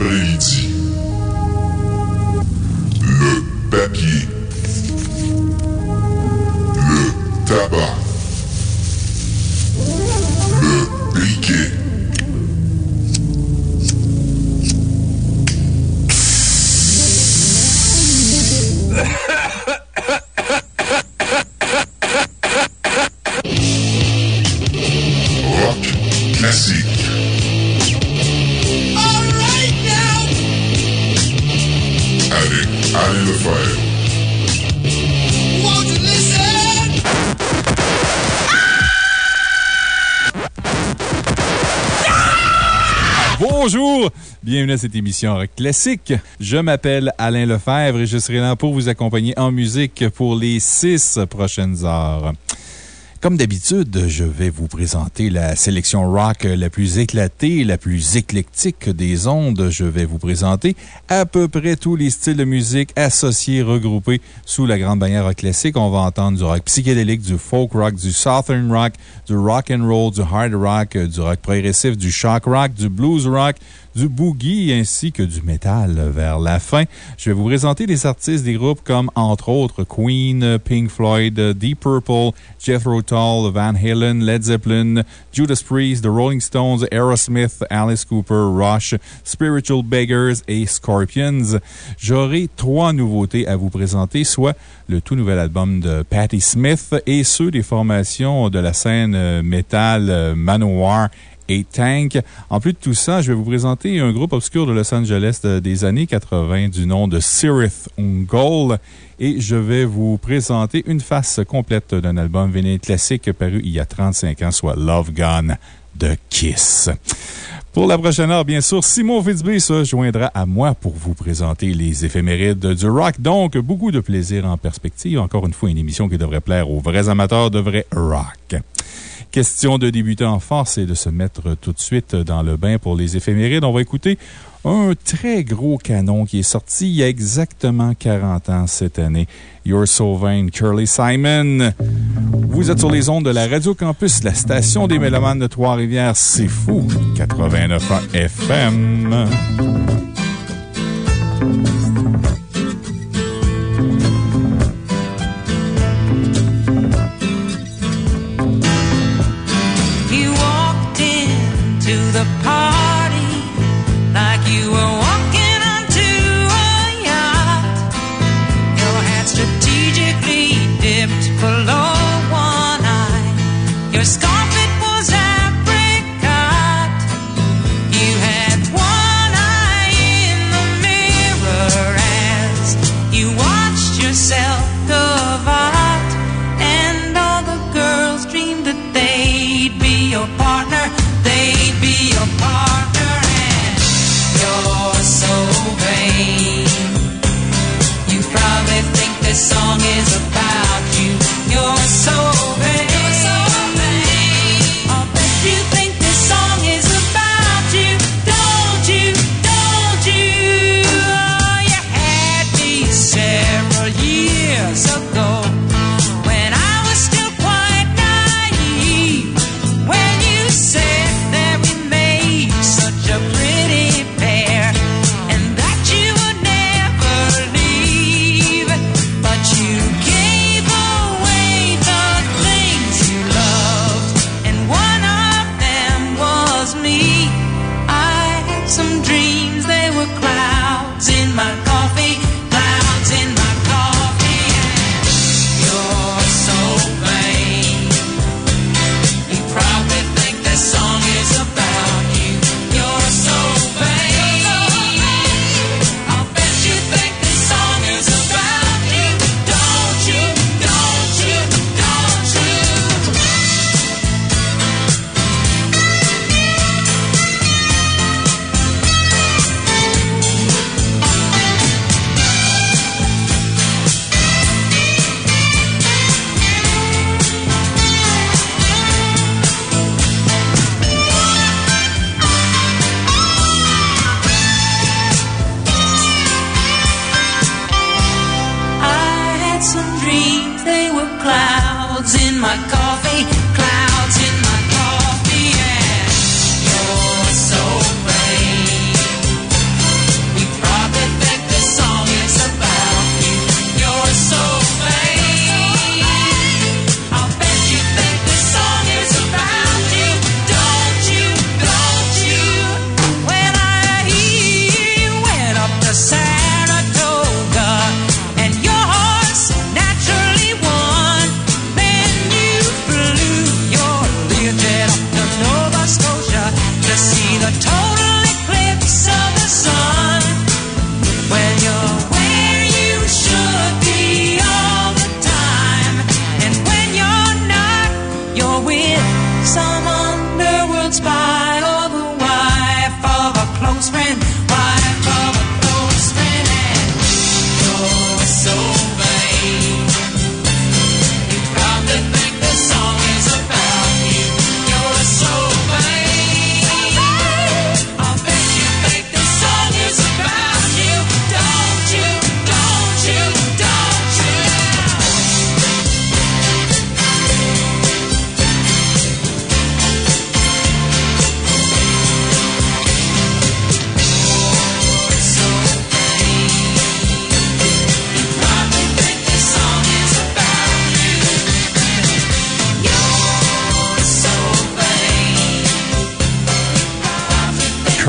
Vendredi cette émission Rock Classique. Je m'appelle Alain Lefebvre et je serai là pour vous accompagner en musique pour les six prochaines heures. Comme d'habitude, je vais vous présenter la sélection rock la plus éclatée, la plus éclectique des ondes. Je vais vous présenter à peu près tous les styles de musique associés, regroupés sous la grande bannière rock classique. On va entendre du rock psychédélique, du folk rock, du southern rock, du rock and roll, du hard rock, du rock progressif, du shock rock, du blues rock, du boogie ainsi que du métal vers la fin. Je vais vous présenter des artistes des groupes comme, entre autres, Queen, Pink Floyd, Deep Purple, Jethro Tull, Van Halen, Led Zeppelin, Judas Priest, The Rolling Stones, Aerosmith, Alice Cooper, Rush, Spiritual Beggars et Scorpions. J'aurai trois nouveautés à vous présenter, soit le tout nouvel album de Patti Smith et ceux des formations de la scène euh, métal euh, Manowar Tank. En plus de tout ça, je vais vous présenter un groupe obscur de Los Angeles de- des années 80 du nom de Sirith Ungol. Et je vais vous présenter une face complète d'un album véné classique paru il y a 35 ans, soit Love Gun de Kiss. Pour la prochaine heure, bien sûr, Simon Fitzbee se joindra à moi pour vous présenter les éphémérides du rock. Donc, beaucoup de plaisir en perspective. Encore une fois, une émission qui devrait plaire aux vrais amateurs de vrai rock. Question de débuter en force et de se mettre tout de suite dans le bain pour les éphémérides. On va écouter un très gros canon qui est sorti il y a exactement 40 ans cette année. You're So Curly Simon. Vous êtes sur les ondes de la Radio Campus, la station des Mélomanes de Trois-Rivières. C'est fou. 89 FM.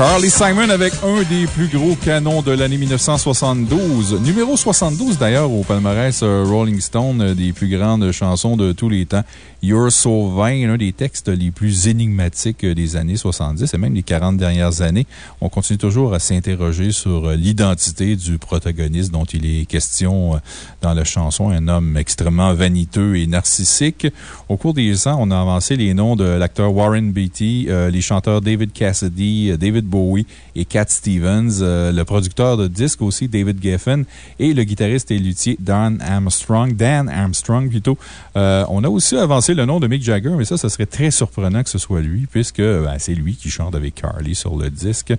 Carly Simon avec un des plus gros canons de l'année 1972. Numéro 72 d'ailleurs au palmarès euh, Rolling Stone euh, des plus grandes chansons de tous les temps. You're So Vain, un des textes les plus énigmatiques euh, des années 70 et même des 40 dernières années. On continue toujours à s'interroger sur l'identité du protagoniste dont il est question dans la chanson, un homme extrêmement vaniteux et narcissique. Au cours des ans, on a avancé les noms de l'acteur Warren Beatty, les chanteurs David Cassidy, David Bowie et Cat Stevens, euh, le producteur de disques aussi David Geffen et le guitariste et luthier Dan Armstrong, Dan Armstrong plutôt. Euh, on a aussi avancé le nom de Mick Jagger, mais ça, ça serait très surprenant que ce soit lui, puisque ben, c'est lui qui chante avec Carly sur le disque.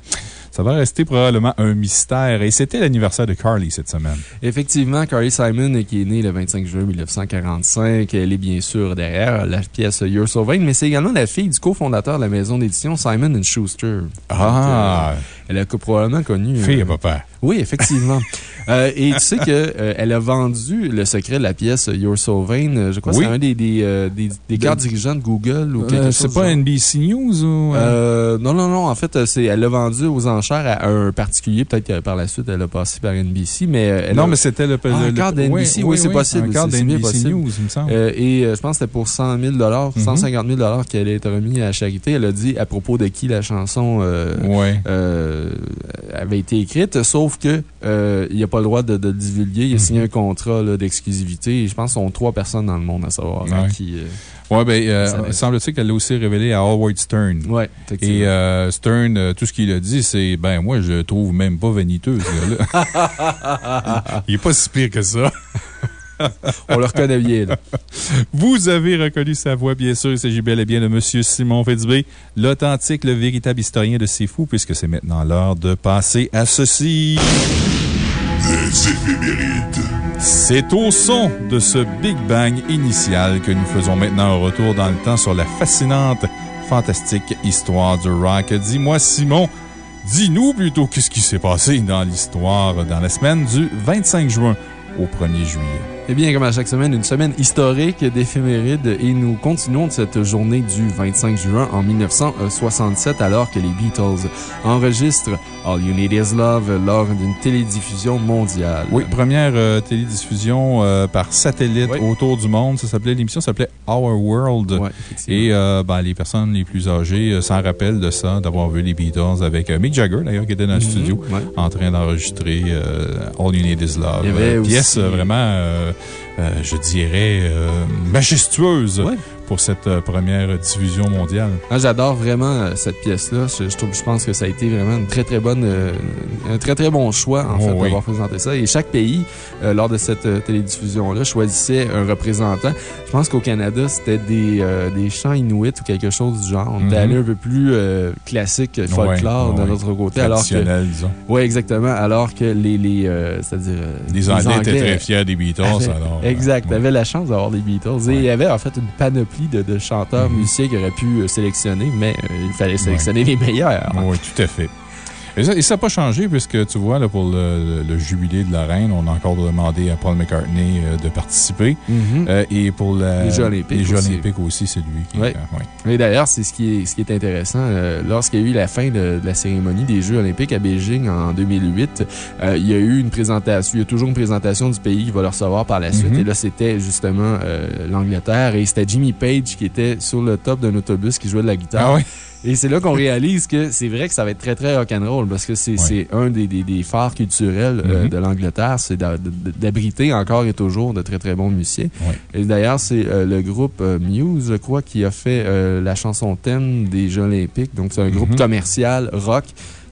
Ça va rester probablement un mystère et c'était l'anniversaire de Carly cette semaine. Effectivement, Carly Simon, qui est née le 25 juin 1945, elle est bien sûr derrière la pièce You're So Vain, mais c'est également la fille du cofondateur de la maison d'édition Simon Schuster. Ah! Donc, euh, elle a que probablement connu. Fille euh, à papa. Oui, effectivement. Euh, et tu sais qu'elle a vendu le secret de la pièce You're So Vain, euh, je crois que Oui. c'est un des, des, euh, des, des cadres dirigeants de Google ou quelque Euh, chose. c'est pas genre. NBC News ou. euh? Euh, non, non, non. En fait, euh, elle l'a vendu aux enchères à un particulier. Peut-être que par la suite, elle a passé par NBC, mais euh, elle non, a- mais c'était le. Ah, le- un le- cadre d'NBC, oui, c'est possible, Un cadre d'NBC. News, il me semble. Euh, et euh, je pense que c'était pour 100 000 Mhm. 150 000 qu'elle a été remise à la charité. Elle a dit à propos de qui la chanson euh, ouais. euh, avait été écrite, sauf que euh, il n'y a pas le droit de, divulguer. Il a signé un contrat d'exclusivité je pense qu'ils sont trois personnes dans le monde à savoir hein, Ouais. qui. euh, Ouais, ben, euh, semble-t-il qu'elle l'a aussi révélé à Howard Stern. ouais. Et euh, Stern, euh, tout ce qu'il a dit, c'est Ben, moi, je le trouve même pas vaniteux, ce gars-là. il est pas si pire que ça. On le reconnaît bien. là. Vous avez reconnu sa voix, bien sûr. Il s'agit bel et bien de M. Simon Fitzbé, l'authentique, le véritable historien de C'est Fou, puisque c'est maintenant l'heure de passer à ceci. Les éphémérides. C'est au son de ce Big Bang initial que nous faisons maintenant un retour dans le temps sur la fascinante, fantastique histoire du rock. Dis-moi, Simon, dis-nous plutôt qu'est-ce qui s'est passé dans l'histoire dans la semaine du 25 juin au 1er juillet. Eh bien, comme à chaque semaine, une semaine historique d'éphéméride et nous continuons de cette journée du 25 juin en 1967 alors que les Beatles enregistrent All You Need Is Love lors d'une télédiffusion mondiale. Oui, première euh, télédiffusion euh, par satellite Oui. autour du monde. Ça s'appelait, l'émission s'appelait Our World. Effectivement. Et euh, ben, les personnes les plus âgées s'en rappellent de ça, d'avoir vu les Beatles avec Mick Jagger, d'ailleurs, qui était dans le Mhm, studio, ouais. en train d'enregistrer All You Need Is Love. Il y avait aussi- pièce vraiment, je dirais, euh, majestueuse. Pour cette euh, première diffusion mondiale. Ah, J'adore vraiment euh, cette pièce-là. Je, je trouve, je pense que ça a été vraiment une très, très bonne, euh, un très, très bon choix, en Oh fait, oui. d'avoir présenté ça. Et chaque pays, euh, lors de cette euh, télédiffusion-là, choisissait un représentant. Je pense qu'au Canada, c'était des, des chants inuits ou quelque chose du genre. On était Mhm. allé un peu plus classique, folklore Ouais, de ouais. notre côté. Alors que, Traditionnel, disons. oui, exactement. Alors que les, les euh, c'est-à-dire, euh, Les Anglais étaient très fiers des Beatles, avaient- alors. Exact. avait la chance d'avoir des Beatles. Et il y avait en fait une panoplie de, de chanteurs, Mhm. musiciens qui auraient pu sélectionner, mais euh, il fallait sélectionner les meilleurs. Oui, tout à fait. Et ça n'a pas changé puisque, tu vois, là, pour le, le- le jubilé de la reine, on a encore demandé à Paul McCartney euh, de participer. Mhm. Euh, et pour la- Les Jeux olympiques les Jeux aussi. olympiques aussi, c'est lui qui. Ouais. euh. Et d'ailleurs, c'est ce qui est, ce qui est intéressant. euh, Lorsqu'il y a eu la fin de, de la cérémonie des Jeux olympiques à Beijing en 2008, euh, il y a eu une présentation, il y a toujours une présentation du pays qui va le recevoir par la suite. Mhm. Et là, c'était justement euh, l'Angleterre et c'était Jimmy Page qui était sur le top d'un autobus qui jouait de la guitare. Ah oui? Et c'est là qu'on réalise que c'est vrai que ça va être très, très rock'n'roll parce que c'est un des, des, des phares culturels euh, Mhm. de l'Angleterre. C'est d'a- d'abriter encore et toujours de très, très bons musiciens. Ouais. Et d'ailleurs, c'est euh, le groupe euh, Muse, je crois, qui a fait la chanson thème des Jeux Olympiques. Donc, c'est un groupe Mhm. commercial rock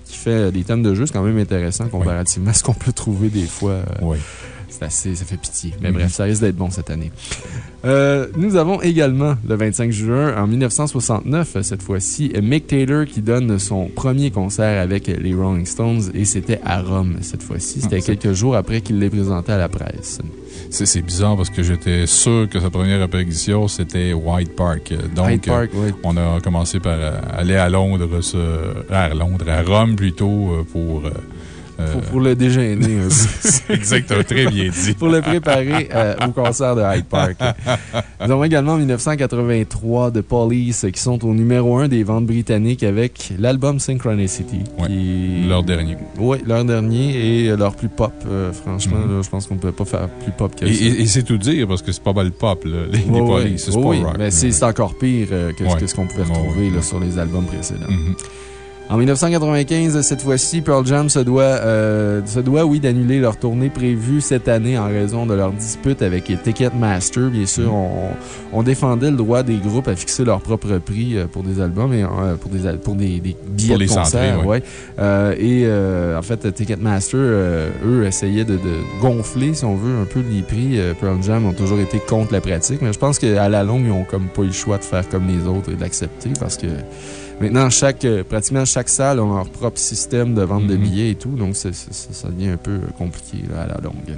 qui fait des thèmes de jeux. C'est quand même intéressant comparativement à ce qu'on peut trouver des fois. Oui. C'est assez, ça fait pitié. Mais Mhm. bref, ça risque d'être bon cette année. Euh, nous avons également, le 25 juin, en 1969, euh, cette fois-ci, Mick Taylor qui donne son premier concert avec les Rolling Stones et c'était à Rome cette fois-ci. C'était Ah, quelques jours après qu'il l'ait présenté à la presse. C'est bizarre parce que j'étais sûr que sa première apparition, c'était White Park. Donc, Hyde Park, oui. on a commencé par euh, aller à Londres, à Londres, à Rome plutôt, euh, pour. Euh, euh, Pour, pour le peu. C'est exactement, très bien dit. pour le préparer euh, au concert de Hyde Park. Nous avons également en 1983 The Police qui sont au numéro 1 des ventes britanniques avec l'album Synchronicity. Ouais, qui- Leur dernier. Oui, leur dernier et leur plus pop. euh, franchement, Mhm. là, je pense qu'on ne peut pas faire plus pop que Et, ça. et- et c'est tout dire parce que c'est pas mal pop, là, les, les Ouais, ouais. Police. C'est Oui, pas oui, rock. mais c'est encore pire que, ce qu'on pouvait retrouver là, sur les albums précédents. Mhm. En 1995, cette fois-ci, Pearl Jam se doit, euh, se doit oui, d'annuler leur tournée prévue cette année en raison de leur dispute avec Ticketmaster. Bien sûr, on, on défendait le droit des groupes à fixer leur propre prix euh, pour des albums et euh, pour des, pour des, des billets Pour de concert. entrées, ouais. ouais. Euh, et euh, en fait, Ticketmaster, eux, essayaient de, de gonfler, si on veut, un peu les prix. Pearl Jam ont toujours été contre la pratique, mais je pense qu'à la longue, ils ont comme pas eu le choix de faire comme les autres et d'accepter parce que Maintenant, chaque, euh, pratiquement chaque salle a leur propre système de vente de Mhm. billets et tout, donc ça, ça devient un peu euh, compliqué là, à la longue.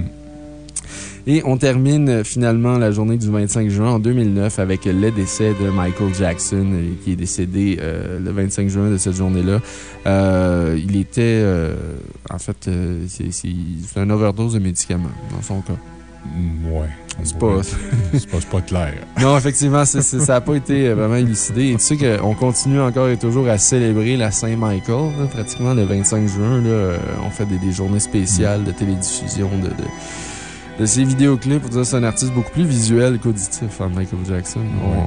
Et on termine euh, finalement la journée du 25 juin en 2009 avec le décès de Michael Jackson, qui est décédé euh, le 25 juin de cette journée-là. Euh, il était, euh, en fait, c'est c'est- c'est un overdose de médicaments, dans son cas. Ouais. C'est pas... Pas, pas clair. Non, effectivement, ça n'a pas été euh, vraiment élucidé. Et tu sais qu'on continue encore et toujours à célébrer la Saint-Michael. Pratiquement le 25 juin, là, euh, on fait des, des journées spéciales de télédiffusion de, de, de ces vidéoclips. Pour dire c'est un artiste beaucoup plus visuel qu'auditif, hein, Michael Jackson.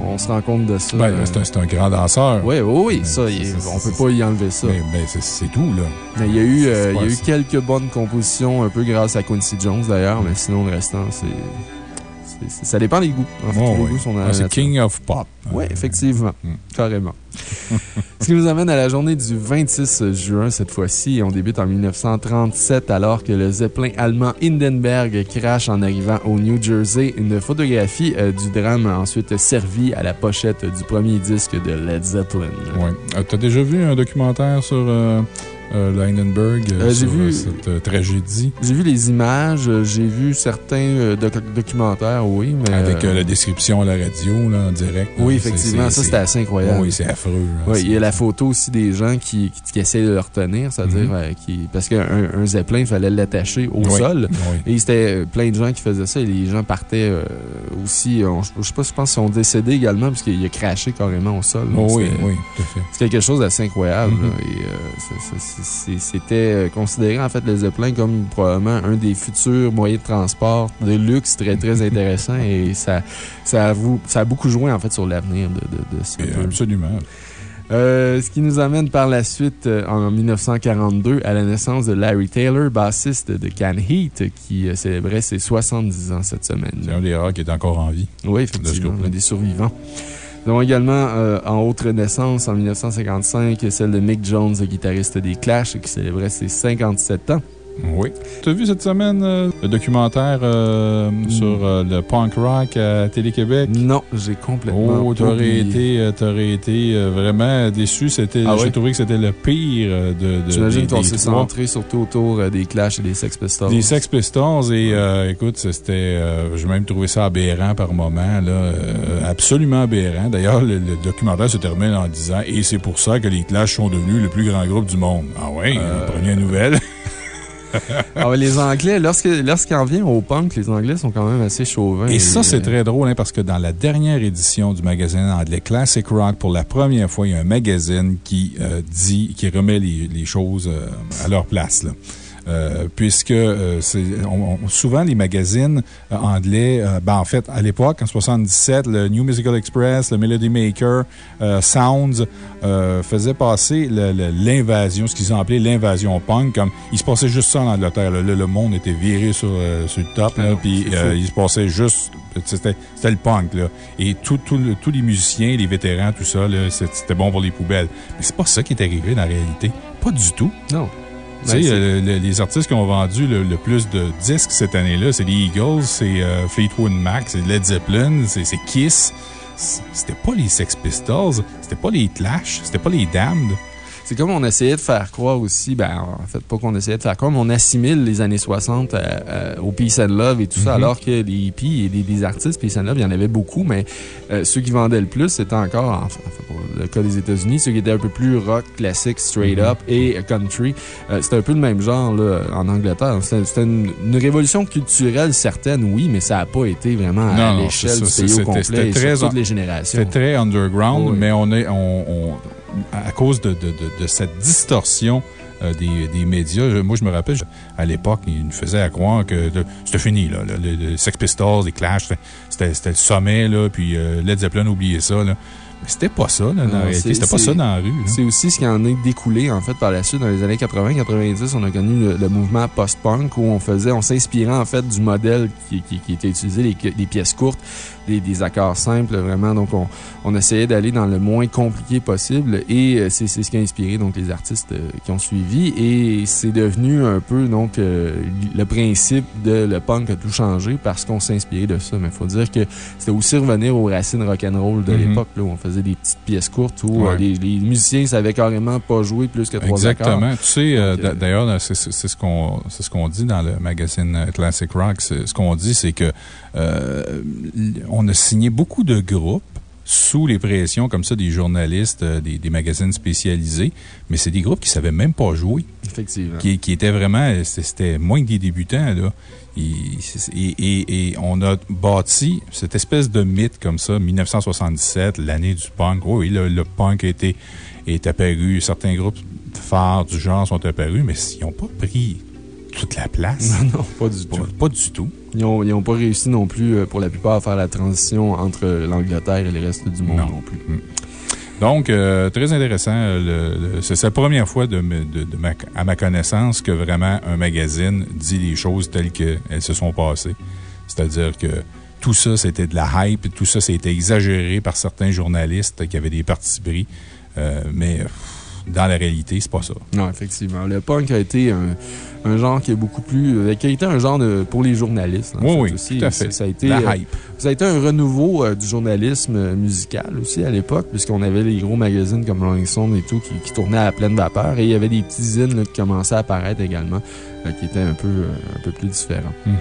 On, se rend compte de ça. Ben, euh, c'est un, grand danseur. Oui, oui, Mais ça, on peut pas y enlever ça. Mais, c'est- tout, là. Mais il y a eu, euh, il y a eu quelques bonnes compositions, un peu grâce à Quincy Jones d'ailleurs, mais sinon le restant, c'est. Ça dépend des goûts. En fait, Oh, tous les ouais. goûts sont dans Ah, c'est. King of Pop. Oui, Euh, effectivement. Mm. Carrément. Ce qui nous amène à la journée du 26 juin cette fois-ci. Et on débute en 1937 alors que le Zeppelin allemand Hindenburg crache en arrivant au New Jersey. Une photographie euh, du drame a ensuite servi à la pochette du premier disque de Led Zeppelin. Ouais. Euh, T'as déjà vu un documentaire sur euh, euh, euh, Euh, j'ai sur vu- euh, cette euh, tragédie, J'ai vu les images, euh, j'ai vu certains euh, doc- documentaires, oui, mais. avec euh, euh, la description à la radio, là, en direct. Oui, C'est- effectivement, c'est- ça c'était assez incroyable. Oui, c'est affreux. là. Oui, il y a C'est- la photo aussi des gens qui, qui, de le retenir, c'est-à-dire Mhm. euh, qui. Parce qu'un un Zeppelin, il fallait l'attacher au Oui, sol. oui. Et c'était euh, plein de gens qui faisaient ça et les gens partaient euh, aussi. euh, je sais pas, je pense qu'ils sont décédés également parce qu'il a craché carrément au sol. Oh, oui, c'est- oui, tout à fait. C'est quelque chose d'assez incroyable. Mhm. et c'est- c'est- c'est- c'était euh, considéré en fait le Zeppelin comme probablement un des futurs moyens de transport de luxe très très intéressant et ça, ça, a, vou- ça a beaucoup joué en fait sur l'avenir de, de, de ce. Absolument. Euh, ce qui nous amène par la suite, euh, en 1942, à la naissance de Larry Taylor, bassiste de Can Heat, qui euh, célébrait ses 70 ans cette C'est semaine. un des rares qui est encore en vie. Oui, effectivement, un des survivants. Nous avons également, euh, en autre naissance, en 1955, celle de Mick Jones, le guitariste des Clash, qui célébrait ses 57 ans. Oui. Tu as vu cette semaine euh, le documentaire euh, Mm. sur euh, le punk rock à Télé-Québec? Non, j'ai complètement. Oh, t'aurais été, t'aurais été vraiment déçu. C'était, Ah J'ai ouais? trouvé que c'était le pire de, de J'imagine qu'on s'est centré surtout autour des Clash et des Sex Pistols. Des Sex Pistols et écoute, c'était, j'ai même trouvé ça aberrant par moment, là, absolument aberrant. D'ailleurs, le, le documentaire se termine en disant et c'est pour ça que les Clash sont devenus le plus grand groupe du monde. Ah ouais, Euh, première nouvelle. Ah ouais, les Anglais, lorsque, lorsqu'en vient au punk, les Anglais sont quand même assez chauvins. Et ça, c'est euh, très drôle, hein, parce que dans la dernière édition du magazine anglais Classic Rock, pour la première fois, il y a un magazine qui euh, dit, qui remet les, les choses euh, à leur place. Là. Euh, puisque euh, on- on- souvent les magazines euh, anglais, euh, ben, en fait, à l'époque, en 77, le New Musical Express, le Melody Maker, euh, Sounds euh, faisaient passer l'invasion, ce qu'ils ont appelé l'invasion punk, comme il se passait juste ça en Angleterre. là. Là, le monde était viré sur, euh, sur le top, là, Ah puis euh, il se passait juste. C'était le punk, là. Et tout- tout tous les musiciens, les vétérans, tout ça, c'était bon pour les poubelles. Mais c'est pas ça qui est arrivé dans la réalité. Pas du tout. Non. Tu Ben, sais, c'est- euh, le- les artistes qui ont vendu le, le plus de disques cette année-là, c'est les Eagles, c'est euh, Fleetwood Mac, c'est Led Zeppelin, c'est Kiss. C'était pas les Sex Pistols, c'était pas les Clash, c'était pas les Damned. C'est comme on essayait de faire croire aussi, ben, en fait, pas qu'on essayait de faire croire, mais on assimile les années 60 à- à- au Peace and Love et tout ça, Mhm. alors que les hippies et les, les artistes Peace and Love, il y en avait beaucoup, mais euh, ceux qui vendaient le plus, c'était encore, en fait, pour le cas des États-Unis, ceux qui étaient un peu plus rock, classique, straight Mhm. up et euh, country. Euh, c'était un peu le même genre là, en Angleterre. C'était une, une révolution culturelle certaine, oui, mais ça n'a pas été vraiment à l'échelle du pays au c'était- complet c'était très sur toutes en- les générations. C'était très underground, Oui. mais on est, on, on- à cause de, de- de- de cette distorsion euh, des, des médias, je- moi, je me rappelle, je- à l'époque, ils nous faisaient à croire que c'était fini, là. Le, le- le Sex Pistols, les Clash, c'était- le sommet, là, puis euh, Led Zeppelin, oubliez ça, là. Mais c'était pas ça, là, dans C'était pas ça dans la rue. C'est aussi ce qui en est découlé, en fait, par la suite. Dans les années 80-90, on a connu le, le mouvement post-punk où on faisait, on s'inspirait, en fait, du modèle qui, qui- qui était utilisé, les, les pièces courtes, des, des accords simples, vraiment. Donc, on, on essayait d'aller dans le moins compliqué possible et euh, c'est ce qui a inspiré, donc, les artistes euh, qui ont suivi. Et c'est devenu un peu, donc, euh, le principe de le punk a tout changé parce qu'on s'est inspiré de ça. Mais il faut dire que c'était aussi revenir aux racines rock'n'roll de Mhm. l'époque, là, où on faisait des petites pièces courtes où Ouais. les, les musiciens savaient carrément pas jouer plus que trois accords. Exactement. Tu sais, euh, d'ailleurs, c'est ce qu'on ce dit dans le magazine Classic Rock. Ce qu'on dit, c'est que euh, on a signé beaucoup de groupes sous les pressions comme ça des journalistes, euh, des, des magazines spécialisés, mais c'est des groupes qui savaient même pas jouer, Effectivement. qui, qui étaient vraiment, c'était- moins que des débutants, là. Et, et- et- et on a bâti cette espèce de mythe comme ça, 1977, l'année du punk. Oui, le, le punk été, est apparu, certains groupes phares du genre sont apparus, mais ils n'ont pas pris toute la place. Non, non, pas du tout. pas du tout. Ils n'ont pas réussi non plus, euh, pour la plupart, à faire la transition entre l'Angleterre et le reste du monde Non. non, plus. Donc, euh, très intéressant. euh, c'est la première fois de, me- de- de ma- à ma connaissance que vraiment un magazine dit les choses telles qu'elles se sont passées. C'est-à-dire que tout ça, c'était de la hype, tout ça, c'était exagéré par certains journalistes qui avaient des partis pris. Euh, mais pff, dans la réalité, c'est pas ça. Non, effectivement. Le punk a été un, un genre qui est beaucoup plus. euh, qui a été un genre de- pour les journalistes. en Oui, oui, aussi. tout à fait. Ça a été. La euh, hype. Ça a été un renouveau euh, du journalisme musical aussi à l'époque, puisqu'on avait les gros magazines comme Rolling Stone et tout qui, qui tournaient à pleine vapeur. Et il y avait des petits zines là, qui commençaient à apparaître également, qui étaient un peu, un peu plus différents. Mhm.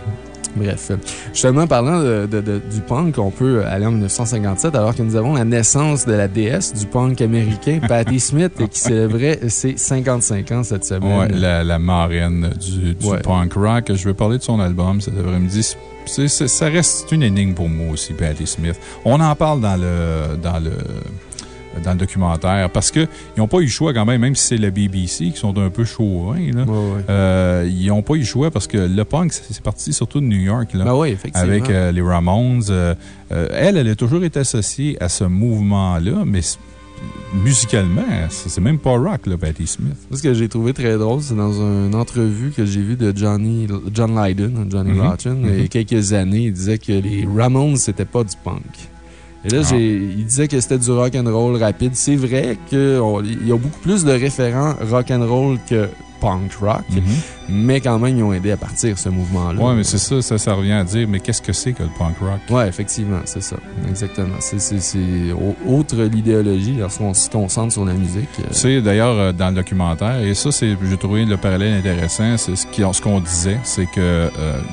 Bref, justement, parlant de, de- de- du punk, on peut aller en 1957 alors que nous avons la naissance de la déesse du punk américain, Patti Smith, qui célébrait ses 55 ans cette semaine. Ouais, la, la marraine du, du Ouais. punk rock. Je vais parler de son album cet après-midi. Ça reste une énigme pour moi aussi, Patti Smith. On en parle dans le, dans le, dans le documentaire parce qu'ils n'ont pas eu le choix quand même, même si c'est la BBC qui sont un peu chauvins. Là, Ouais, ouais. euh, ils n'ont pas eu le choix parce que le punk, c'est parti surtout de New York. Là Ben effectivement. avec euh, les Ramones. euh, elle, elle a toujours été associée à ce mouvement-là, mais musicalement, c'est même pas rock, là, Patti Smith. Ce que j'ai trouvé très drôle, c'est dans une entrevue que j'ai vue de Johnny, John Lydon, Johnny Mhm. Rotten, il y a Mhm. quelques années. Il disait que les Ramones, c'était pas du punk. Et là, Ah. il disait que c'était du rock and roll rapide. C'est vrai qu'il y a beaucoup plus de référents rock and roll que punk rock, mais quand même, ils ont aidé à partir ce mouvement-là. Oui, mais c'est ça, ça, ça revient à dire, mais qu'est-ce que c'est que le punk rock? Ouais, effectivement, c'est ça. Exactement. C'est, c'est, c'est au- autre l'idéologie lorsqu'on se concentre sur la musique. euh, Tu sais, d'ailleurs, euh, dans le documentaire, et ça, c'est, j'ai trouvé le parallèle intéressant, c'est ce qu'on disait, c'est que euh,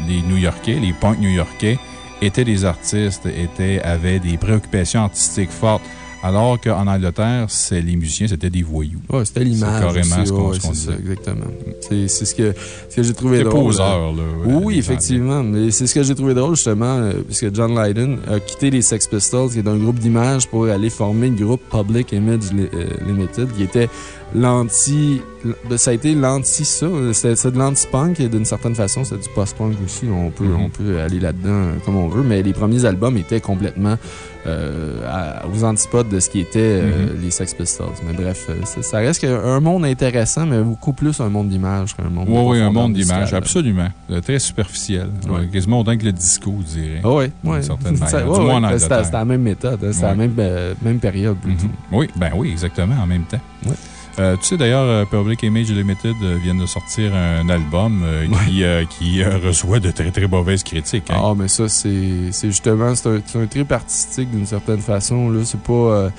les New-Yorkais, les punks new-yorkais, étaient des artistes, étaient, avaient des préoccupations artistiques fortes, alors qu'en Angleterre, c'est, les musiciens, c'était des voyous. Ouais, c'était l'image. C'est carrément aussi, ce qu'on- ouais, ça, exactement. C'est ce que, ce que j'ai trouvé drôle. poseurs, là. Oui, les effectivement. Mais c'est ce que j'ai trouvé drôle, justement, euh, puisque John Lydon a quitté les Sex Pistols, qui est un groupe d'images, pour aller former le groupe Public Image euh, Limited, qui était l'anti. ben, Ça a été l'anti-ça. C'est c'est de l'anti-punk et d'une certaine façon, c'est du post-punk aussi. On peut, Mhm. on peut aller là-dedans euh, comme on veut, mais les premiers albums étaient complètement euh, à- aux antipodes de ce qui était euh, Mhm. les Sex Pistols. Mais bref, euh, ça, reste un monde intéressant, mais beaucoup plus un monde d'image qu'un monde Oui, de oui, un monde d'image, absolument. Euh, Très superficiel. Ouais. Euh, Quasiment autant que le disco, je dirais. Oui, oui. Du ouais, ouais, C'était c'était la même méthode, hein, c'était la même, euh, même période plutôt. Mhm. Oui, ben oui, exactement, en même temps. Ouais. Euh, tu sais, d'ailleurs, euh, Public Image Limited euh, vient de sortir un album euh, qui, euh, qui euh, reçoit de très, très mauvaises critiques. hein. Ah, mais ça, c'est c'est justement, c'est un, c'est un trip artistique d'une certaine façon. là. C'est pas.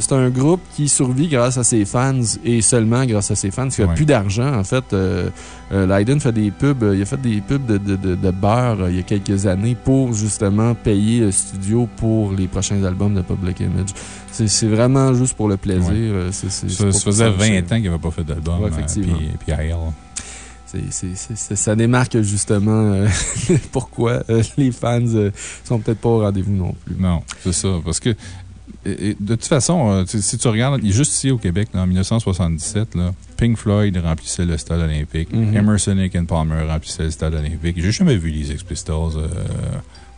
C'est un, groupe qui survit grâce à ses fans et seulement grâce à ses fans. Il n'y a Ouais. plus d'argent. En fait, euh, euh, Leiden fait des pubs. euh, Il a fait des pubs de, de, de, de beurre euh, il y a quelques années pour justement payer le studio pour les prochains albums de Public Image. C'est vraiment juste pour le plaisir. Ouais. euh, Ça, faisait s'enrichir. 20 ans qu'il n'avait pas fait d'album. Ouais, effectivement. puis, puis à elle. Ça démarque justement euh, pourquoi euh, les fans euh, sont peut-être pas au rendez-vous non plus. Non, c'est ça. Parce que, et- et de toute façon, euh, si tu regardes, juste ici au Québec, là, en 1977, là, Pink Floyd remplissait le stade olympique. Mhm. Emerson, Lake and Palmer remplissait le stade olympique. J'ai jamais vu les Sex Pistols euh,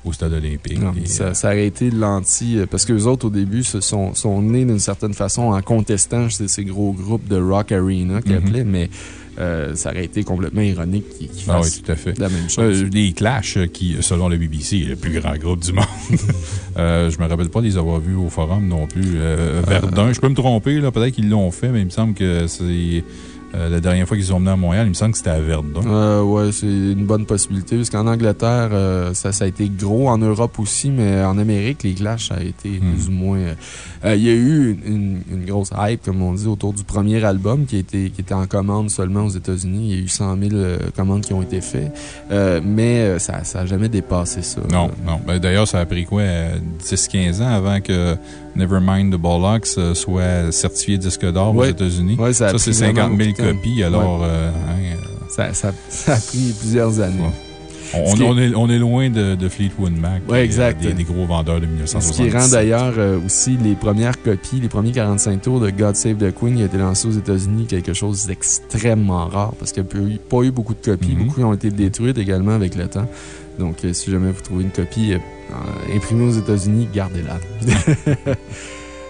au stade olympique. Non, Et, ça, euh, ça aurait été l'anti. Parce que les autres, au début, se sont, sont nés d'une certaine façon en contestant ces, ces gros groupes de rock arena qu'ils Mhm. appelaient, mais euh, ça aurait été complètement ironique qu'ils qu'ils ah oui, tout à fait. la même chose. Euh, les Clash, euh, qui, selon le BBC, est le plus grand groupe du monde. euh, je me rappelle pas les avoir vus au forum non plus. Euh, Verdun, je peux me tromper, là. Peut-être qu'ils l'ont fait, mais il me semble que c'est euh, la dernière fois qu'ils sont venus à Montréal, il me semble que c'était à Verdun. Euh, ouais, c'est une bonne possibilité. Parce qu'en Angleterre, euh, ça, ça a été gros. En Europe aussi, mais en Amérique, les Clash, ça a été Hmm. plus ou moins. Il y a eu une, une grosse hype, comme on dit, autour du premier album qui, été, qui était en commande seulement aux États-Unis. Il y a eu 100 000 euh, commandes qui ont été faites. Mais ça n'a jamais dépassé ça. Non, non. Ben, D'ailleurs, ça a pris quoi, 10-15 ans avant que Nevermind the Bollocks euh, soit certifié disque d'or aux. États-Unis? Ça c'est pris vraiment 50 000 beaucoup de temps. copies. Alors, euh, hein, Ça, ça- ça a pris plusieurs années. Ouais. on, Ce est- on est, on est loin de, de Fleetwood Mac. Ouais, euh, exact. Des, des gros vendeurs de Ce 1977. qui rend d'ailleurs euh, aussi les premières copies, les premiers 45 tours de God Save the Queen qui a été lancé aux États-Unis, quelque chose d'extrêmement rare parce qu'il n'y a pas eu, beaucoup de copies. Mhm. Beaucoup ont été détruites également avec le temps. Donc, euh, si jamais vous trouvez une copie euh, imprimée aux États-Unis, gardez-la.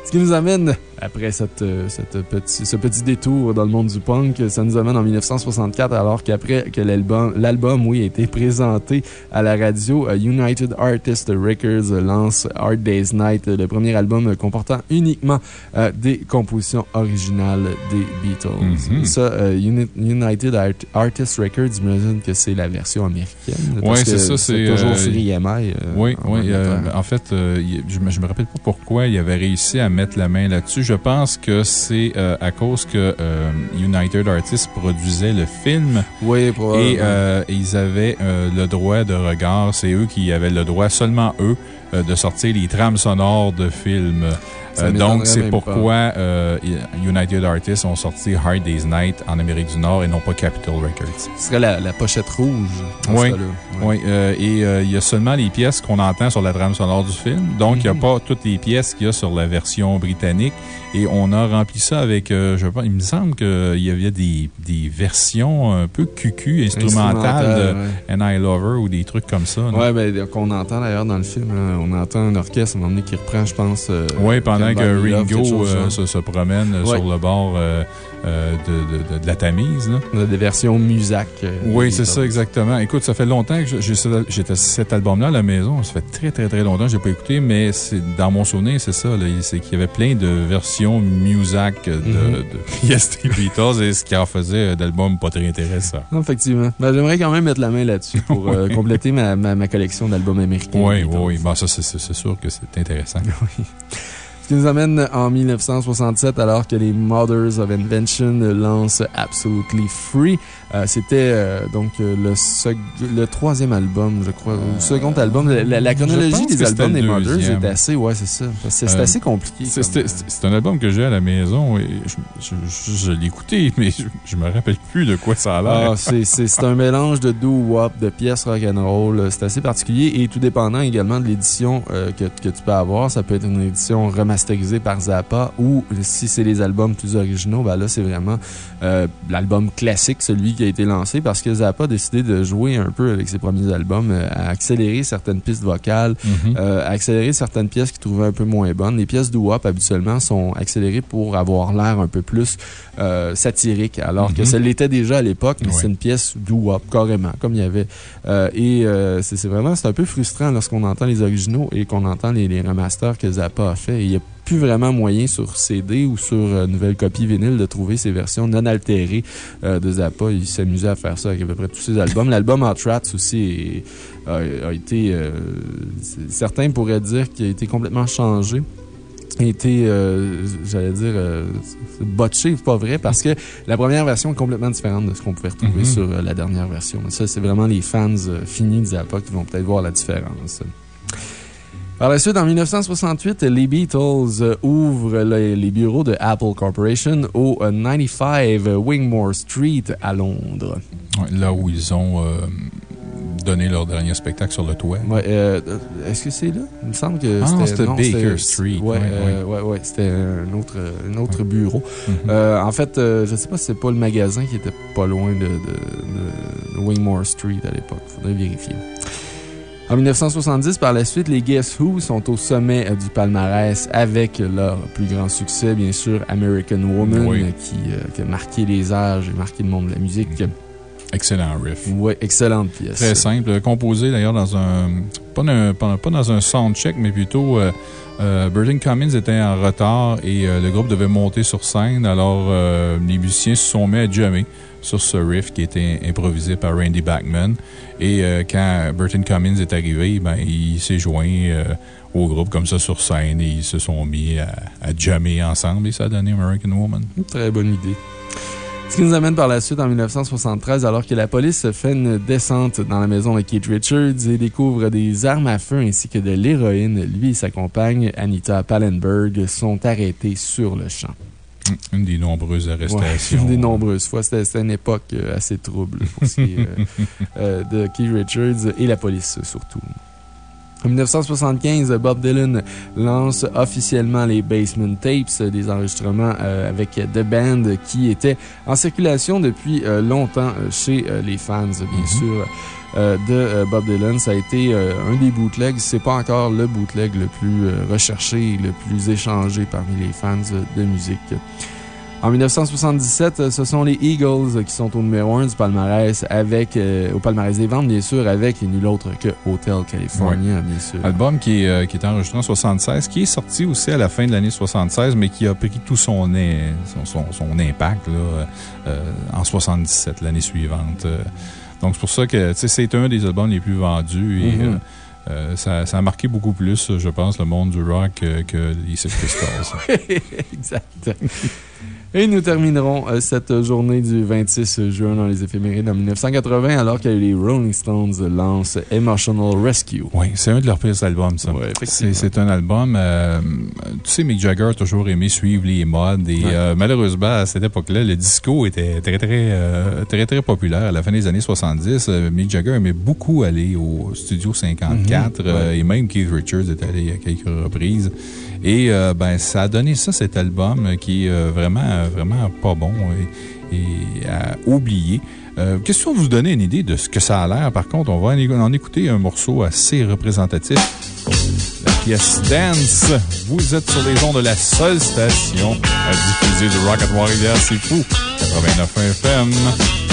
Ce qui nous amène, après cette, euh, cette petit, ce petit détour dans le monde du punk, ça nous amène en 1964, alors qu'après que l'album, oui, a été présenté à la radio, euh, United Artists Records lance Hard Day's Night, le premier album comportant uniquement euh, des compositions originales des Beatles. Mhm. Ça, euh, Uni- United Art- Artists Records, j'imagine que c'est la version américaine. Ouais, c'est ça, c'est, toujours euh, sur IMI. Oui, en oui. en fait, je ne me rappelle pas pourquoi il avait réussi à mettre la main là-dessus. Je pense que c'est euh, à cause que euh, United Artists produisait le film oui, et euh, ils avaient le droit de regard. C'est eux qui avaient le droit, seulement eux, de sortir les trames sonores de films. Euh, donc, c'est pourquoi euh, United Artists ont sorti Hard Day's Night en Amérique du Nord et non pas Capitol Records. Ce serait la, la pochette rouge. Oui. Oui, euh, et il y a seulement les pièces qu'on entend sur la trame sonore du film. Donc, il n'y a Mhm. pas toutes les pièces qu'il y a sur la version britannique. Et on a rempli ça avec, euh, je pense, il me semble qu'il y avait des, des versions un peu cucu, instrumentales Instrumental, de And I Lover ou des trucs comme ça. Ouais, ben, qu'on entend d'ailleurs dans le film. là. on entend un orchestre à un moment donné qui reprend, je pense. euh, Oui, pendant que Ringo chose euh, se, se promène euh, Ouais. sur le bord euh, euh, de, de- de- de la Tamise. Là. On a des versions Musac. euh, Oui, c'est ça, exactement. Écoute, ça fait longtemps que j'étais cet album-là à la maison. Ça fait très, très, très longtemps que je l'ai pas écouté, mais dans mon souvenir, c'est ça. C'est qu'il y avait plein de versions De, Mhm. de pièces des Beatles et ce qui en faisait euh, d'albums pas très intéressants. Non, Effectivement. Ben, J'aimerais quand même mettre la main là-dessus pour euh, compléter ma, ma, ma collection d'albums américains. Oui, oui. Bon, ça, c'est sûr que c'est intéressant. Ce qui nous amène en 1967, alors que les Mothers of Invention lancent Absolutely Free. Euh, C'était euh, donc euh, le, le troisième album, je crois, ou le second album. La, chronologie des albums des Mothers est assez, ouais, c'est ça. C'est assez compliqué. C'est- un album que j'ai à la maison et je, je, je- je l'ai écouté, mais je, me rappelle plus de quoi ça a l'air. Ah, c'est- un mélange de doo-wop, de pièces rock'n'roll. C'est assez particulier et tout dépendant également de l'édition que, que tu peux avoir. Ça peut être une édition remasterisés par Zappa ou si c'est les albums plus originaux, ben là, c'est vraiment euh, l'album classique, celui qui a été lancé parce que Zappa a décidé de jouer un peu avec ses premiers albums, euh, à accélérer certaines pistes vocales, Mhm. euh, accélérer certaines pièces qu'il trouvait un peu moins bonnes. Les pièces doo-wop, habituellement, sont accélérées pour avoir l'air un peu plus euh, satirique, alors que Mhm. ça l'était déjà à l'époque, mais Ouais. c'est une pièce doo-wop, carrément, comme il y avait. et c'est vraiment, c'est un peu frustrant lorsqu'on entend les originaux et qu'on entend les, les remasters que Zappa a fait. Et Il n'y a plus vraiment moyen sur CD ou sur euh, nouvelle copie vinyle de trouver ces versions non altérées euh, de Zappa. Il s'amusait à faire ça avec à peu près tous ses albums. L'album Rats aussi est- a, a été, euh, certains pourraient dire qu'il a été complètement changé. A été, euh, j'allais dire, euh, botché, c'est pas vrai, parce que la première version est complètement différente de ce qu'on pouvait retrouver Mhm. sur euh, la dernière version. Mais ça, c'est vraiment les fans finis de Zappa qui vont peut-être voir la différence. Par la suite, en 1968, les Beatles euh, ouvrent les, bureaux de Apple Corporation au euh, 95 Wingmore Street à Londres. Ouais, là où ils ont euh, donné leur dernier spectacle sur le toit. Ouais, euh, Est-ce que c'est là? Il me semble que Ah, c'était. Baker Street, Ouais, euh, ouais, c'était un autre, un autre bureau. Mhm. Euh, en fait, euh, je sais pas si c'est pas le magasin qui était pas loin de, de- de- Wingmore Street à l'époque. Faudrait vérifier. En 1970, par la suite, les Guess Who sont au sommet euh, du palmarès avec leur plus grand succès, bien sûr, American Woman, Oui. euh, qui, euh, qui a marqué les âges et marqué le monde de la musique. Excellent riff. Ouais, excellente pièce. Très simple. Composé d'ailleurs dans un. Pas, dans- pas- pas dans un soundcheck, mais plutôt. Euh, euh, Burton Cummins était en retard et euh, le groupe devait monter sur scène. Alors, euh, les musiciens se sont mis à jammer sur ce riff qui était improvisé par Randy Bachman. Et euh, quand Burton Cummins est arrivé, ben, il s'est joint euh, au groupe comme ça sur scène et ils se sont mis à, jammer ensemble et ça a donné American Woman. Très bonne idée. Ce qui nous amène par la suite en 1973, alors que la police fait une descente dans la maison de Keith Richards et découvre des armes à feu ainsi que de l'héroïne. Lui et sa compagne, Anita Pallenberg, sont arrêtés sur le champ. Une des nombreuses Ouais, arrestations. une des nombreuses fois. C'était une époque euh, assez trouble pour ce qui est euh, euh, de Keith Richards et la police surtout. En 1975, Bob Dylan lance officiellement les Basement Tapes, des enregistrements euh, avec The Band qui étaient en circulation depuis euh, longtemps chez euh, les fans, bien Mhm. sûr. Euh, de euh, Bob Dylan. Ça a été euh, un des bootlegs. C'est pas encore le bootleg le plus recherché et le plus échangé parmi les fans de musique. En 1977, euh, ce sont les Eagles qui sont au numéro 1 du palmarès avec, euh, au palmarès des ventes, bien sûr, avec nul autre que Hotel California, bien sûr. Album qui est, euh, qui est enregistré en 76, qui est sorti aussi à la fin de l'année 76, mais qui a pris tout son, é- son, son, son impact là, euh, en 77, l'année suivante. Donc, c'est pour ça que c'est un des albums les plus vendus et Mhm. euh, euh, ça, ça a marqué beaucoup plus, je pense, le monde du rock que, que les Sex Pistols. exact. Et nous terminerons euh, cette journée du 26 juin dans les éphémérides en 1980, alors que les Rolling Stones lancent Emotional Rescue. Oui, c'est un de leurs pires albums, ça. C'est un album. euh, tu sais, Mick Jagger a toujours aimé suivre les modes et Ouais. euh, malheureusement, à cette époque-là, le disco était très, très, très, très populaire. À la fin des années 70, euh, Mick Jagger aimait beaucoup aller au Studio 54 Mhm, et même Keith Richards est allé à quelques reprises. Et euh, ben, ça a donné ça, cet album, euh, qui est euh, vraiment, vraiment pas bon et, à oublier. Euh, question de vous donner une idée de ce que ça a l'air? Par contre, on va en, en écouter un morceau assez représentatif. La pièce Dance. Vous êtes sur les ondes de la seule station à diffuser du rock à Trois-Rivières. C'est fou. 89 FM.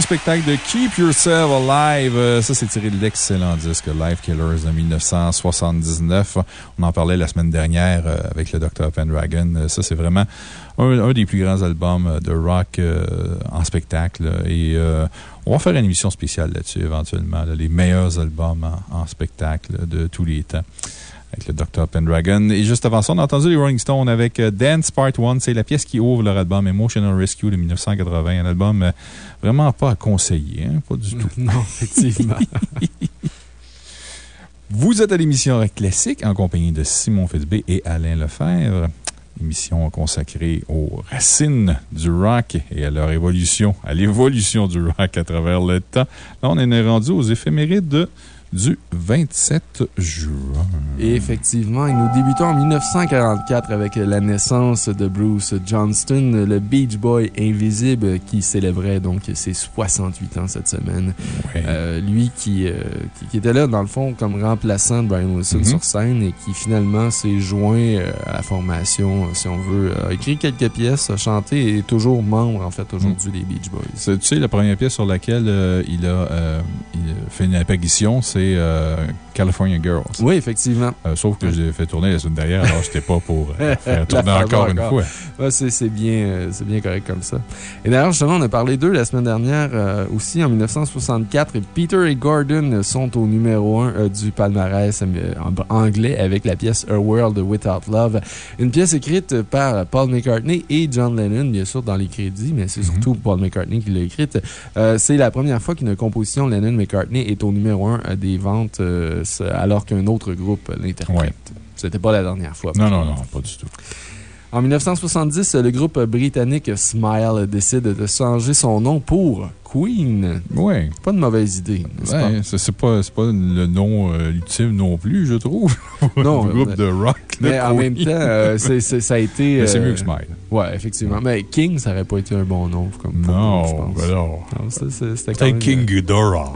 Spectacle de Keep Yourself Alive. Euh, Ça, c'est tiré de l'excellent disque Live Killers de 1979. On en parlait la semaine dernière euh, avec le Dr. Pendragon. Euh, Ça, c'est vraiment un, des plus grands albums de rock en spectacle. Et on va faire une émission spéciale là-dessus éventuellement. les meilleurs albums en spectacle de tous les temps avec le Dr. Pendragon. Et juste avant ça, on a entendu les Rolling Stones avec euh, Dance Part 1. C'est la pièce qui ouvre leur album Emotional Rescue de 1980. Un album euh, vraiment pas à conseiller, hein, pas du tout. Non, effectivement. Vous êtes à l'émission Rock Classique en compagnie de Simon Fitzbé et Alain Lefebvre. Émission consacrée aux racines du rock et à leur évolution, à l'évolution du rock à travers le temps. Là, on est rendu aux éphémérides de du 27 juin. Et effectivement, et nous débutons en 1944 avec la naissance de Bruce Johnston, le Beach Boy invisible qui célébrait donc ses 68 ans cette semaine. Ouais. Euh, lui qui, euh, qui, qui était là, dans le fond, comme remplaçant de Brian Wilson Mhm. sur scène et qui finalement s'est joint euh, à la formation, si on veut, a écrit quelques pièces, a chanté et est toujours membre, en fait, aujourd'hui des Beach Boys. Tu sais, la première pièce sur laquelle euh, il, a, il a fait une apparition, c'est euh, California Girls. Oui, effectivement. Euh, sauf que j'ai fait tourner la semaine dernière, alors j'étais pas pour euh, faire tourner encore une fois. Ouais, c'est c'est bien, c'est bien correct comme ça. Et d'ailleurs, justement, on a parlé d'eux la semaine dernière aussi en 1964. Et Peter et Gordon sont au numéro 1 du palmarès anglais avec la pièce A World Without Love. Une pièce écrite par Paul McCartney et John Lennon, bien sûr, dans les crédits, mais c'est surtout Paul McCartney qui l'a écrite. C'est la première fois qu'une composition Lennon-McCartney est au numéro 1 des ventes euh, alors qu'un autre groupe l'interprète. Ouais. C'était pas la dernière fois. Non, non, non, pas du tout. En 1970, le groupe britannique Smile décide de changer son nom pour Queen. Ouais. Pas de mauvaise idée? Ouais, c'est pas, c'est pas le nom euh, ultime non plus, je trouve. Non, Le groupe mais- de rock. Mais en même temps, euh, ça a été. Mais c'est euh, mieux que Smile. Ouais, effectivement. Mais King, ça aurait pas été un bon nom. Comme Non, je pense. non. C'était King Ghidorah.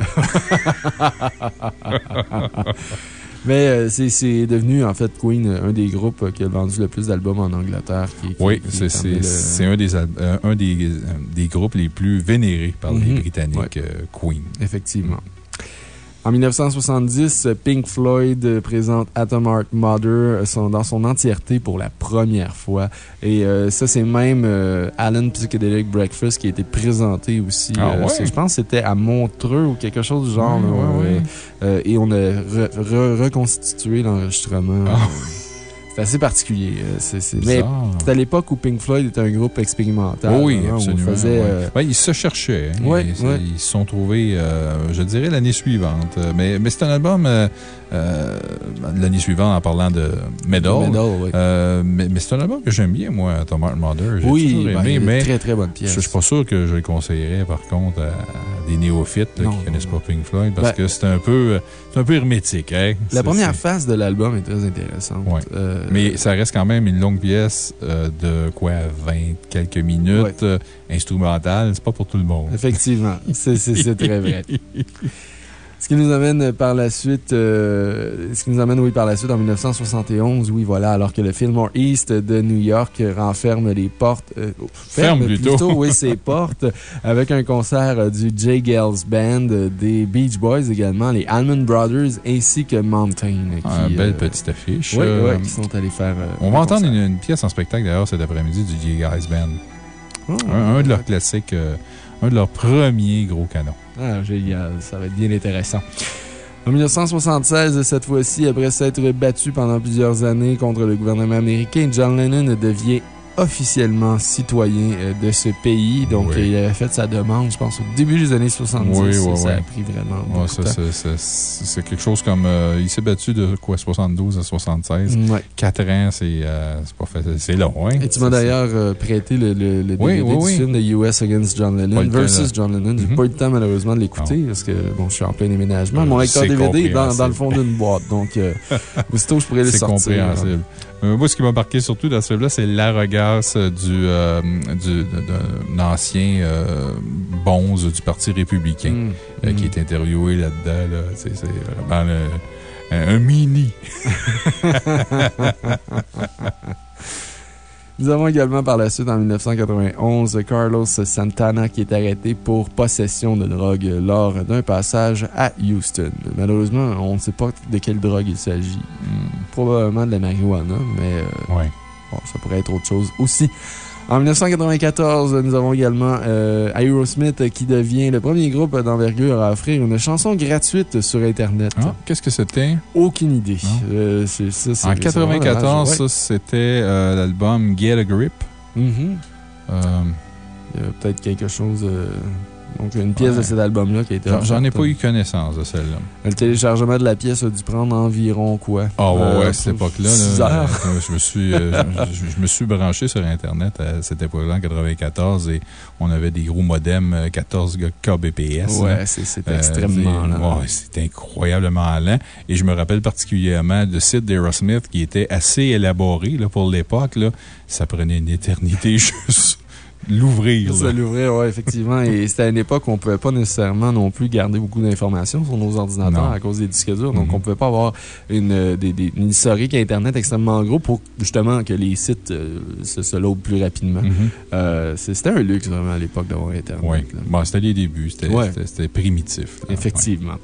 Mais euh, c'est- devenu, en fait, Queen, un des groupes euh, qui a vendu le plus d'albums en Angleterre. Qui, qui- Oui, c'est le- un, des, euh, un des, euh, des groupes les plus vénérés par les Mhm. Britanniques, euh, Queen. Effectivement. En 1970, Pink Floyd présente Atom Heart Mother dans son entièreté pour la première fois. Et euh, ça, c'est même euh, Alan Psychedelic Breakfast qui a été présenté aussi. Ah Euh, ouais? Je pense que c'était à Montreux ou quelque chose du genre. Ouais, là, ouais, euh, ouais. euh, et on a re- re- reconstitué l'enregistrement. Ah. C'est assez particulier. euh, c'est- c'est- Mais c'était à l'époque où Pink Floyd était un groupe expérimental. Oui, hein, où on absolument. faisait, ouais. euh, Ouais, ils se cherchaient. hein. Ouais, ils, se sont trouvés, euh, je dirais, l'année suivante. Mais, mais c'est un album, euh, euh, l'année suivante, en parlant de Medal. Medal, oui. Euh, mais mais c'est un album que j'aime bien, moi, Tom Heart Mother. J'ai Oui, toujours ben, aimé, de mais très très bonne pièce. je suis pas sûr que je le conseillerais, par contre, à des néophytes là, Non, qui non, connaissent pas Pink Floyd, parce Ben- que c'est un, peu, euh, un peu hermétique. Hein? La première phase de l'album est très intéressante. Euh, Mais ça reste quand même une longue pièce de quoi, 20 quelques minutes, instrumentale. C'est pas pour tout le monde. Effectivement, c'est très vrai. Ce qui nous amène par la suite, euh, ce qui nous amène, oui, par la suite en 1971, oui, voilà, alors que le Fillmore East de New York renferme les portes, euh, Ferme plutôt. oui, ses portes, avec un concert euh, du Jay Gales Band, euh, des Beach Boys également, les Allman Brothers ainsi que Mountain. Qui, Ah, belle euh, petite affiche. Oui, Euh, oui, qui sont allés faire. euh, on va entendre une, une pièce en spectacle d'ailleurs cet après-midi du G Guys Band. Oh, Un, un de leurs classiques, euh, un de leurs premiers gros canons. Ah, génial. Ça va être bien intéressant. En 1976, cette fois-ci, après s'être battu pendant plusieurs années contre le gouvernement américain, John Lennon devient officiellement citoyen euh, de ce pays. Donc, Oui. il avait fait sa demande, je pense, au début des années 70. Oui, oui, ça a pris vraiment c'est- c'est c'est quelque chose comme. euh, il s'est battu de quoi, 72 à 76. Ouais. 4 ans, c'est euh, c'est pas facile. C'est long, hein? Et tu m'as C'est- d'ailleurs euh, prêté le, le, DVD du film de US Against John Lennon versus. John Lennon. J'ai Mhm. pas eu le temps malheureusement de l'écouter parce que bon, je suis en plein déménagement. Mon lecteur c'est DVD est dans, le fond d'une boîte. Donc, aussitôt, je pourrais le C'est sortir. compréhensible. Euh, moi, ce qui m'a marqué surtout dans ce film-là, c'est l'arrogance du, euh, du- d'un ancien euh, bonze du Parti républicain Mm. euh, qui Mm. est interviewé là-dedans. Là. C'est c'est vraiment le- un, un mini. Nous avons également par la suite, en 1991, Carlos Santana qui est arrêté pour possession de drogue lors d'un passage à Houston. Malheureusement, on ne sait pas de quelle drogue il s'agit. Hmm, Probablement de la marijuana, mais euh, Ouais. bon, ça pourrait être autre chose aussi. En 1994, nous avons également euh, Aerosmith qui devient le premier groupe d'envergure à offrir une chanson gratuite sur Internet. Ah, Qu'est-ce que c'était? Aucune idée. Non. Euh, En c'est vraiment 94, dommage. ça, c'était euh, l'album Get a Grip. Ouais. Il y a peut-être quelque chose. Euh, donc, une pièce Ouais. de cet album-là qui a été. J'en ai pas eu connaissance de celle-là. Le téléchargement de la pièce a dû prendre environ quoi? Ah ouais, Euh, ouais, à cette époque-là. là, heures. euh, je, me suis, euh, je, je me suis branché sur Internet à cette époque-là, en 94, et on avait des gros modems euh, 14 kbps. Ouais, Euh, extrêmement lent. ouais, C'était incroyablement lent. Et je me rappelle particulièrement de site d'Aerosmith qui était assez élaboré là, pour l'époque. Ça prenait une éternité juste l'ouvrir. Là. l'ouvrir, oui, effectivement. Et c'était à une époque où on ne pouvait pas nécessairement non plus garder beaucoup d'informations sur nos ordinateurs Non. à cause des disques durs. Donc, Mhm. on ne pouvait pas avoir une, euh, des, des- une historique Internet extrêmement gros pour justement que les sites euh, se, se loadent plus rapidement. Mhm. Euh, c'est- c'était un luxe vraiment à l'époque d'avoir Internet. Là. Bon, c'était les débuts. C'était Ouais. primitif. là. Effectivement.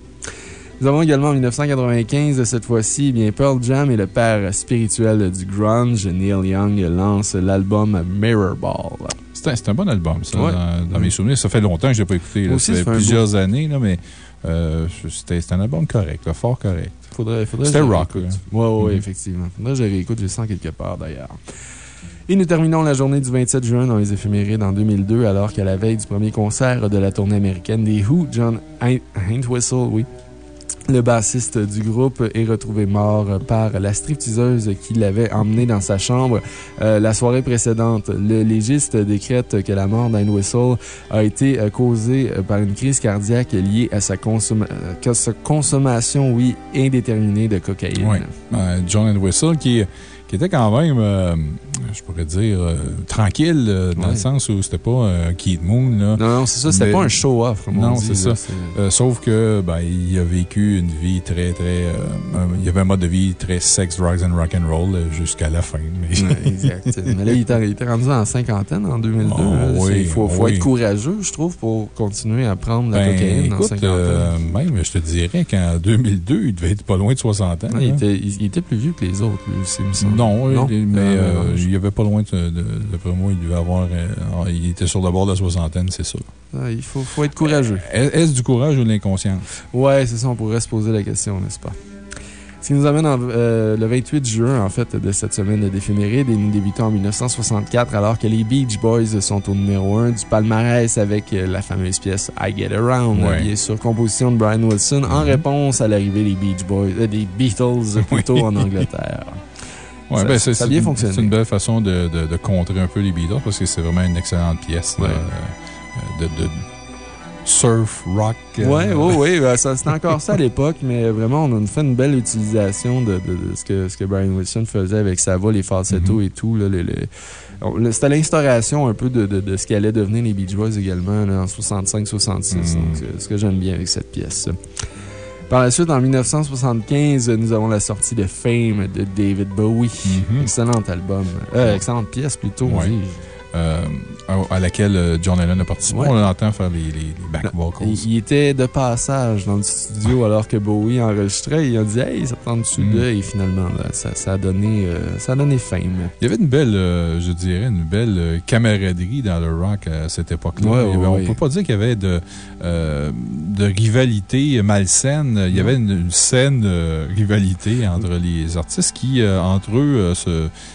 Nous avons également en 1995, cette fois-ci, eh bien Pearl Jam et le père spirituel du grunge, Neil Young, lance l'album Mirrorball. Ouais. C'est un, bon album, ça, Ouais. dans, dans mes souvenirs. Ça fait longtemps que je n'ai pas écouté. là. Aussi, Ça fait plusieurs années, là, mais euh, c'était un album correct, là, fort correct. Faudrait, faudrait C'était rock, réécoute. là. Ouais, ouais, Mhm. effectivement. Faudrait que je réécoute, je le sens quelque part d'ailleurs. Et nous terminons la journée du 27 juin dans les éphémérides en 2002, alors qu'à la veille du premier concert de la tournée américaine des Who, John Entwistle, oui, Le bassiste du groupe est retrouvé mort par la stripteaseuse qui l'avait emmené dans sa chambre euh, la soirée précédente. Le légiste décrète que la mort d'Anne Whistle a été euh, causée euh, par une crise cardiaque liée à sa, consommation, oui, indéterminée de cocaïne. John Whistle, qui, qui était quand même, euh, je pourrais dire, euh, tranquille, euh, dans Ouais. le sens où c'était pas Keith Moon. Là. Non, non, c'est ça, c'était pas un show-off, Non, c'est ça. Sauf que, ben, il a vécu une vie très, très. il y avait un mode de vie très sex, drugs and rock and roll jusqu'à la fin. Mais... Ouais, exact. Mais là, il était, il était rendu en cinquantaine en 2002. Oh, là. oui, C'est- il faut, faut oui. être courageux, je trouve, pour continuer à prendre la Ben, cocaïne en cinquantaine. même, je te dirais qu'en 2002, il devait être pas loin de 60 ans. Ouais, il, hein. était, il, il était plus vieux que les autres, lui aussi, il me semble. Non, oui, mais euh, non. il y avait pas loin de, de, d'après moi, il devait avoir. euh, il était sur le bord de la soixantaine, c'est sûr. Ah, Il faut, faut être courageux. Est-ce du courage ou de l'inconscience? Ouais, c'est ça, on pourrait se poser la question, n'est-ce pas? Ce qui nous amène en, euh, le 28 juin, en fait, de cette semaine d'éphéméride et nous débutons en 1964 alors que les Beach Boys sont au numéro 1 du palmarès avec euh, la fameuse pièce I Get Around, Ouais. bien sûr, composition de Brian Wilson en Mhm. réponse à l'arrivée des Beach Boys, euh, des Beatles plutôt Oui. en Angleterre. Ouais, Ça- ben, c'est- ça a bien fonctionné. C'est une belle façon de, de, de contrer un peu les Beatles parce que c'est vraiment une excellente pièce Ouais. euh, de, de surf, rock. euh, Oui, oui, oui. ben, C'était encore ça à l'époque, mais vraiment, on a fait une belle utilisation de, de- de ce, que, ce que Brian Wilson faisait avec sa voix, les falsettos Mhm. et tout. le- le- C'était l'instauration un peu de, de- ce qui allait devenir les Beach Boys également là, en 65-66. Mhm. Donc, c'est ce que j'aime bien avec cette pièce. Par la suite, en 1975, nous avons la sortie de Fame de David Bowie. Mhm. Excellent album. Euh, excellente pièce plutôt, Ouais. Euh, à, à laquelle euh, John Lennon a participé. Ouais. On l'entend faire les, les, les back vocals. Il, il était de passage dans le studio alors que Bowie enregistrait. Il a dit Hey, ça tente dessus Mm. Et finalement, là, ça, ça, a donné, euh, ça a donné fame. Il y avait une belle, euh, je dirais, une belle camaraderie dans le rock à cette époque-là. Ouais, ouais, on ne peut pas dire qu'il y avait de, de rivalité malsaine. Il y avait une, une saine rivalité entre les artistes qui, entre eux,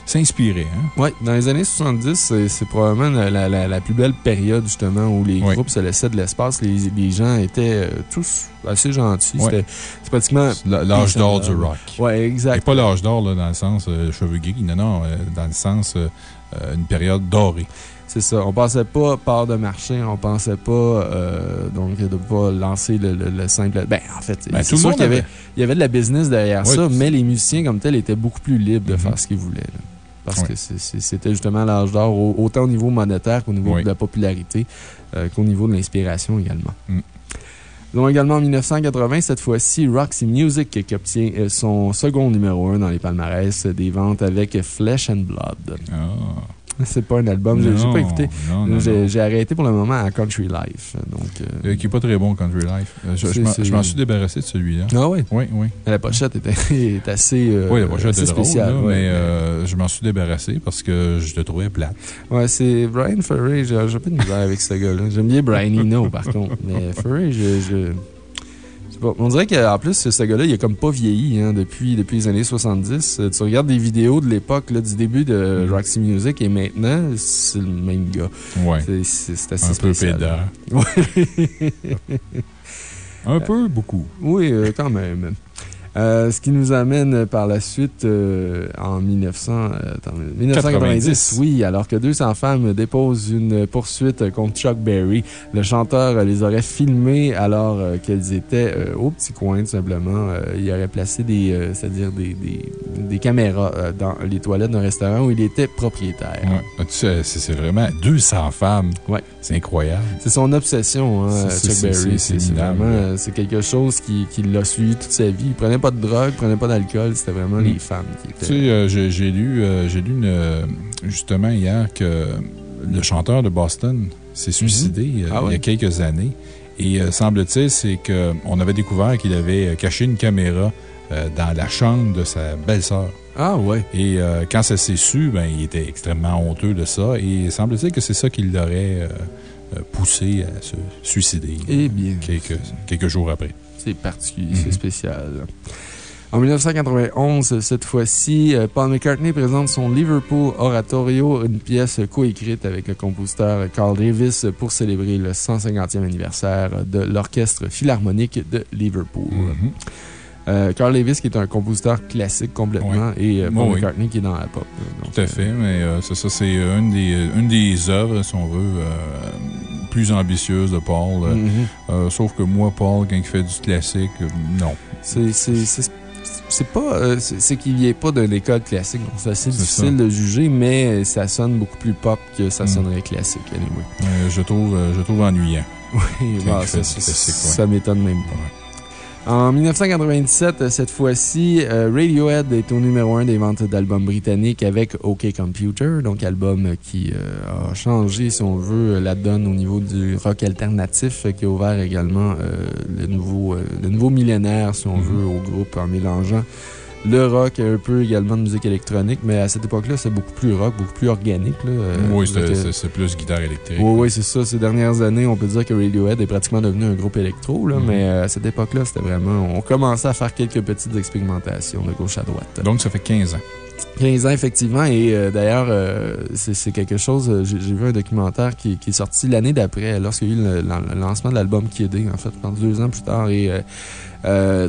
s'inspiraient. hein. Oui, dans les années 70, c'est c'est probablement la, la- plus belle période, justement, où les groupes se laissaient de l'espace. Les, les gens étaient euh, tous assez gentils. C'était c'est pratiquement. L'âge d'or du rock. Et exact. pas l'âge d'or là, dans le sens euh, cheveux gris, non, non, euh, dans le sens euh, une période dorée. C'est ça. On pensait pas part de marché, on pensait pas euh, donc de pas lancer le, le- le simple. Ben, en fait, Ben, c'est sûr qu'il y avait, y avait de la business derrière ça, mais les musiciens comme tels étaient beaucoup plus libres de Mhm. faire ce qu'ils voulaient. là. Parce que c'était justement l'âge d'or, au- autant au niveau monétaire qu'au niveau Oui. de la popularité, euh, qu'au niveau de l'inspiration également. Mm. Nous avons également en 1980, cette fois-ci, Roxy Music qui obtient euh, son second numéro 1 dans les palmarès des ventes avec Flesh and Blood. Ah. C'est pas un album, j'ai pas écouté. J'ai arrêté pour le moment à Country Life. Donc, euh, Euh, qui n'est pas très bon, Country Life. Euh, je- m'en- suis débarrassé de celui-là. Ah oui? Oui, oui. La pochette est assez, euh, oui, la pochette assez est drôle, spéciale. là, ouais. mais euh, je m'en suis débarrassé parce que je le trouvais plate. Ouais, c'est Brian Ferry. J'ai j'ai pas de misère avec ce gars-là. J'aime bien Brian Eno, par contre. Mais Ferry, je. je... On dirait qu'en plus, ce gars-là, il a comme pas vieilli hein, depuis, depuis les années 70. Euh, Tu regardes des vidéos de l'époque, du début de Mm. Roxy Music et maintenant, c'est le même gars. Ouais. C'est- assez Un peu pédard. Ouais. Un peu, beaucoup. Oui, euh, quand même. Euh, ce qui nous amène par la suite euh, en 1900, euh, attends, 1990. 90. Oui, alors que 200 femmes déposent une poursuite contre Chuck Berry. Le chanteur les aurait filmées alors euh, qu'elles étaient euh, au petit coin, tout simplement. Euh, il aurait placé des, euh, c'est-à-dire des, des, des caméras euh, dans les toilettes d'un restaurant où il était propriétaire. Ouais. Tu sais, C'est c'est vraiment 200 femmes. Ouais. C'est incroyable. C'est son obsession, hein, Chuck Berry. vraiment, euh, c'est quelque chose qui, qui l'a suivi toute sa vie. Il prenait pas de drogue, prenait pas d'alcool. C'était vraiment Mm. les femmes qui Tu étaient. sais, euh, j'ai lu, euh, j'ai lu une, euh, justement hier que le chanteur de Boston s'est suicidé euh, Ah il y a quelques années. Et semble-t-il, c'est qu'on avait découvert qu'il avait caché une caméra dans la chambre de sa belle-sœur. Ah ouais. Et euh, quand ça s'est su, ben, il était extrêmement honteux de ça. Et semble-t-il que c'est ça qui l'aurait euh, poussé à se suicider Eh bien. quelques, quelques jours après. C'est particulier, Mhm. c'est spécial. En 1991, cette fois-ci, euh, Paul McCartney présente son Liverpool Oratorio, une pièce coécrite avec le compositeur Carl Davis pour célébrer le 150e anniversaire de l'Orchestre Philharmonique de Liverpool. Mhm. Euh, Carl Davis, qui est un compositeur classique complètement, et euh, Paul oui. McCartney, qui est dans la pop. Donc, Tout à fait, mais euh, c'est ça, c'est une des, une des œuvres, si on veut, euh, plus ambitieuses de Paul. euh, Mhm. euh, sauf que moi, Paul, quand il fait du classique, euh, non. C'est- pas. euh, c'est qu'il vient pas d'une école classique, donc c'est assez difficile ça. de juger, mais ça sonne beaucoup plus pop que ça Mm. sonnerait classique, anyway. Euh, je, trouve, euh, je trouve ennuyant. Oui, bah, ça, ça- ça m'étonne même pas. En 1997, euh, cette fois-ci, euh, Radiohead est au numéro 1 des ventes d'albums britanniques avec OK Computer, donc album qui euh, a changé, si on veut, la donne au niveau du rock alternatif, qui a ouvert également euh, le, nouveau, euh, le nouveau millénaire, si on Mhm. veut, au groupe en mélangeant le rock un peu également de musique électronique, mais à cette époque-là, c'est beaucoup plus rock, beaucoup plus organique. Là, euh, oui, c'est plus guitare électrique. oui, oui, c'est ça. Ces dernières années, on peut dire que Radiohead est pratiquement devenu un groupe électro, là, Mhm. mais euh, à cette époque-là, c'était vraiment. On commençait à faire quelques petites expérimentations de gauche à droite. Donc, ça fait 15 ans. 15 ans, effectivement. Et euh, d'ailleurs, euh, c'est quelque chose. euh, J'ai vu un documentaire qui, qui est sorti l'année d'après, lorsqu'il y a eu le, lan- le lancement de l'album Kid, en fait, pendant deux ans plus tard. Et.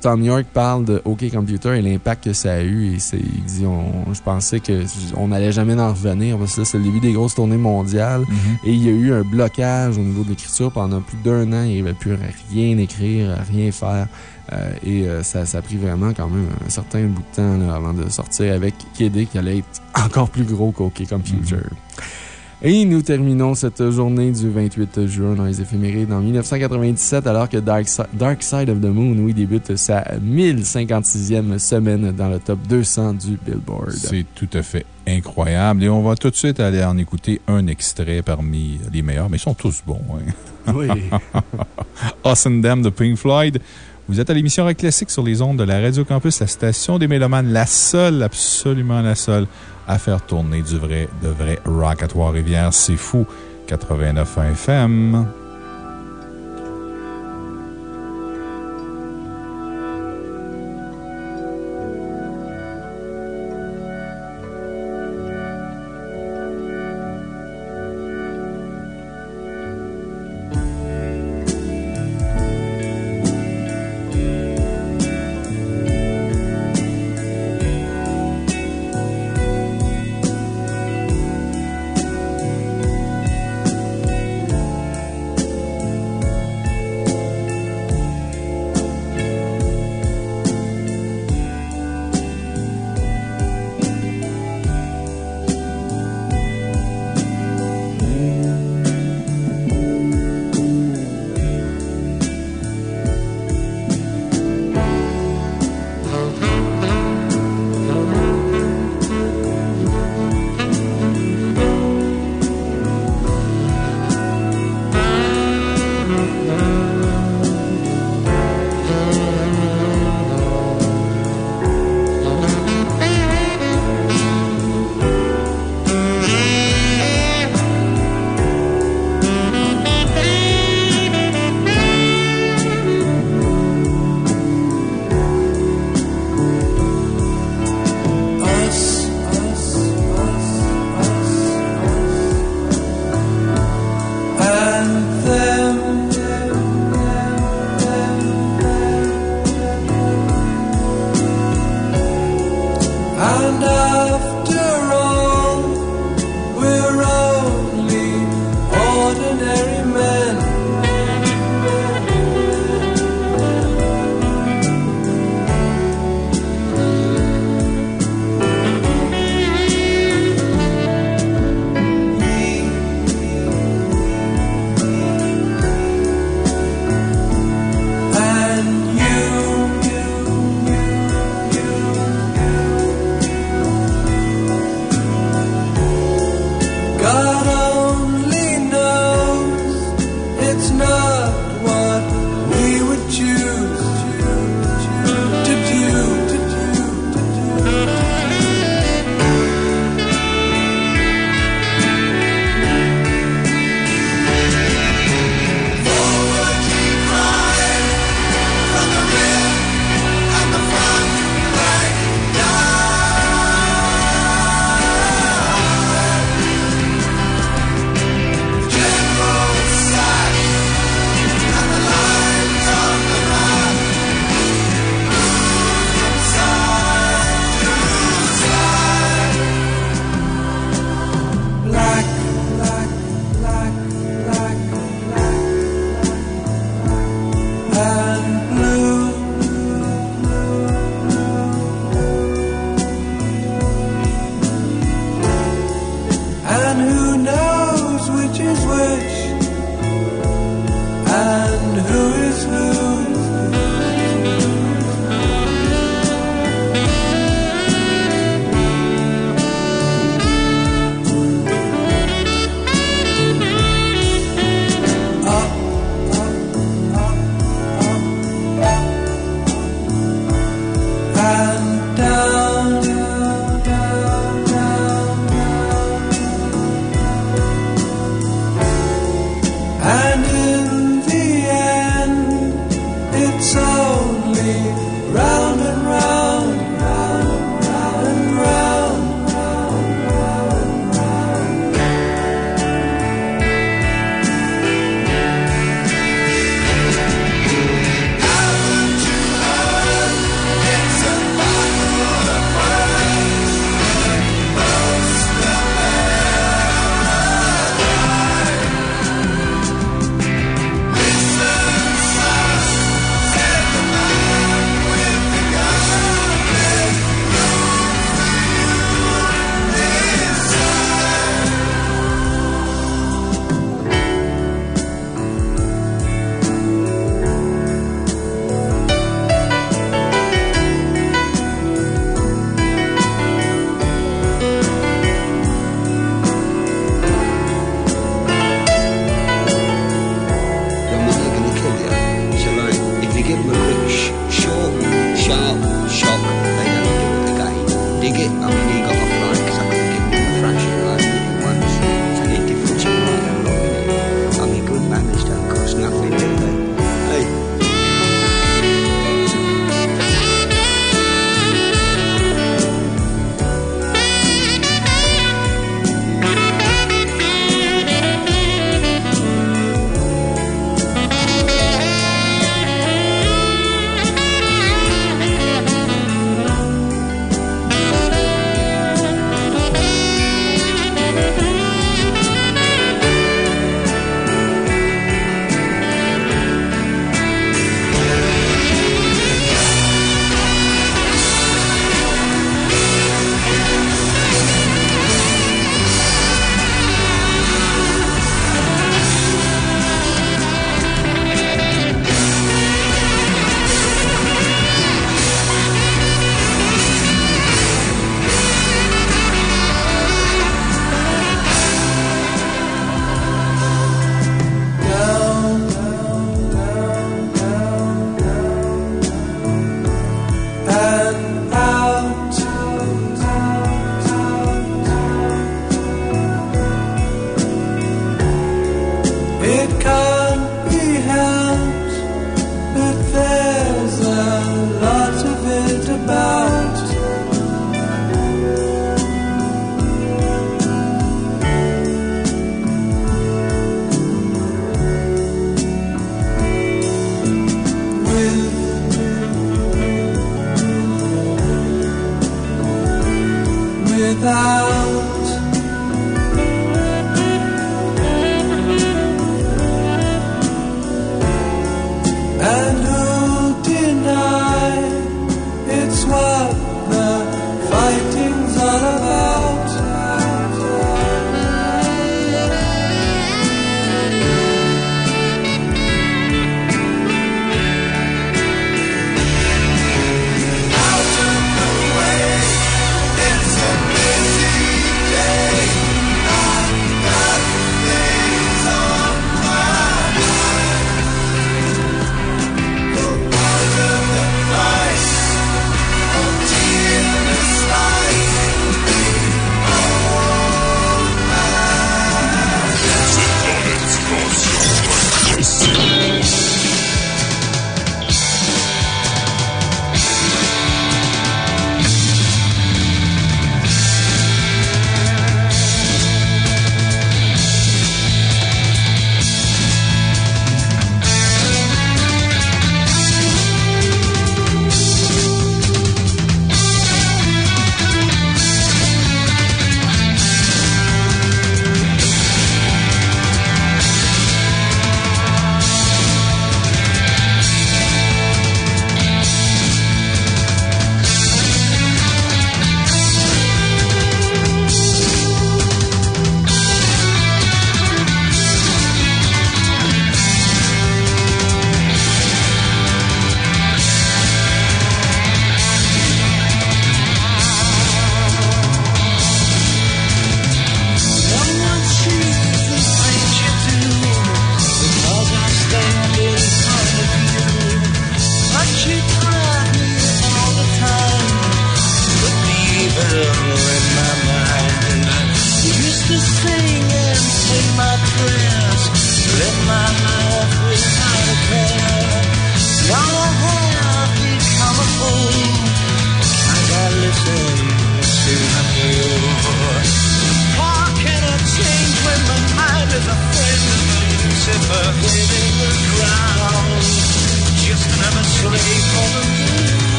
Tom York parle de OK Computer et l'impact que ça a eu. Et il dit on, Je pensais qu'on n'allait jamais en revenir parce que là, c'est le début des grosses tournées mondiales. Et il y a eu un blocage au niveau de l'écriture pendant plus d'un an. Il n'arrivait plus à rien écrire, à rien faire. Euh, et euh, ça, ça a pris vraiment quand même un certain bout de temps là, avant de sortir avec KD qui allait être encore plus gros qu'OK Computer. Et nous terminons cette journée du 28 juin dans les éphémérides en 1997, alors que Dark, Si- Dark Side of the Moon, oui, débute sa 1056e semaine dans le top 200 du Billboard. C'est tout à fait incroyable. Et on va tout de suite aller en écouter un extrait parmi les meilleurs, mais ils sont tous bons. Hein? Oui. Us and Them de Pink Floyd. Vous êtes à l'émission Rock Classique sur les ondes de la Radio Campus, la station des Mélomanes, la seule, absolument la seule, à faire tourner du vrai, de vrai rock à Trois-Rivières. C'est fou. 89 FM.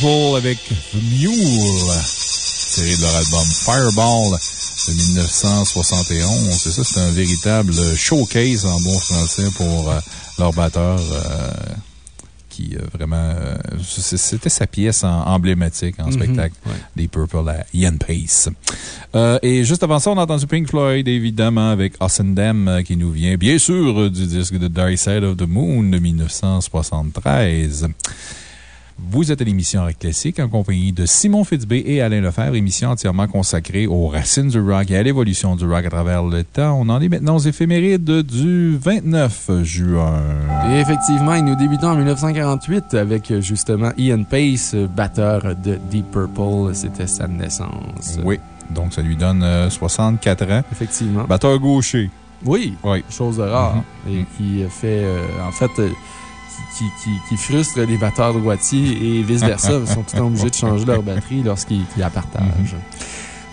Avec The Mule, tiré de leur album Fireball de 1971. C'est ça, c'est un véritable showcase en bon français pour euh, leur batteur. euh, qui euh, vraiment. C'était sa pièce en- emblématique en spectacle. ouais. Deep Purple à Ian Pace. Et juste avant ça, on a entendu Pink Floyd, évidemment, avec Ossendem, qui nous vient, bien sûr, du disque de Dark Side of the Moon de 1973. Vous êtes à l'émission Rock Classique en compagnie de Simon Fitzbé et Alain Lefebvre, émission entièrement consacrée aux racines du rock et à l'évolution du rock à travers le temps. On en est maintenant aux éphémérides du 29 juin. Et effectivement, et nous débutons en 1948 avec euh, justement Ian Pace, euh, batteur de Deep Purple. C'était sa naissance. Oui, donc ça lui donne euh, 64 ans. Effectivement. Batteur gaucher. Oui, Oui. chose rare. Mhm. Et qui fait, euh, en fait, euh, qui, qui, qui frustre les batteurs droitiers et vice-versa. Ils sont tout le temps obligés de changer leur batterie lorsqu'ils qu'ils la partagent. Mhm.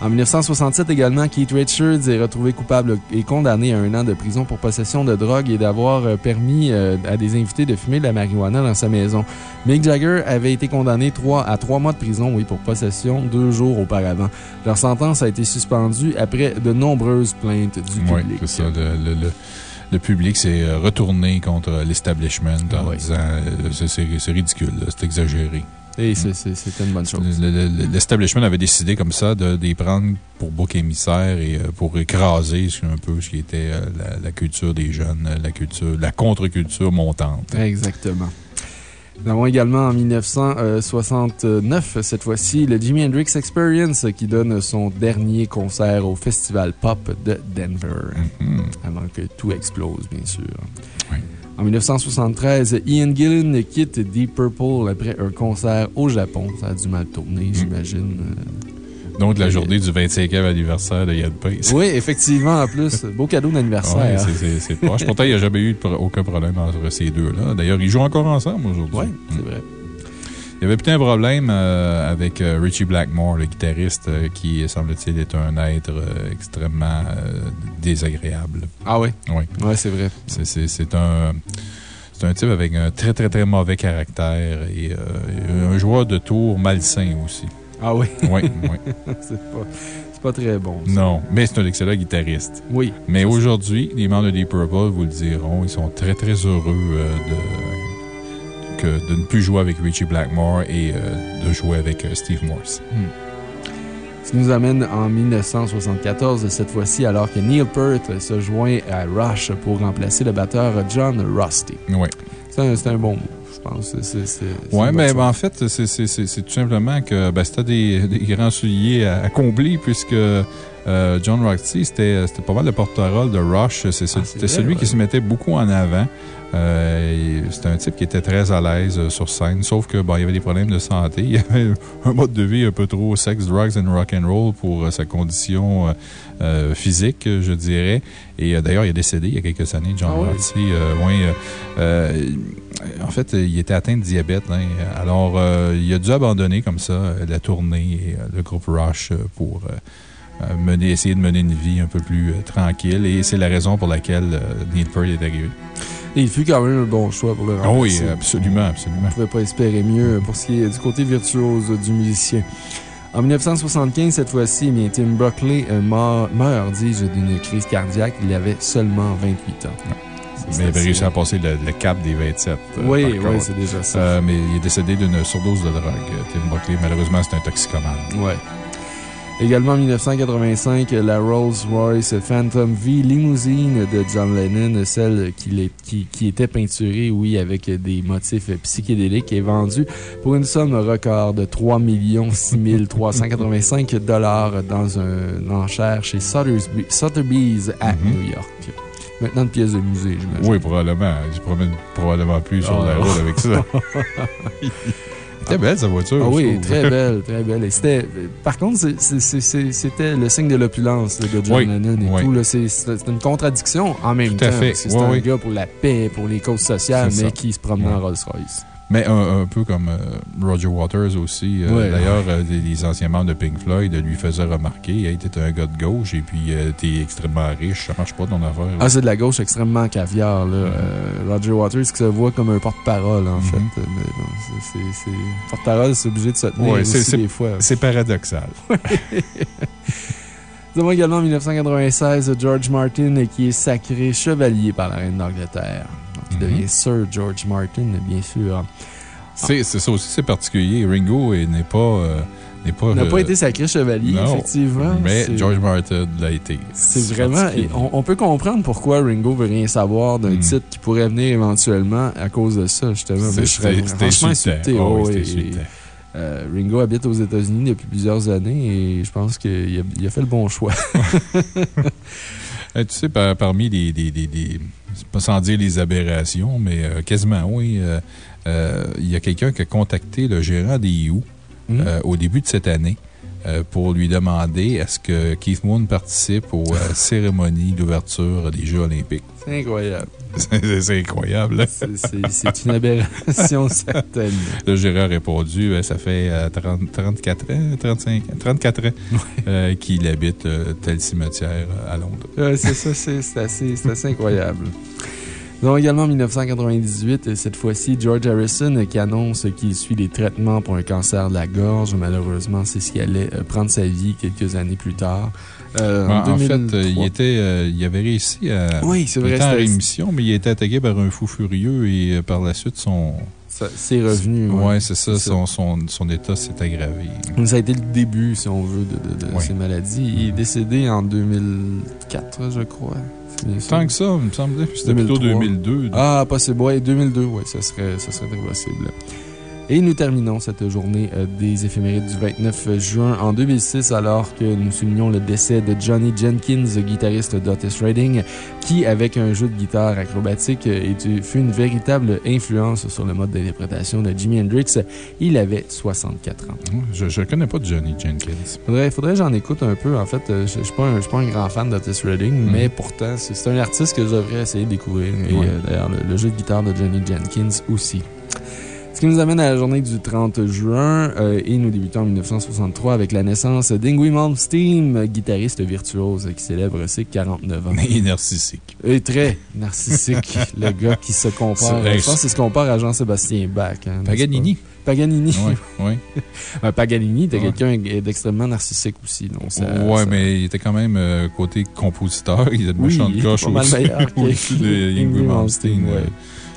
En 1967 également, Keith Richards est retrouvé coupable et condamné à un an de prison pour possession de drogue et d'avoir euh, permis euh, à des invités de fumer de la marijuana dans sa maison. Mick Jagger avait été condamné à trois mois de prison, oui, pour possession deux jours auparavant. Leur sentence a été suspendue après de nombreuses plaintes du public. c'est ça. Le, le- le- le public s'est euh, retourné contre l'establishment en Oui. disant euh, c'est- ridicule, c'est exagéré. Et c'était une bonne chose. Le- le- le- L'establishment avait décidé comme ça de, de les prendre pour bouc émissaire et euh, pour écraser un peu ce qui était la, la culture des jeunes, la culture, la contre-culture montante. Exactement. Nous avons également en 1969, cette fois-ci, le Jimi Hendrix Experience qui donne son dernier concert au Festival Pop de Denver. Mhm. Avant que tout explose, bien sûr. Oui. En 1973, Ian Gillan quitte Deep Purple après un concert au Japon. Ça a du mal tourner, j'imagine. Donc, la journée du 25e anniversaire de Yann Pace. Oui, effectivement, en plus. Beau cadeau Ouais, d'anniversaire. c'est- c'est c'est proche. Pourtant, il n'y a jamais eu pro- aucun problème entre ces deux-là. D'ailleurs, ils jouent encore ensemble aujourd'hui. Oui, c'est vrai. Il y avait peut-être un problème euh, avec euh, Richie Blackmore, le guitariste, euh, qui, semble-t-il, est un être extrêmement désagréable. Ah oui? Oui. C'est vrai. C'est- un. C'est un type avec un très, très, très mauvais caractère et euh, un joueur de tour malsain aussi. Ah oui? Oui, oui. c'est pas, pas très bon. ça. Non, mais c'est un excellent guitariste. Oui. Mais aujourd'hui, les membres de Deep Purple vous le diront, ils sont très, très heureux euh, de, que, de ne plus jouer avec Richie Blackmore et euh, de jouer avec euh, Steve Morse. Ce qui nous amène en 1974, cette fois-ci, alors que Neil Peart se joint à Rush pour remplacer le batteur John Rusty. Oui. C'est un, un bon je pense. Oui, mais ben, en fait, c'est- tout simplement que ben, c'était des, des grands souliers à, à combler puisque euh, John Roxy, c'était pas mal le porte-parole de Rush. Ah, C'était celui qui se mettait beaucoup en avant. Euh, C'était un type qui était très à l'aise euh, sur scène, sauf que bon, il y avait des problèmes de santé. Il y avait un mode de vie un peu trop sex, drugs and rock and roll pour sa condition euh, physique, je dirais. Et d'ailleurs, il est décédé il y a quelques années, John Ah oui? Roxy. Euh, en fait, il était atteint de diabète. hein. Alors, euh, il a dû abandonner comme ça euh, la tournée et euh, le groupe Rush pour mener, essayer de mener une vie un peu plus tranquille. Et c'est la raison pour laquelle Neil Peart est arrivé. Et il fut quand même un bon choix pour le Ah oui, remplacer. absolument, absolument. On ne pouvait pas espérer mieux pour ce qui est du côté virtuose du musicien. En 1975, cette fois-ci, eh Tim Buckley meurt, meurt, dis-je, d'une crise cardiaque. Il avait seulement 28 ans. Mais il avait réussi à passer le, le cap des 27. euh, Oui, oui, c'est déjà ça. Euh, mais il est décédé d'une surdose de drogue, Tim Buckley. Malheureusement, c'est un toxicomane. Ouais. Également en 1985, la Rolls-Royce Phantom V limousine de John Lennon, celle qui, l'est- qui, qui était peinturée, oui, avec des motifs psychédéliques, est vendue pour une somme record de 3 6 385 dans un enchère chez Sotheby's, à Mhm. New York. Maintenant, une pièce de musée, j'imagine. Oui, probablement. Je promène probablement plus sur la route avec ça. C'était belle, sa voiture. Ah oui, trouve. très belle, très belle. Et c'était, par contre, c'était le signe de l'opulence de John Oui, Lennon et oui. tout. C'est une contradiction en même Tout à temps. fait. C'est Oui, un gars pour la paix, pour les causes sociales, mais ça. qui se promène Oui. en Rolls-Royce. Mais un, un peu comme euh, Roger Waters aussi. Euh, Ouais. D'ailleurs, euh, les, les anciens membres de Pink Floyd lui faisaient remarquer Hey, t'es un gars de gauche et puis t'es extrêmement riche. Ça marche pas ton affaire. Ah, c'est de la gauche extrêmement caviar. Là. Euh, Roger Waters qui se voit comme un porte-parole, en Mhm. fait. Mais bon, c'est- c'est- c'est- Porte-parole, c'est obligé de se tenir Ouais, aussi des fois. C'est paradoxal. Nous avons également en 1996 George Martin qui est sacré chevalier par la reine d'Angleterre. Donc, il Mhm. devient Sir George Martin, bien sûr. C'est c'est ça aussi, c'est particulier. Ringo est- n'est pas. euh, pas Il n'a euh, pas été sacré chevalier, non, effectivement. Mais George Martin l'a été. C'est vraiment. on, on peut comprendre pourquoi Ringo veut rien savoir d'un Mm. titre qui pourrait venir éventuellement à cause de ça, justement. Moi, je serais franchement insulté. Ah oui, oh, et- euh, Ringo habite aux États-Unis depuis plusieurs années et je pense qu'il a, fait le bon choix. Euh, Tu sais, par- parmi les, les- les- les- c'est pas sans dire les aberrations, mais euh, quasiment, oui. euh, euh, Il y a quelqu'un qui a contacté le gérant des Who Mm. euh, au début de cette année euh, pour lui demander est-ce que Keith Moon participe aux euh, cérémonies d'ouverture des Jeux Olympiques? C'est incroyable. C'est incroyable. hein? C'est- une aberration certaine. Le gérant a répondu euh, ça fait euh, 30 34 ans, 35 ans, 34 ans euh, qu'il habite tel cimetière à Londres. C'est ça, c'est assez, c'est assez incroyable. Nous avons également en 1998, cette fois-ci, George Harrison qui annonce qu'il suit des traitements pour un cancer de la gorge. Malheureusement, c'est ce qui allait euh, prendre sa vie quelques années plus tard. Euh, Ben, en fait, 2003. euh, il, était, euh, il avait réussi à. Oui, c'est Il était en rémission, mais il a été attaqué par un fou furieux et euh, par la suite, son, C'est revenu. Ouais, c'est ça. Son, son, son état s'est aggravé. Ça a été le début, si on veut, de, de- de Ouais. ces maladies. Il est décédé en 2004, je crois. Tant que ça, il me semblait. C'était plutôt 2003. 2002. Ah, possible. Ouais, 2002, oui, ça serait, ça serait très possible. Et nous terminons cette journée euh, des éphémérides du 29 juin en 2006, alors que nous soulignons le décès de Johnny Jenkins, guitariste d'Otis Redding, qui, avec un jeu de guitare acrobatique, euh, fut une véritable influence sur le mode d'interprétation de Jimi Hendrix. Il avait 64 ans. Je ne connais pas Johnny Jenkins. Faudrait, faudrait que j'en écoute un peu. En fait, euh, je ne suis pas, un- je suis pas un grand fan d'Otis Redding, mais pourtant, c'est c'est un artiste que je devrais essayer de découvrir. Et Ouais. euh, d'ailleurs, le, le jeu de guitare de Johnny Jenkins aussi. Ce qui nous amène à la journée du 30 juin, euh, et nous débutons en 1963 avec la naissance d'Ingwie Malmsteen, guitariste virtuose qui célèbre ses 49 ans. Mais narcissique. Et très narcissique, le gars qui se compare. C'est- Je pense qu'il se compare à Jean-Sébastien Bach. hein, Paganini. Paganini. Oui, oui. Euh, Paganini était Ouais. quelqu'un d'extrêmement narcissique aussi. Donc ça, ouais, ça- mais il était quand même euh, côté compositeur. Il a de méchantes il était coches pas mal aussi. meilleur que aussi de Malmsteen, Malmsteen. ouais.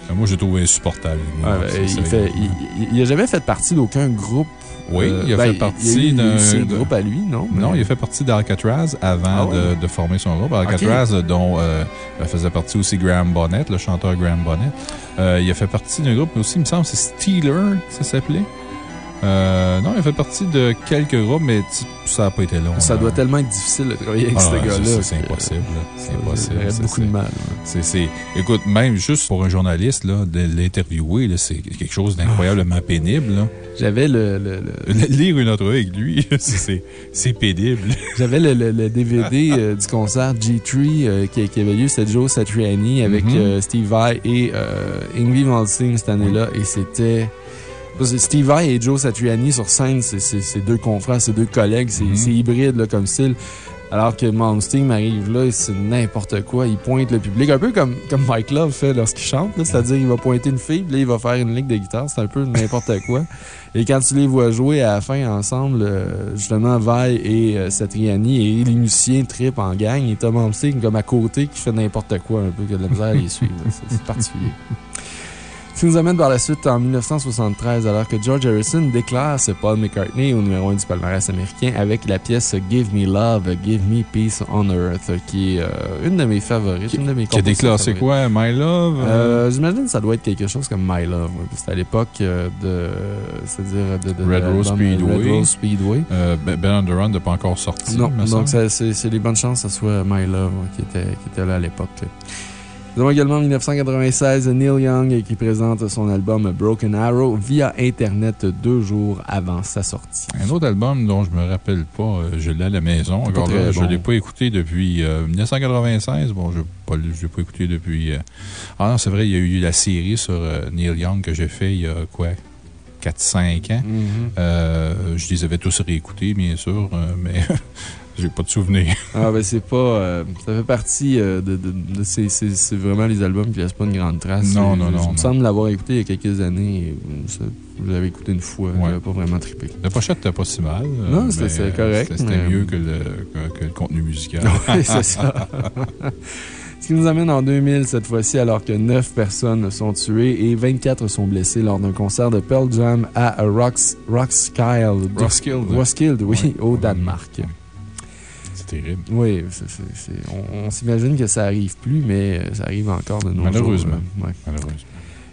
Euh, Moi, je le trouve insupportable. Ouais, ben, il, fait, il, il- a jamais fait partie d'aucun groupe. Oui, euh, il a ben, fait partie d'un. groupes à lui, non? Non, il a fait partie d'Alcatraz avant Ah ouais? de, de former son groupe. Alcatraz, dont euh, faisait partie aussi Graham Bonnet, le chanteur Graham Bonnet. Euh, il a fait partie d'un groupe, mais aussi, il me semble, c'est Steeler, ça s'appelait. Euh, non, il fait partie de quelques groupes, mais ça n'a pas été long. Ça là. doit tellement être difficile de travailler avec Ah, ce gars-là. c'est- impossible. C'est impossible. beaucoup de mal. ouais. C'est, c'est- écoute, même juste pour un journaliste, là, de l'interviewer, là, c'est quelque chose d'incroyablement pénible. J'avais le, le- le- Lire une entrevue avec lui, c'est- pénible. J'avais le, le- le DVD euh, du concert G3 euh, qui, qui avait lieu, c'était Joe Satriani avec Mhm. euh, Steve Vai et Ingwie Malmsteen cette année-là. Et c'était. Que Steve Vai et Joe Satriani sur scène, c'est deux confrères, c'est deux collègues, c'est Mhm. c'est hybride là, comme style. Alors que Malmsteen arrive là, et c'est n'importe quoi. Il pointe le public, un peu comme, comme Mike Love fait lorsqu'il chante. C'est-à-dire, il va pointer une fille, puis là, il va faire une ligne de guitare. C'est un peu n'importe quoi. Et quand tu les vois jouer à la fin ensemble, euh, justement, Vai et euh, Satriani et les musiciens trip en gang, et Tom Malmsteen comme à côté qui fait n'importe quoi, un peu, qui a de la misère à les suivre. c'est particulier. Ce qui nous amène par la suite en 1973, alors que George Harrison déclasse Paul McCartney au numéro 1 du palmarès américain avec la pièce Give Me Love, Give Me Peace on Earth, qui est euh, une de mes favorites, une de mes Qui a déclassé quoi? My Love? Euh, J'imagine que ça doit être quelque chose comme My Love. ouais. C'était à l'époque euh, de. C'est-à-dire de, de. Red Rose Speedway. Red Rose Speedway. Euh, Ben Ben Run n'a pas encore sorti. Non, donc c'est c'est des bonnes chances que ce soit My Love ouais, qui, était, qui était là à l'époque. Nous avons également en 1996 Neil Young qui présente son album Broken Arrow via Internet deux jours avant sa sortie. Un autre album dont je me rappelle pas, euh, je l'ai à la maison. Encore là, je bon. ne l'ai pas écouté depuis euh, 1996. Bon, je ne l'ai pas écouté depuis. euh, Ah non, c'est vrai, il y a eu la série sur euh, Neil Young que j'ai fait il y a quoi? 4-5 ans. Euh, je les avais tous réécoutés, bien sûr, euh, mais j'ai pas de souvenir. Ah, ben c'est pas. euh, ça fait partie euh, de. de, de ces- ces- c'est vraiment les albums qui laissent pas une grande trace. Non, Euh, non, je- non, Je me semble l'avoir écouté il y a quelques années. ça, je l'avais écouté une fois. Ouais. J'avais pas vraiment trippé. La pochette n'était pas si mal. Non, c'était- correct, C'était mais- mieux que le, que, que le contenu musical. Oui, c'est ça. Ce qui nous amène en 2000 cette fois-ci, alors que 9 personnes sont tuées et 24 sont blessées lors d'un concert de Pearl Jam à Roskilde. Roskilde. Roskilde, oui, Ouais. au Danemark. Terrible. Oui, on, on s'imagine que ça arrive plus, mais euh, ça arrive encore de nos Malheureusement. jours, euh, ouais. Malheureusement.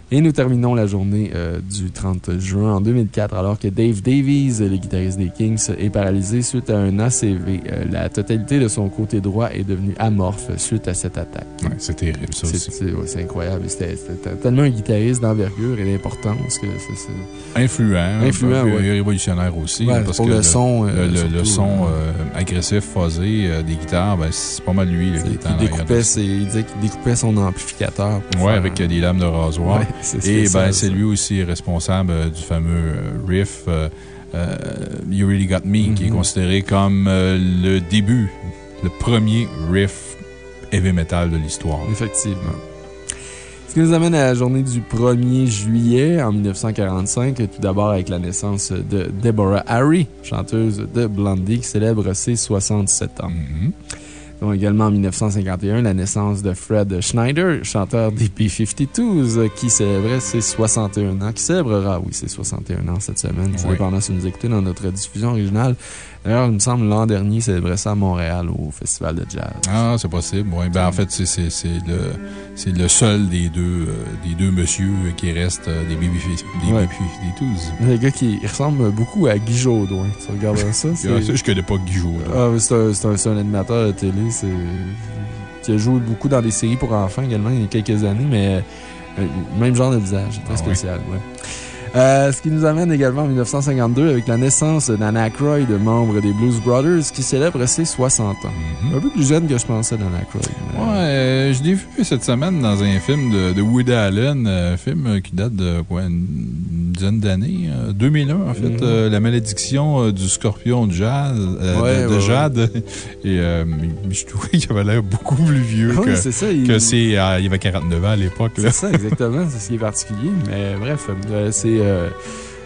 Et nous terminons la journée euh, du 30 juin en 2004, alors que Dave Davies, le guitariste des Kings, est paralysé suite à un ACV. Euh, la totalité de son côté droit est devenue amorphe suite à cette attaque. Ouais, c'est terrible, ça C'est aussi. c'est- ouais, incroyable. C'était tellement un guitariste d'envergure et d'importance que c'est. Influent. Influent, peu ouais. révolutionnaire aussi. Parce pour que le son, euh, le, le- surtout, le son agressif, phasé des guitares, ben, c'est pas mal lui là, qui est en Il, découpait ses- il disait qu'il découpait son amplificateur. faire avec des lames de rasoir. Et ben, c'est lui aussi responsable euh, du fameux euh, riff euh, You Really Got Me, qui est Mhm. considéré comme le début, le premier riff heavy metal de l'histoire. Effectivement. Ce qui nous amène à la journée du 1er juillet en 1945, tout d'abord avec la naissance de Deborah Harry, chanteuse de Blondie, qui célèbre ses 67 ans. Mhm. Ont également en 1951 la naissance de Fred Schneider, chanteur des P-52s, euh, qui célébrait ses 61 ans, qui célébrera, oui, ses 61 ans cette semaine. Tout Oui. dépendant si vous nous écoutez dans notre diffusion originale. D'ailleurs, il me semble l'an dernier, il célébrait ça à Montréal au Festival de Jazz. Ah, c'est possible. Ouais. Ben, en fait, c'est le, le seul des deux, euh, des deux monsieur qui reste euh, des Baby des Ouais. Baby des. Le gars qui il ressemble beaucoup à Guy Jodoin. Tu regardes ça? Ah, ça, je connais pas là. Ah, c'est un, un, animateur de télé. c'est- Qui a joué beaucoup dans des séries pour enfants également il y a quelques années, mais euh, même genre de visage. Très Ah ouais. spécial, ouais. Euh, ce qui nous amène également en 1952 avec la naissance d'Anna Aykroyd, membre des Blues Brothers, qui célèbre ses 60 ans. Mhm. Un peu plus jeune que je pensais d'Anna Aykroyd. mais- Ouais, euh, je l'ai vu cette semaine dans un film de, de Woody Allen, euh, un film qui date de quoi, une dizaine d'années, euh, 2001 en fait, euh, La malédiction du scorpion de jazz, Ouais, de, de ouais, Jade. Et euh, je trouvais qu'il avait l'air beaucoup plus vieux Ah oui, que, c'est ça. il- que il avait 49 ans à l'époque. C'est ça, exactement. C'est ce qui est particulier. Mais bref, c'est. Euh,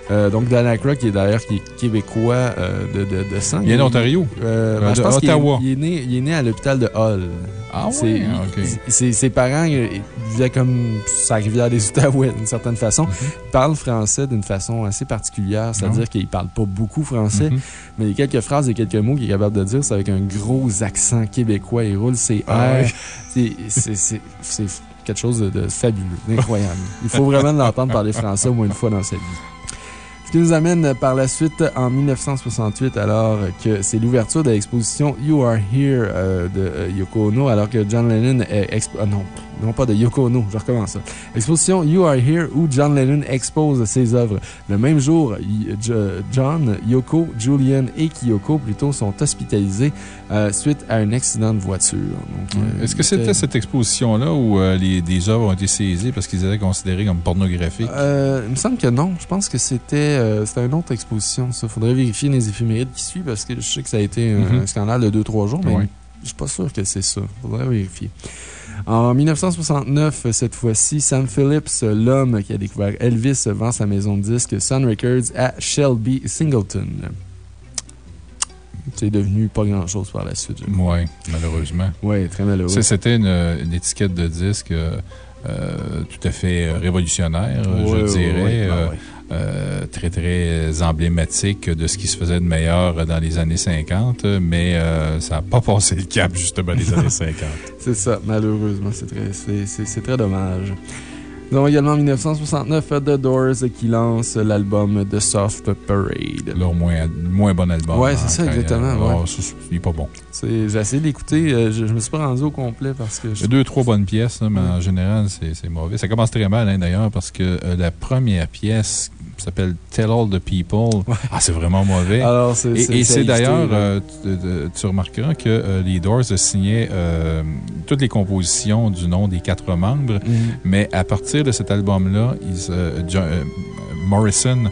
euh, donc, Dan Aykroyd, qui est d'ailleurs qui est québécois euh, de, de, de sang. Il vient d'Ontario. Euh, ben, je de pense qu'il est- Ottawa. Il est, né, il est né à l'hôpital de Hull. Ah il- Ah, ok. il- c'est- Ses parents ils vivaient comme sa rivière des Outaouais, d'une certaine façon. Mhm. Ils parlent français d'une façon assez particulière, c'est-à-dire qu'ils ne parlent pas beaucoup français, Mhm. mais il y a quelques phrases et quelques mots qu'il est capable de dire, c'est avec un gros accent québécois. Il roule ses Ah ouais. C'est quelque chose de, fabuleux, d'incroyable. Il faut vraiment l'entendre parler français au moins une fois dans sa vie. Ce qui nous amène par la suite en 1968, alors que c'est l'ouverture de l'exposition You Are Here euh, de euh, Yoko Ono, alors que John Lennon est ah non, non pas de Yoko Ono, je recommence ça. Exposition You Are Here où John Lennon expose ses œuvres. Le même jour, John, Yoko, Julian et Kyoko plutôt sont hospitalisés euh, suite à un accident de voiture. Euh, Est-ce que c'était cette exposition-là où euh, les, des œuvres ont été saisies parce qu'ils étaient considérés comme pornographiques? Euh, il me semble que non. Je pense que c'était euh, c'était une autre exposition, ça. Faudrait vérifier les éphémérides qui suivent parce que je sais que ça a été un, Mhm. un scandale de 2-3 jours, mais Ouais. je suis pas sûr que c'est ça. Faudrait vérifier. En 1969, cette fois-ci, Sam Phillips, l'homme qui a découvert Elvis, vend sa maison de disques Sun Records à Shelby Singleton. C'est devenu pas grand-chose par la suite. Oui, malheureusement. Ouais, très malheureux. C'était une, une étiquette de disque euh, euh, tout à fait révolutionnaire, Ouais, je ouais, dirais. ouais, ben euh, ouais. Euh, très, très emblématique de ce qui se faisait de meilleur dans les années 50, mais euh, ça n'a pas passé le cap, justement, des années 50. C'est ça, malheureusement. C'est très, c'est- c'est- c'est très dommage. Nous avons également en 1969 The Doors qui lance l'album The Soft Parade. Leur moins, moins bon album. Ouais, c'est ça, exactement, ouais. C'est- il n'est pas bon. J'ai essayé d'écouter. euh, je, je me suis pas rendu au complet parce que. Il Je... y a deux, trois bonnes pièces, là, mais en général, c'est c'est mauvais. Ça commence très mal, hein, d'ailleurs, parce que euh, la première pièce s'appelle Tell All the People. Ah, c'est vraiment mauvais. Alors, Et, c'est d'ailleurs, là. euh, tu, euh, tu remarqueras que euh, les Doors signaient euh, toutes les compositions du nom des quatre membres, Mhm. mais à partir de cet album-là, Morrison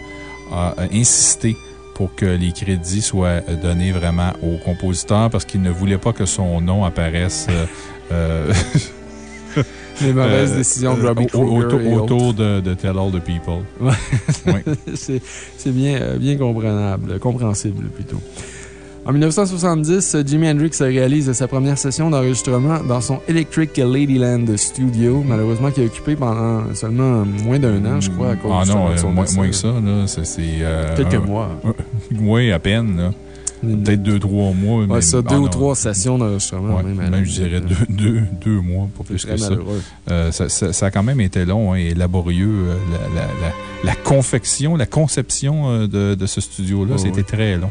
a insisté pour que les crédits soient donnés vraiment au compositeur parce qu'il ne voulait pas que son nom apparaisse Les mauvaises euh, décisions de Robbie au- au- Krieger. et autour, autour de, de Tell All the People. Ouais. Ouais. c'est bien, euh, bien comprenable, compréhensible plutôt. En 1970, Jimi Hendrix réalise sa première session d'enregistrement dans son Electric Ladyland Studio, malheureusement qui a occupé pendant seulement moins d'un an, je crois, à cause Ah non, de euh, son moins, moins que ça. là. C'est- euh, Quelques mois. Oui, à peine. là. Peut-être deux, trois mois. Ouais, ça, ah deux ou non. trois sessions d'enregistrement. Ouais, même, même, je dirais deux, deux, deux mois, pas plus que ça. Euh, ça, ça- ça a quand même été long hein, et laborieux. euh, la, la- la- la confection, la conception euh, de, de ce studio-là, Oh, c'était ouais. très long.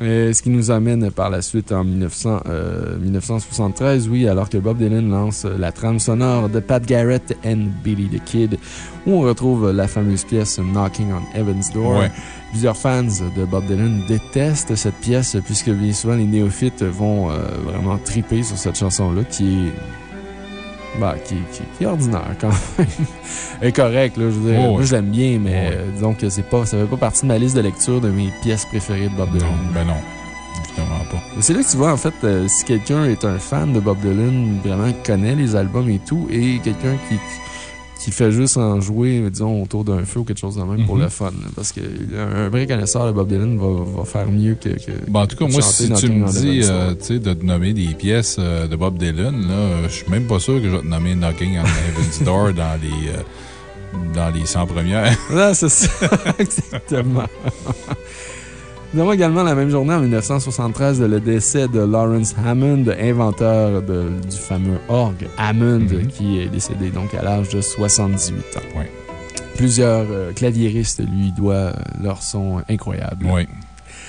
Euh, ce qui nous amène par la suite en 1900, euh, 1973, oui, alors que Bob Dylan lance la trame sonore de Pat Garrett and Billy the Kid, où on retrouve la fameuse pièce Knocking on Heaven's Door. Ouais. Plusieurs fans de Bob Dylan détestent cette pièce puisque bien souvent les néophytes vont euh, vraiment triper sur cette chanson-là qui est. Bah, qui, qui- qui est ordinaire quand même. Est correcte, là. Je veux dire, Oh, moi je l'aime bien, mais euh, disons que c'est pas, ça fait pas partie de ma liste de lecture de mes pièces préférées de Bob Dylan. Non, ben non. Évidemment pas. C'est là que tu vois, en fait, euh, si quelqu'un est un fan de Bob Dylan, vraiment connaît les albums et tout, et quelqu'un qui, qui fait juste en jouer, disons, autour d'un feu ou quelque chose de même pour Mhm. le fun. là, Parce qu'un vrai connaisseur de Bob Dylan va, va faire mieux que. que Bon, en tout cas, moi, si tu me dis euh, sais, de te nommer des pièces euh, de Bob Dylan, je suis même pas sûr que je vais te nommer Knocking on Heaven's Door dans les, euh, dans les 100 premières. C'est ça. Exactement. Nous avons également la même journée, en 1973, le décès de Lawrence Hammond, inventeur de- du fameux orgue Hammond, Mhm. qui est décédé donc à l'âge de 78 ans. Plusieurs euh, claviéristes lui doivent leur son incroyable. Oui.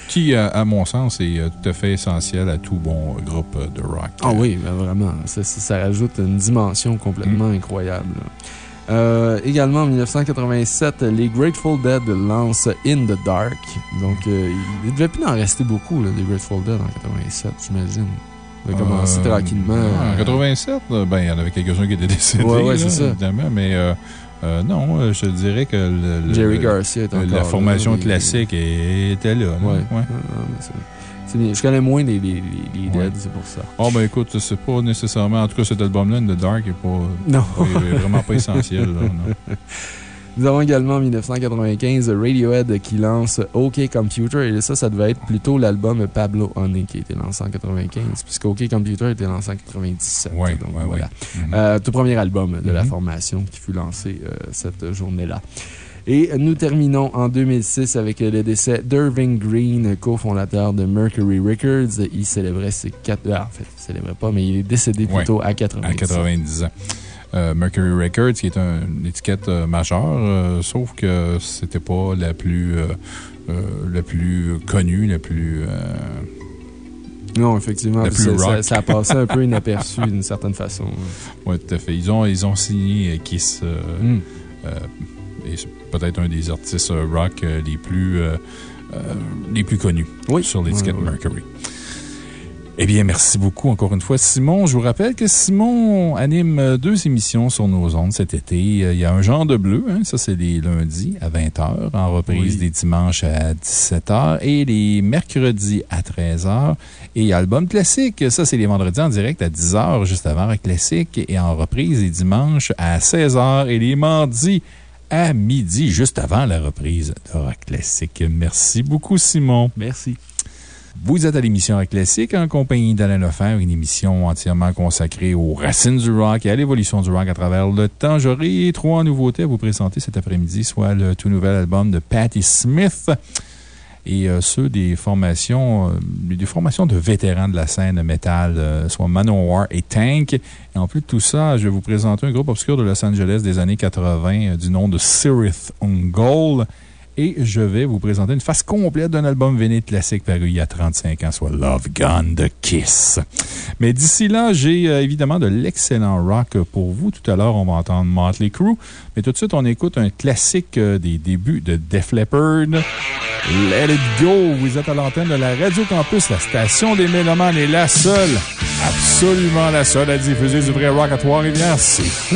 Qui, euh, à mon sens, est euh, tout à fait essentiel à tout bon groupe de rock. Ah oui, ben vraiment. Ça, ça- ça rajoute une dimension complètement Mm. incroyable. Euh, également, en 1987, les Grateful Dead lancent In the Dark. Donc, euh, il ne devait plus en rester beaucoup, là, des Grateful Dead en 87, j'imagine. Ça a commencé Euh, tranquillement. En euh, 87, là, ben, il y en avait quelques-uns qui étaient décédés. Ouais, là, c'est ça. Évidemment, mais non, je dirais que le- le- Jerry Garcia est encore la là, formation mais- classique était là. Ouais. Ouais. Je connais moins les, les, Dead, c'est pour ça. Oh, ben écoute, c'est pas nécessairement. En tout cas, cet album-là, The Dark, est pas. Non. est vraiment pas essentiel. là, non. Nous avons également en 1995 Radiohead qui lance OK Computer. Et ça, ça devait être plutôt l'album Pablo Honey qui a été lancé en 95, puisque OK Computer a été lancé en 97. Ouais, Donc, ouais, voilà. ouais. Mhm. Euh, tout premier album de la Mhm. formation qui fut lancé euh, cette journée-là. Et nous terminons en 2006 avec le décès d'Irving Green, cofondateur de Mercury Records. Il célébrait ses quatre. Ah, en fait, il célébrait pas, mais il est décédé Ouais. plutôt à 90 à 90 ans. Euh, Mercury Records, qui est un- une étiquette euh, majeure, euh, sauf que c'était pas la plus, euh, la plus connue, la plus. Non, effectivement. Ça, ça- rock. ça a passé un peu inaperçu d'une certaine façon. ouais, tout à fait. Ils ont, ils ont signé Kiss. euh, Mm. euh, et peut-être un des artistes euh, rock euh, les plus, euh, les plus connus Oui. sur l'étiquette Ouais, ouais. Mercury. Eh bien, merci beaucoup encore une fois, Simon. Je vous rappelle que Simon anime deux émissions sur nos ondes cet été. Il y a un genre de bleu, hein, ça c'est les lundis à 20h, en reprise Oui. les dimanches à 17h et les mercredis à 13h. Et album classique, ça c'est les vendredis en direct à 10h, juste avant Rock Classique, et en reprise les dimanches à 16h et les mardis à midi, juste avant la reprise de Rock Classique. Merci beaucoup, Simon. Merci. Vous êtes à l'émission Rock Classique en compagnie d'Alain Lefebvre, une émission entièrement consacrée aux racines du rock et à l'évolution du rock à travers le temps. J'aurai trois nouveautés à vous présenter cet après-midi, soit le tout nouvel album de Patti Smith et euh, ceux des formations, euh, des formations de vétérans de la scène métal, euh, soit Manowar et Tank. Et en plus de tout ça, je vais vous présenter un groupe obscur de Los Angeles des années 80 euh, du nom de Sirith Ungol. Et je vais vous présenter une face complète d'un album véné classique paru il y a 35 ans, soit Love Gun de Kiss. Mais d'ici là, j'ai euh, évidemment de l'excellent rock pour vous. Tout à l'heure, on va entendre Motley Crue. Mais tout de suite, on écoute un classique euh, des débuts de Def Leppard. Let It Go. Vous êtes à l'antenne de la Radio Campus, la station des Mélomanes est la seule, absolument la seule à diffuser du vrai rock à Trois-Rivières. C'est fou!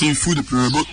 C'est fou depuis un bout.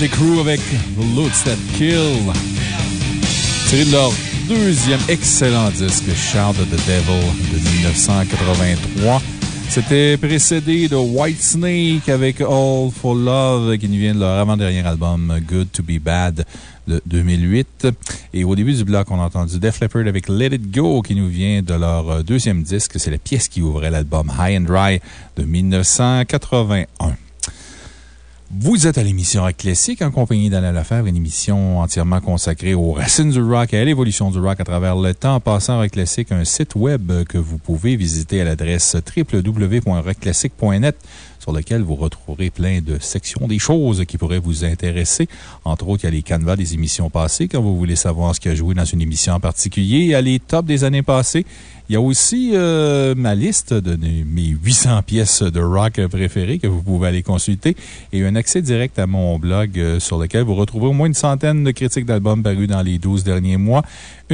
Motley Crue avec The Looks That Kill. Tiré de leur deuxième excellent disque, Shout of the Devil de 1983. C'était précédé de White Snake avec All for Love qui nous vient de leur avant-dernier album Good to Be Bad de 2008. Et au début du bloc, on a entendu Def Leppard avec Let It Go qui nous vient de leur euh, deuxième disque. C'est la pièce qui ouvrait l'album High and Dry de 1981. Vous êtes à l'émission Rock Classique en compagnie d'Alain Lefebvre, une émission entièrement consacrée aux racines du rock et à l'évolution du rock à travers le temps, passant Rock Classique, un site web que vous pouvez visiter à l'adresse www.rockclassique.net sur lequel vous retrouverez plein de sections, des choses qui pourraient vous intéresser. Entre autres, il y a les canevas des émissions passées quand vous voulez savoir ce qui a joué dans une émission en particulier. Il y a les tops des années passées. Il y a aussi euh, ma liste de mes 800 pièces de rock préférées que vous pouvez aller consulter et un accès direct à mon blog euh, sur lequel vous retrouvez au moins une centaine de critiques d'albums parus dans les 12 derniers mois,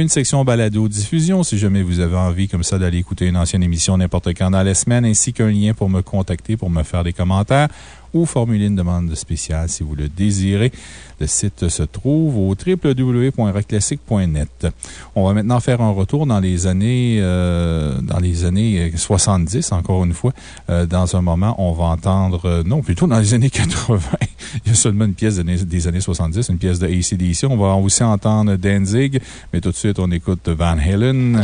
une section balado-diffusion si jamais vous avez envie comme ça d'aller écouter une ancienne émission n'importe quand dans la semaine, ainsi qu'un lien pour me contacter, pour me faire des commentaires ou formuler une demande spéciale si vous le désirez. Le site se trouve au www.rockclassique.net. On va maintenant faire un retour dans les années, euh, dans les années 70, encore une fois. Euh, dans un moment, on va entendre, euh, non, plutôt dans les années 80. Il y a seulement une pièce des années, des années 70, une pièce de ACDC. On va aussi entendre Danzig, mais tout de suite, on écoute Van Halen.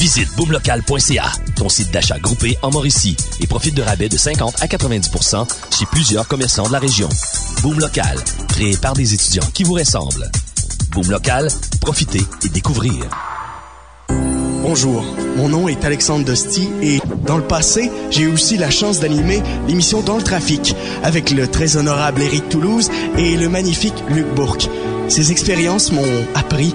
Visite boomlocal.ca, ton site d'achat groupé en Mauricie, et profite de rabais de 50 à 90% chez plusieurs commerçants de la région. Boom Local, créé par des étudiants qui vous ressemblent. Boom Local, profitez et découvrez. Bonjour, mon nom est Alexandre Dosti et dans le passé, j'ai aussi la chance d'animer l'émission Dans le trafic avec le très honorable Éric Toulouse et le magnifique Luc Bourque. Ces expériences m'ont appris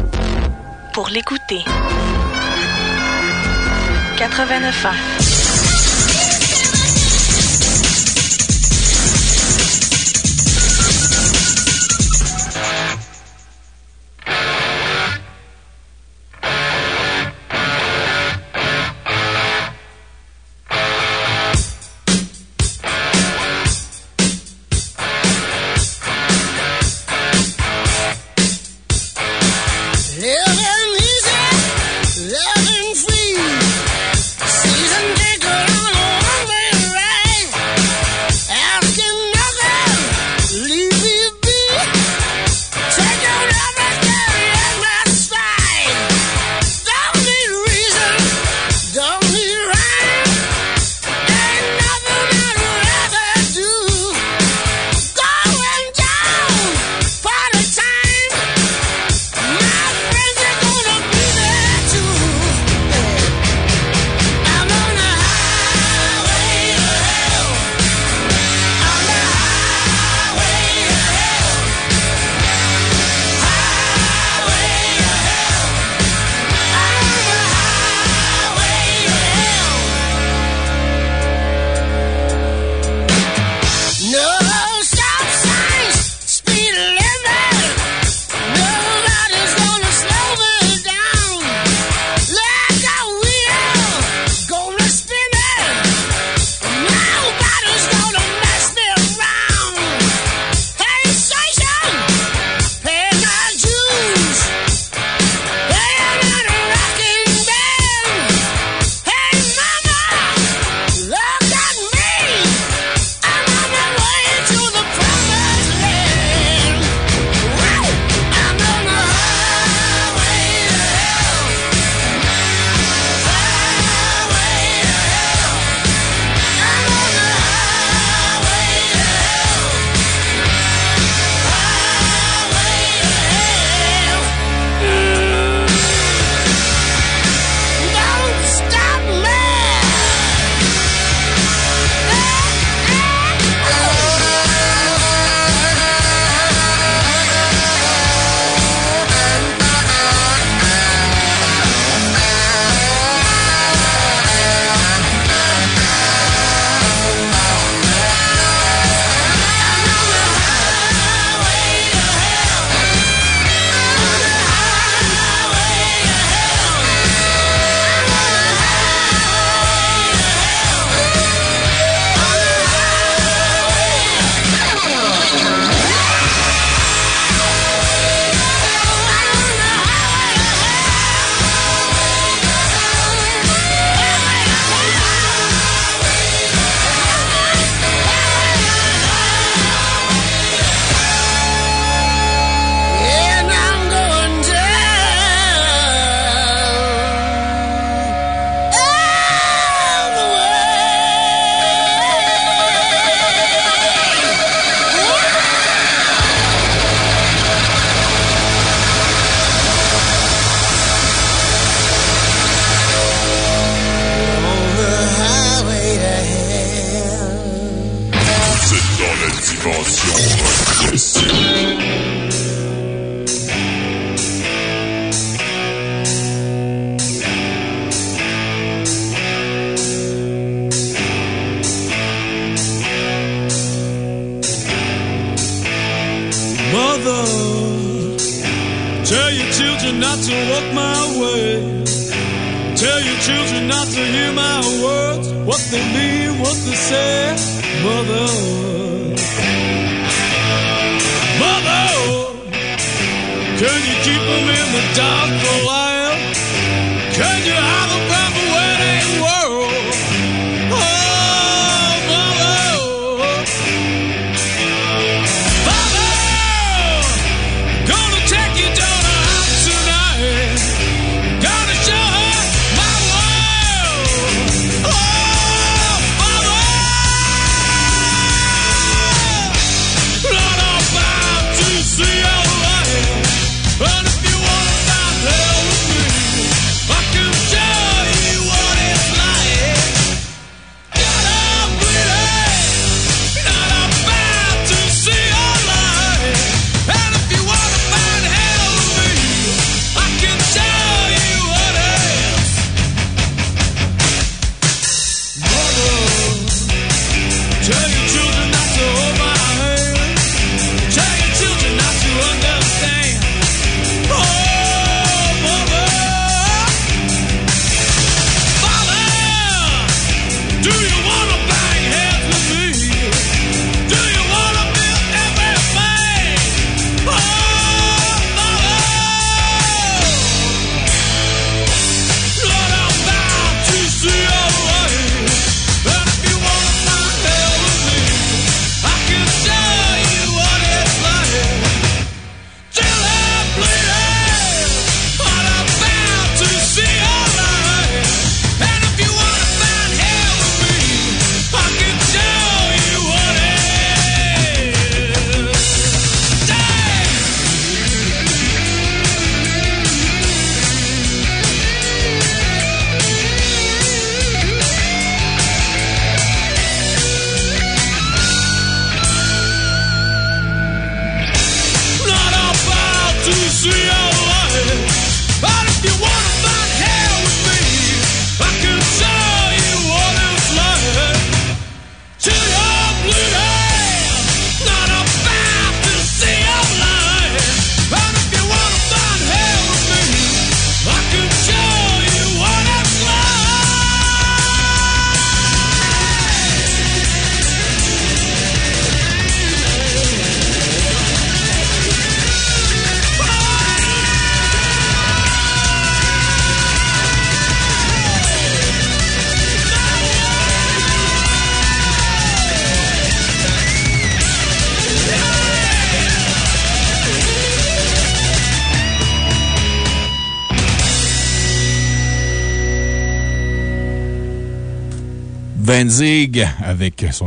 pour l'écouter. 89 ans.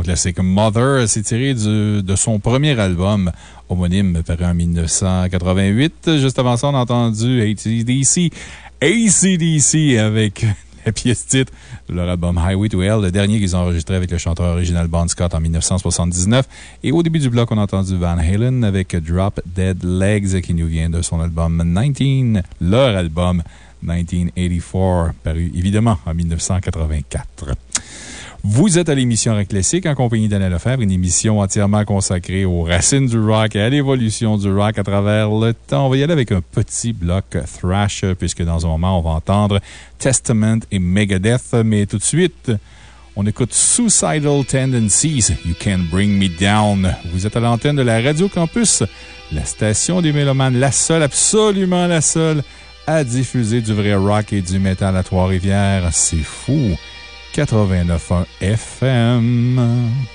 Classique Mother. C'est tiré de son premier album homonyme paru en 1988. Juste avant ça, on a entendu ACDC. ACDC avec la pièce titre de leur album Highway to Hell, le dernier qu'ils ont enregistré avec le chanteur original Bon Scott en 1979. Et au début du bloc, on a entendu Van Halen avec Drop Dead Legs qui nous vient de son album 19, leur album 1984, paru évidemment en 1984. Vous êtes à l'émission Rock en compagnie d'Alain Lefebvre, une émission entièrement consacrée aux racines du rock et à l'évolution du rock à travers le temps. On va y aller avec un petit bloc thrash, puisque dans un moment, on va entendre Testament et Megadeth. Mais tout de suite, on écoute Suicidal Tendencies, You Can Bring Me Down. Vous êtes à l'antenne de la Radio Campus, la station des Mélomanes, la seule, absolument la seule, à diffuser du vrai rock et du métal à Trois-Rivières. C'est fou! 89.1 FM.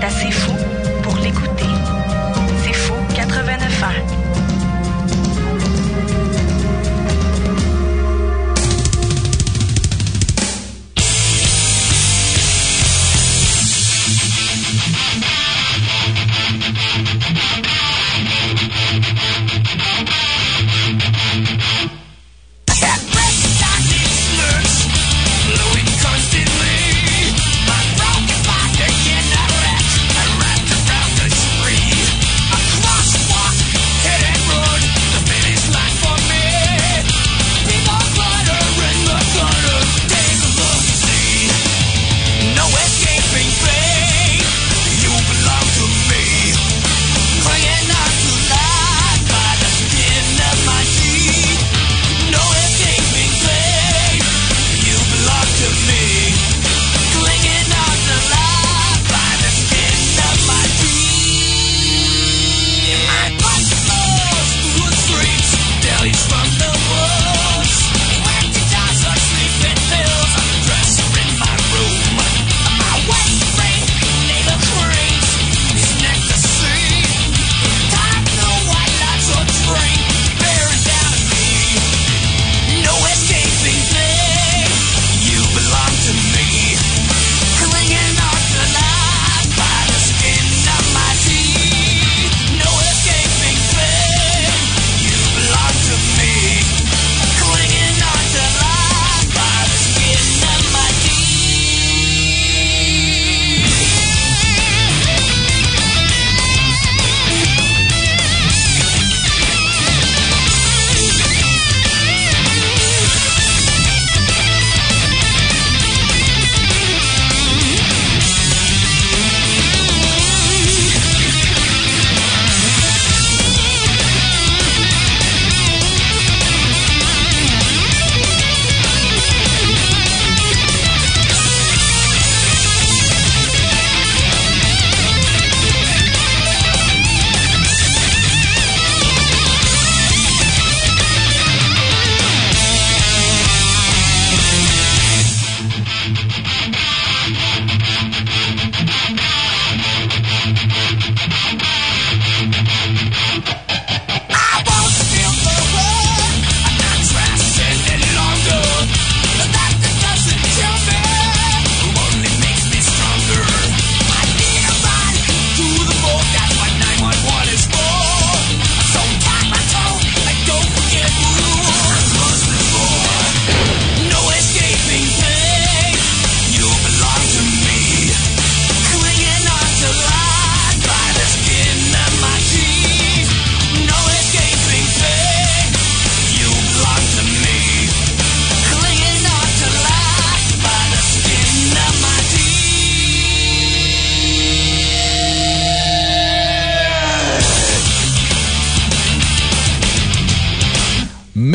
Êtes assez fou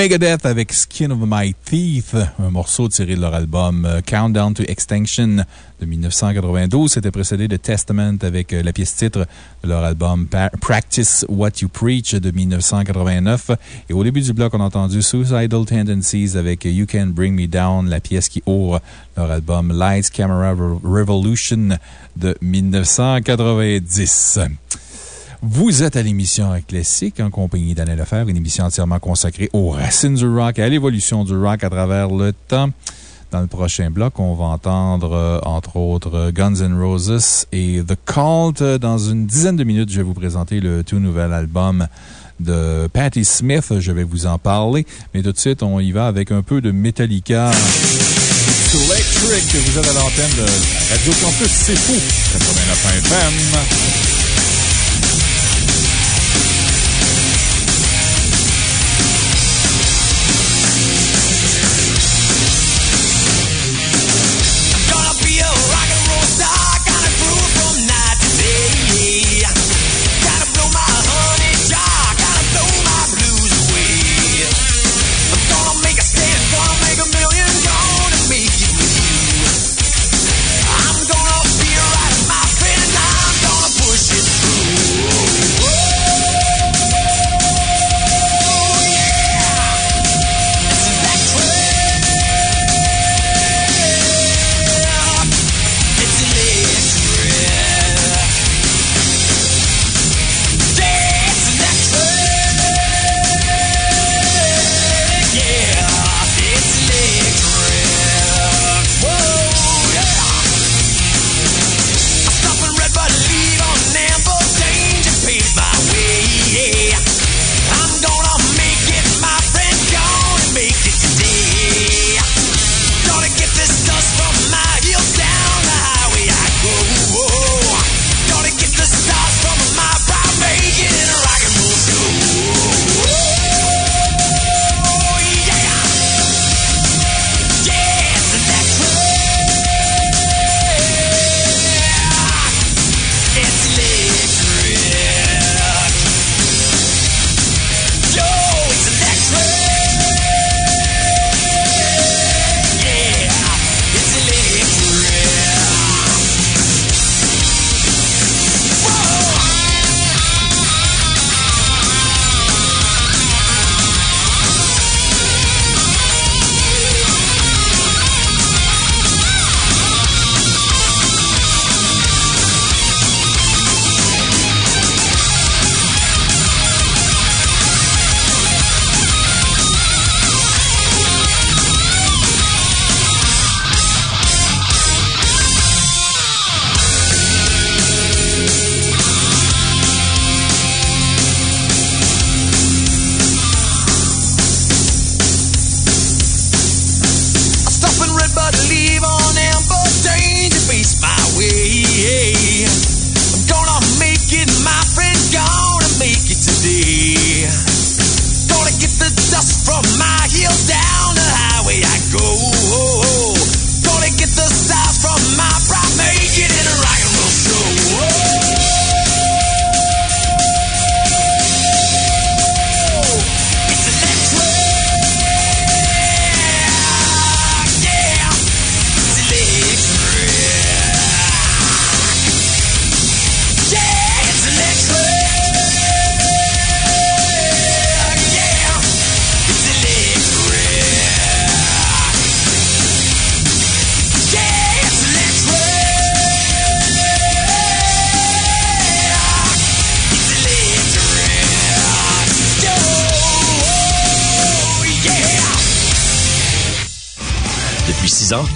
Megadeth avec Skin of My Teeth, un morceau tiré de leur album euh, Countdown to Extinction de 1992. C'était précédé de Testament avec euh, la pièce titre de leur album Practice What You Preach de 1989. Et au début du bloc, on a entendu Suicidal Tendencies avec You Can Bring Me Down, la pièce qui ouvre leur album Lights Camera Re- Revolution de 1990. Vous êtes à l'émission Classique en compagnie d'Alain Lefebvre, une émission entièrement consacrée aux racines du rock et à l'évolution du rock à travers le temps. Dans le prochain bloc, on va entendre, euh, entre autres, Guns N' Roses et The Cult. Dans une dizaine de minutes, je vais vous présenter le tout nouvel album de Patti Smith. Je vais vous en parler. Mais tout de suite, on y va avec un peu de Metallica. Electric. Vous êtes à l'antenne de Radio Campus, c'est fou. 89 FM.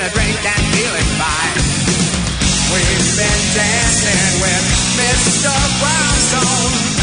A drink and feeling fine. We've been dancing with Mr. Brownstone.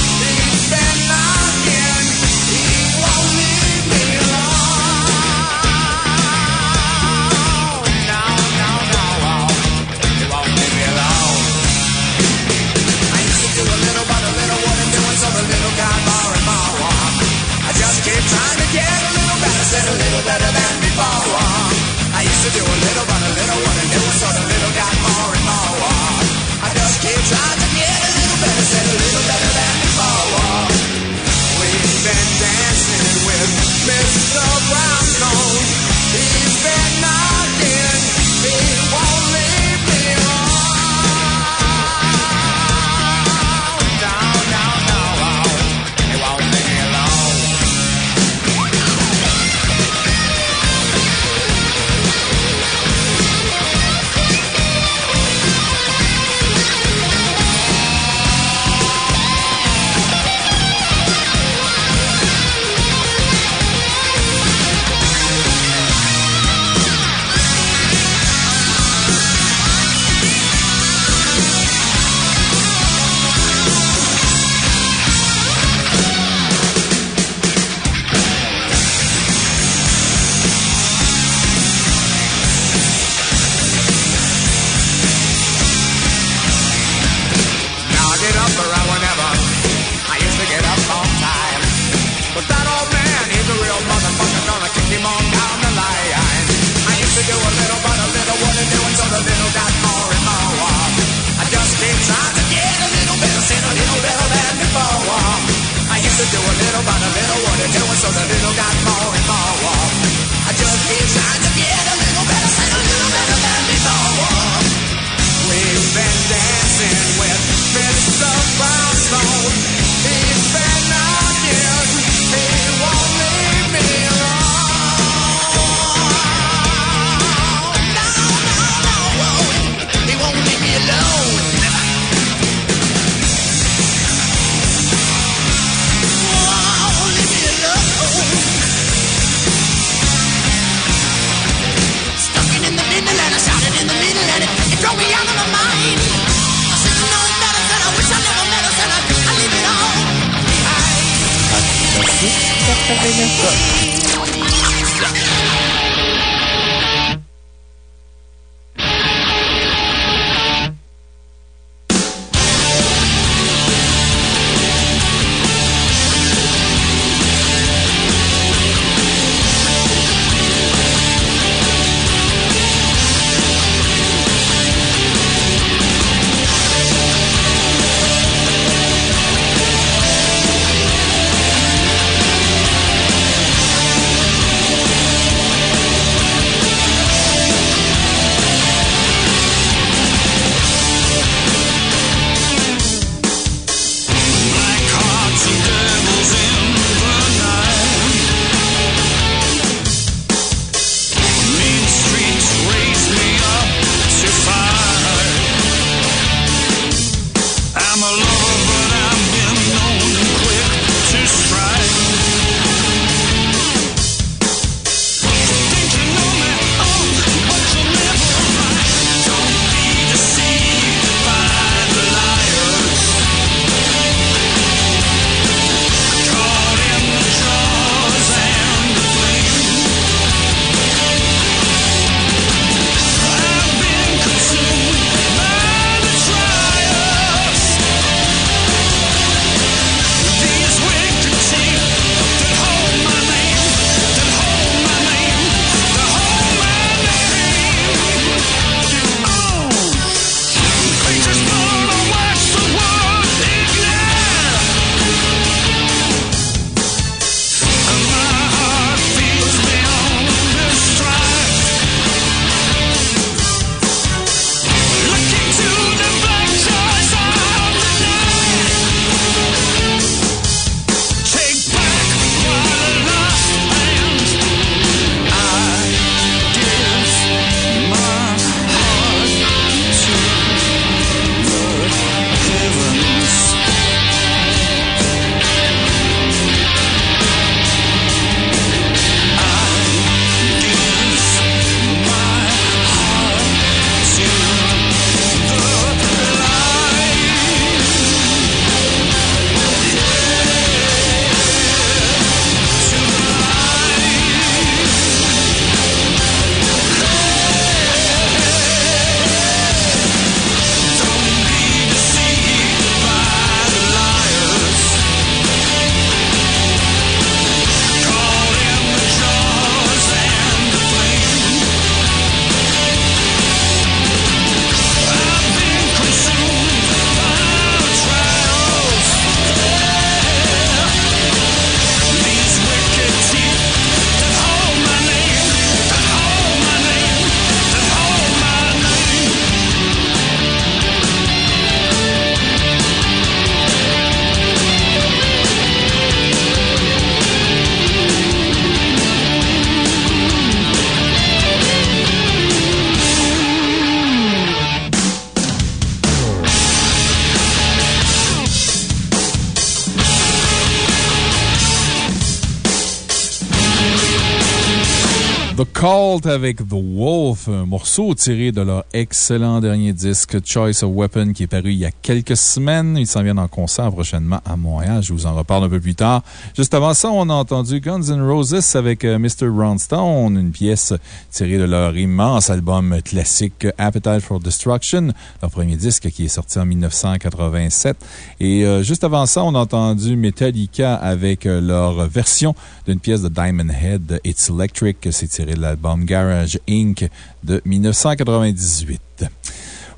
Avec The Wolf, un morceau tiré de leur excellent dernier disque Choice of Weapon qui est paru il y a quelques semaines. Ils s'en viennent en concert prochainement à Montréal. Je vous en reparle un peu plus tard. Juste avant ça, on a entendu Guns N' Roses avec euh, Mr. Brownstone, une pièce tirée de leur immense album classique Appetite for Destruction, leur premier disque qui est sorti en 1987. Et euh, juste avant ça, on a entendu Metallica avec euh, leur version d'une pièce de Diamond Head, It's Electric. C'est tiré de l'album Garage Inc. de 1998.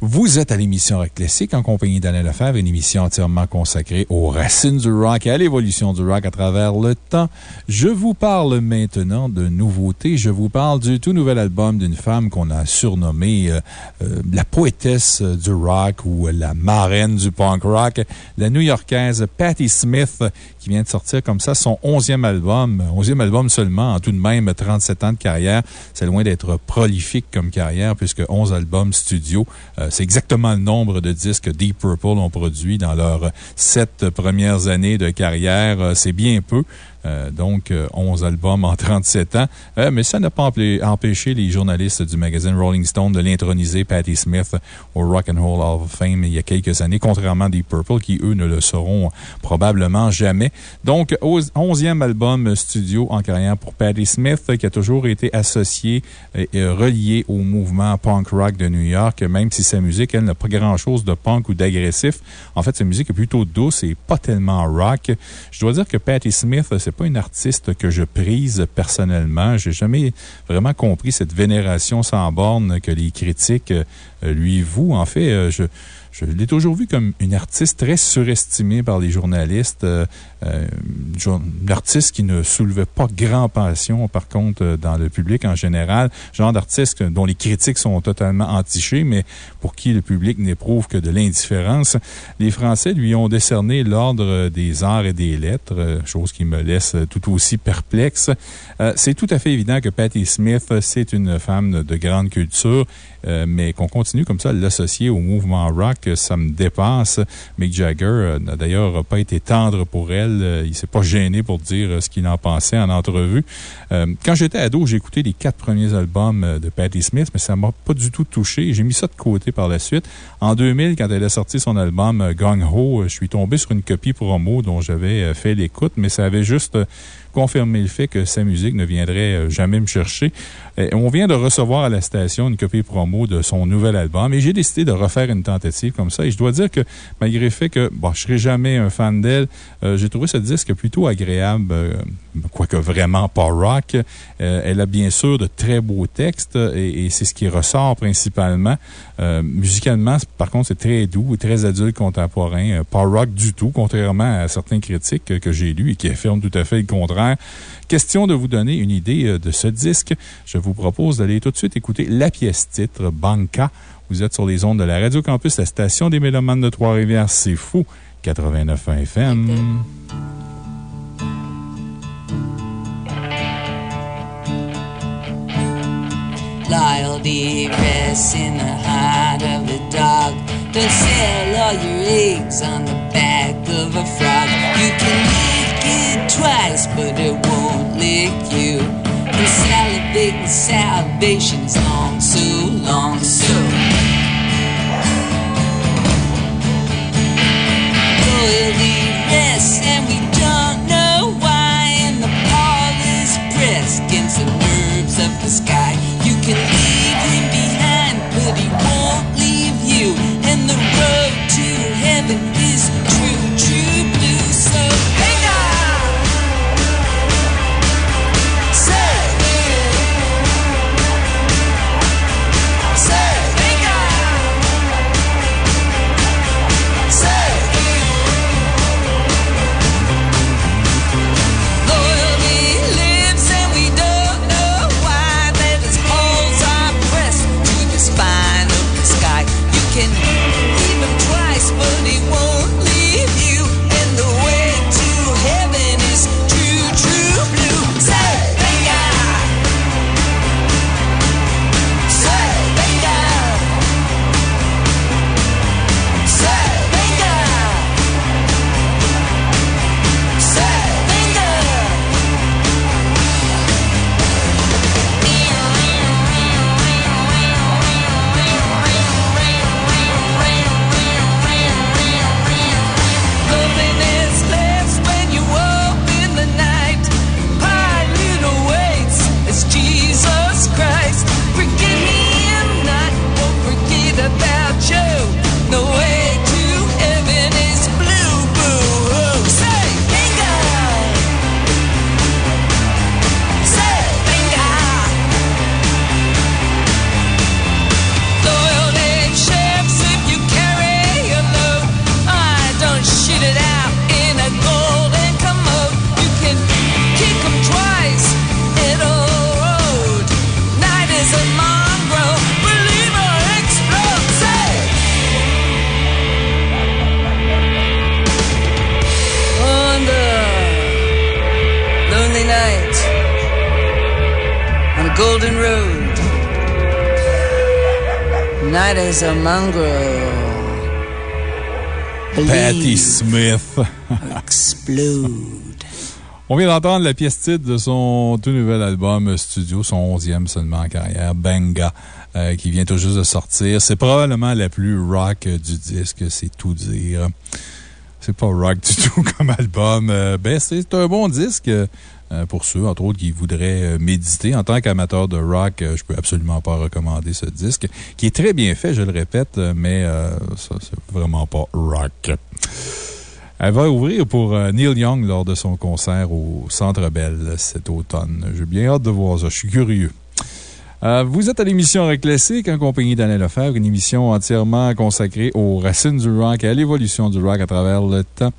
Vous êtes à l'émission Rock Classique en compagnie d'Alain Lefebvre, une émission entièrement consacrée aux racines du rock et à l'évolution du rock à travers le temps. Je vous parle maintenant de nouveautés. Je vous parle du tout nouvel album d'une femme qu'on a surnommée euh, euh, la poétesse du rock ou la marraine du punk rock, la new-yorkaise Patti Smith, qui vient de sortir comme ça son onzième album. Onzième album seulement, en tout de même 37 ans de carrière. C'est loin d'être prolifique comme carrière, puisque 11 albums studio, euh, c'est exactement le nombre de disques Deep Purple ont produit dans leurs sept premières années de carrière. Euh, C'est bien peu. Euh, donc, euh, 11 albums en 37 ans. Euh, mais ça n'a pas empêché les journalistes du magazine Rolling Stone de l'introniser, Patti Smith, au Rock and Roll Hall of Fame il y a quelques années, contrairement à Deep Purple, qui eux ne le seront probablement jamais. Donc, au 11e album studio en carrière pour Patti Smith, qui a toujours été associé et relié au mouvement punk rock de New York, même si sa musique, elle, n'a pas grand-chose de punk ou d'agressif. En fait, sa musique est plutôt douce et pas tellement rock. Je dois dire que Patti Smith, c'est pas une artiste que je prise personnellement. J'ai jamais vraiment compris cette vénération sans borne que les critiques euh, lui vouent. En fait, euh, je, je l'ai toujours vu comme une artiste très surestimée par les journalistes. euh, euh, une artiste qui ne soulevait pas grand passion, par contre, euh, dans le public en général. Genre d'artiste dont les critiques sont totalement entichées, mais pour qui le public n'éprouve que de l'indifférence. Les Français lui ont décerné l'Ordre des Arts et des Lettres, euh, chose qui me laisse tout aussi perplexe. C'est tout à fait évident que Patti Smith, c'est une femme de grande culture, euh, mais qu'on continue comme ça à l'associer au mouvement rock, ça me dépasse. Mick Jagger euh, n'a d'ailleurs pas été tendre pour elle. Euh, Il s'est pas gêné pour dire ce qu'il en pensait en entrevue. Quand j'étais ado, écouté les quatre premiers albums de Patti Smith, mais ça m'a pas du tout touché. J'ai mis ça de côté par la suite. En 2000, quand elle a sorti son album Gong Ho, je suis tombé sur une copie promo dont j'avais fait l'écoute, mais ça avait juste confirmé le fait que sa musique ne viendrait euh, jamais me chercher. Euh, On vient de recevoir à la station une copie promo de son nouvel album et j'ai décidé de refaire une tentative comme ça. Et je dois dire que, malgré le fait que, bon, je serai jamais un fan d'elle, euh, j'ai trouvé ce disque plutôt agréable, quoique vraiment pas rock. Elle a bien sûr de très beaux textes et, c'est ce qui ressort principalement. Musicalement, par contre, c'est très doux très adulte contemporain. pas rock du tout, contrairement à certains critiques que, que j'ai lus et qui affirment tout à fait le contraire. Question de vous donner une idée euh, de ce disque. Je vous propose d'aller tout de suite écouter la pièce titre, Banca. Vous êtes sur les ondes de la Radio Campus, la station des Mélomanes de Trois-Rivières. C'est fou. 89 FM. It twice, but it won't lick you. And salvation is long, so long, so. Loyalty rests, and we don't Night is a mongrel. Patti Smith. Explode. On vient d'entendre la pièce titre de son tout nouvel album studio, son onzième seulement en carrière, Benga, euh, qui vient tout juste de sortir. C'est probablement la plus rock du disque, c'est tout dire. C'est pas rock du tout comme album. Euh, ben, c'est un bon disque. Euh, pour ceux, entre autres, qui voudraient euh, méditer. En tant qu'amateur de rock, euh, je peux absolument pas recommander ce disque, qui est très bien fait, je le répète, mais ça, c'est vraiment pas rock. Elle va ouvrir pour Neil Young lors de son concert au Centre Bell cet automne. J'ai bien hâte de voir ça. Je suis curieux. Vous êtes à l'émission Rock Classique en compagnie d'Alain Lefebvre, une émission entièrement consacrée aux racines du rock et à l'évolution du rock à travers le temps.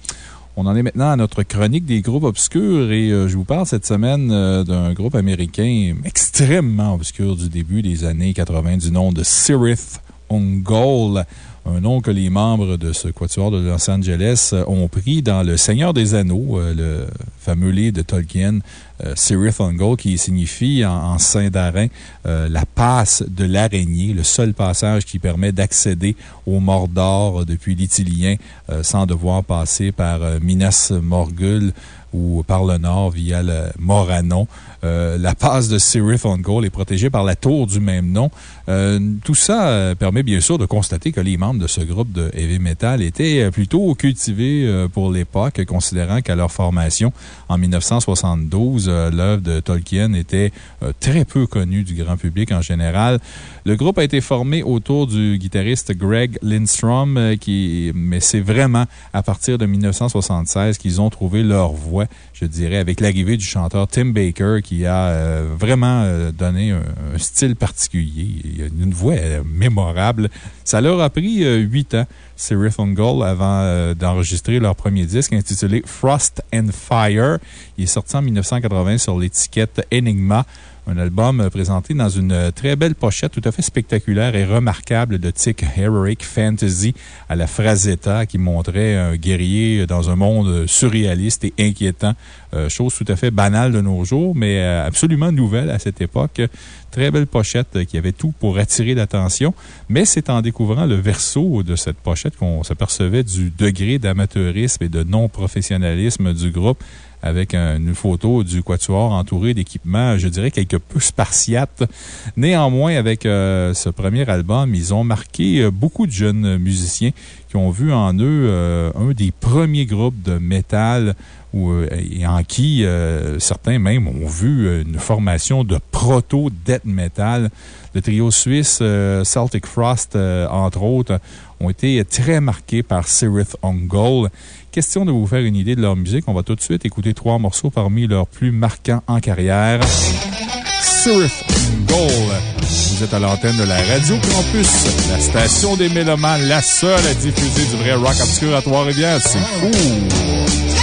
On en est maintenant à notre chronique des groupes obscurs et euh, je vous parle cette semaine euh, d'un groupe américain extrêmement obscur du début des années 80 du nom de Sirith Ungol. Un nom que les membres de ce quatuor de Los Angeles euh, ont pris dans Le Seigneur des Anneaux, euh, le fameux livre de Tolkien, euh, Sirith qui signifie en, Saint-Darin la passe de l'araignée, le seul passage qui permet d'accéder au Mordor depuis l'Itilien euh, sans devoir passer par Minas Morgul ou par le nord via le Moranon. Euh, la passe de Sirith Ungol est protégée par la tour du même nom. Euh, tout ça euh, permet bien sûr de constater que les membres de ce groupe de heavy metal étaient plutôt cultivés pour l'époque, considérant qu'à leur formation en 1972, euh, l'œuvre de Tolkien était très peu connue du grand public en général. Le groupe a été formé autour du guitariste Greg Lindstrom, qui, mais c'est vraiment à partir de 1976 qu'ils ont trouvé leur voix, je dirais, avec l'arrivée du chanteur Tim Baker, a euh, vraiment euh, donné un, style particulier. Une voix euh, mémorable. Ça leur a pris huit ans, Sirith Ungol, avant d'enregistrer leur premier disque intitulé Frost and Fire. Il est sorti en 1980 sur l'étiquette Enigma. Un album présenté dans une euh, très belle pochette tout à fait spectaculaire et remarquable de tic Heroic Fantasy à la Frazetta qui montrait un guerrier dans un monde surréaliste et inquiétant. Euh, chose tout à fait banale de nos jours, mais euh, absolument nouvelle à cette époque. Très belle pochette qui avait tout pour attirer l'attention. Mais c'est en découvrant le verso de cette pochette qu'on s'apercevait du degré d'amateurisme et de non-professionnalisme du groupe avec un- une photo du quatuor entouré d'équipements, je dirais, quelque peu spartiates. Néanmoins, avec euh, ce premier album, ils ont marqué euh, beaucoup de jeunes musiciens qui ont vu en eux euh, un des premiers groupes de métal euh, et en qui certains même ont vu une formation de proto-death metal. Le trio suisse Celtic Frost, entre autres, ont été très marqués par Sirith Ungol. Question de vous faire une idée de leur musique. On va tout de suite écouter trois morceaux parmi leurs plus marquants en carrière. Sirith Ungol. Vous êtes à l'antenne de la Radio Campus, la station des Mélomanes, la seule à diffuser du vrai rock obscur à Trois-Rivières. C'est fou!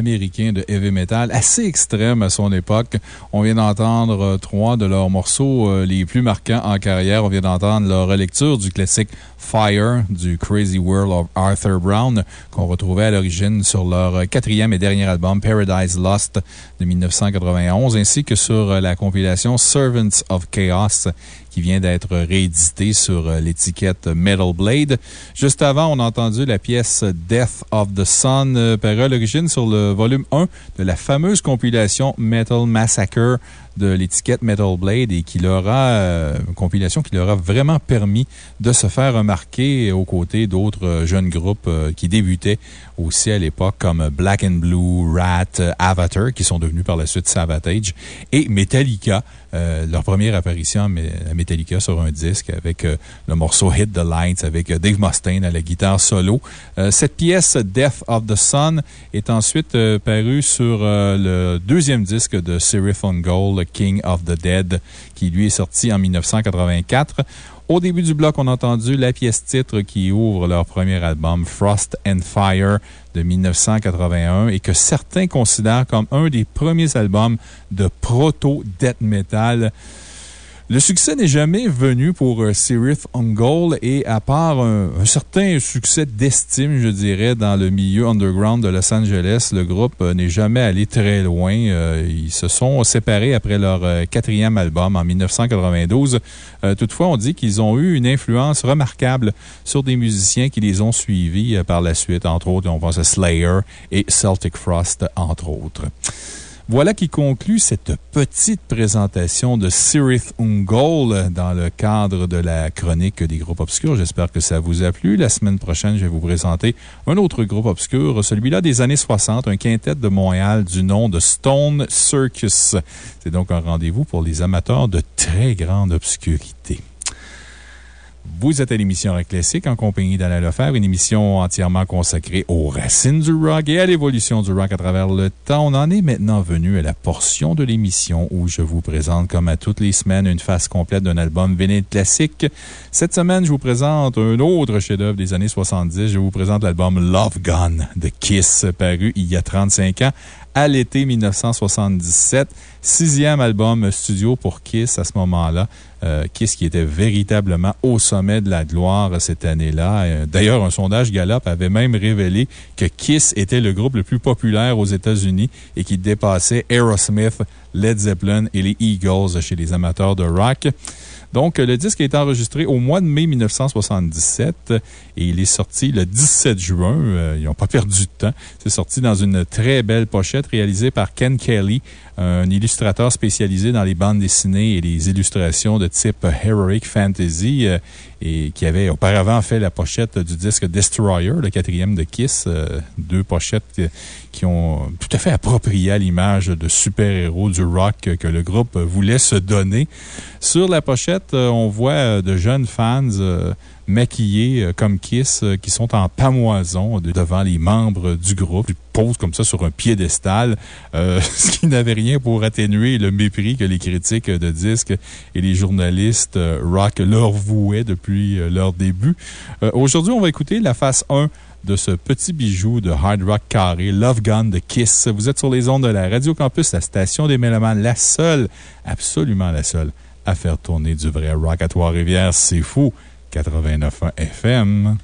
Américain de heavy metal assez extrême à son époque. On vient d'entendre euh, trois de leurs morceaux euh, les plus marquants en carrière. On vient d'entendre leur relecture du classique Fire du Crazy World of Arthur Brown, qu'on retrouvait à l'origine sur leur quatrième et dernier album Paradise Lost de 1991, ainsi que sur la compilation Servants of Chaos qui vient d'être réédité sur euh, l'étiquette Metal Blade. Juste avant, on a entendu la pièce Death of the Sun, euh, parue à l'origine sur le volume 1 de la fameuse compilation Metal Massacre de l'étiquette Metal Blade et qui leur a, compilation qui leur a vraiment permis de se faire remarquer aux côtés d'autres euh, jeunes groupes euh, qui débutaient aussi à l'époque comme Black and Blue, Rat, euh, Avatar, qui sont devenus par la suite Savatage, et Metallica, leur première apparition à Me- à Metallica sur un disque avec le morceau Hit the Lights avec Dave Mustaine à la guitare solo. Cette pièce, Death of the Sun, est ensuite parue sur le deuxième disque de Seraph Gold, King of the Dead, qui lui est sorti en 1984. Au début du bloc, on a entendu la pièce titre qui ouvre leur premier album, Frost and Fire, de 1981, et que certains considèrent comme un des premiers albums de proto-death metal. Le succès n'est jamais venu pour euh, Seraph Ungol et à part un, certain succès d'estime, je dirais, dans le milieu underground de Los Angeles, le groupe euh, n'est jamais allé très loin. Euh, Ils se sont séparés après leur quatrième album en 1992. Euh, Toutefois, on dit qu'ils ont eu une influence remarquable sur des musiciens qui les ont suivis par la suite. Entre autres, on pense à Slayer et Celtic Frost, entre autres. Voilà qui conclut cette petite présentation de Sirith Ungol dans le cadre de la chronique des groupes obscurs. J'espère que ça vous a plu. La semaine prochaine, je vais vous présenter un autre groupe obscur, celui-là des années 60, un quintet de Montréal du nom de Stone Circus. C'est donc un rendez-vous pour les amateurs de très grande obscurité. Vous êtes à l'émission Rock Classique en compagnie d'Alain Lefebvre, une émission entièrement consacrée aux racines du rock et à l'évolution du rock à travers le temps. On en est maintenant venu à la portion de l'émission où je vous présente, comme à toutes les semaines, une face complète d'un album vinyle classique. Cette semaine, je vous présente un autre chef-d'œuvre des années 70. Je vous présente l'album Love Gun de Kiss, paru il y a 35 ans à l'été 1977. Sixième album studio pour Kiss à ce moment-là. Euh, Kiss qui était véritablement au sommet de la gloire cette année-là? Euh, D'ailleurs, un sondage Gallup avait même révélé que Kiss était le groupe le plus populaire aux États-Unis et qui dépassait Aerosmith, Led Zeppelin et les Eagles chez les amateurs de rock. Donc, le disque a été enregistré au mois de mai 1977 et il est sorti le 17 juin. Euh, ils n'ont pas perdu de temps. C'est sorti dans une très belle pochette réalisée par Ken Kelly, un illustrateur spécialisé dans les bandes dessinées et les illustrations de type Heroic Fantasy euh, et qui avait auparavant fait la pochette du disque Destroyer, le quatrième de Kiss. euh, deux pochettes qui ont tout à fait approprié à l'image de super-héros du rock que- le groupe voulait se donner. Sur la pochette, euh, on voit de jeunes fans maquillés euh, comme Kiss euh, qui sont en pamoison de- devant les membres du groupe. Ils posent comme ça sur un piédestal, euh, ce qui n'avait rien pour atténuer le mépris que les critiques de disques et les journalistes euh, rock leur vouaient depuis euh, leur début. Euh, Aujourd'hui, on va écouter la face 1 de ce petit bijou de hard rock carré, Love Gun de Kiss. Vous êtes sur les ondes de la Radio Campus, la station des Mélomanes, la seule, absolument la seule, à faire tourner du vrai rock à Trois-Rivières. C'est fou. 89.1 FM.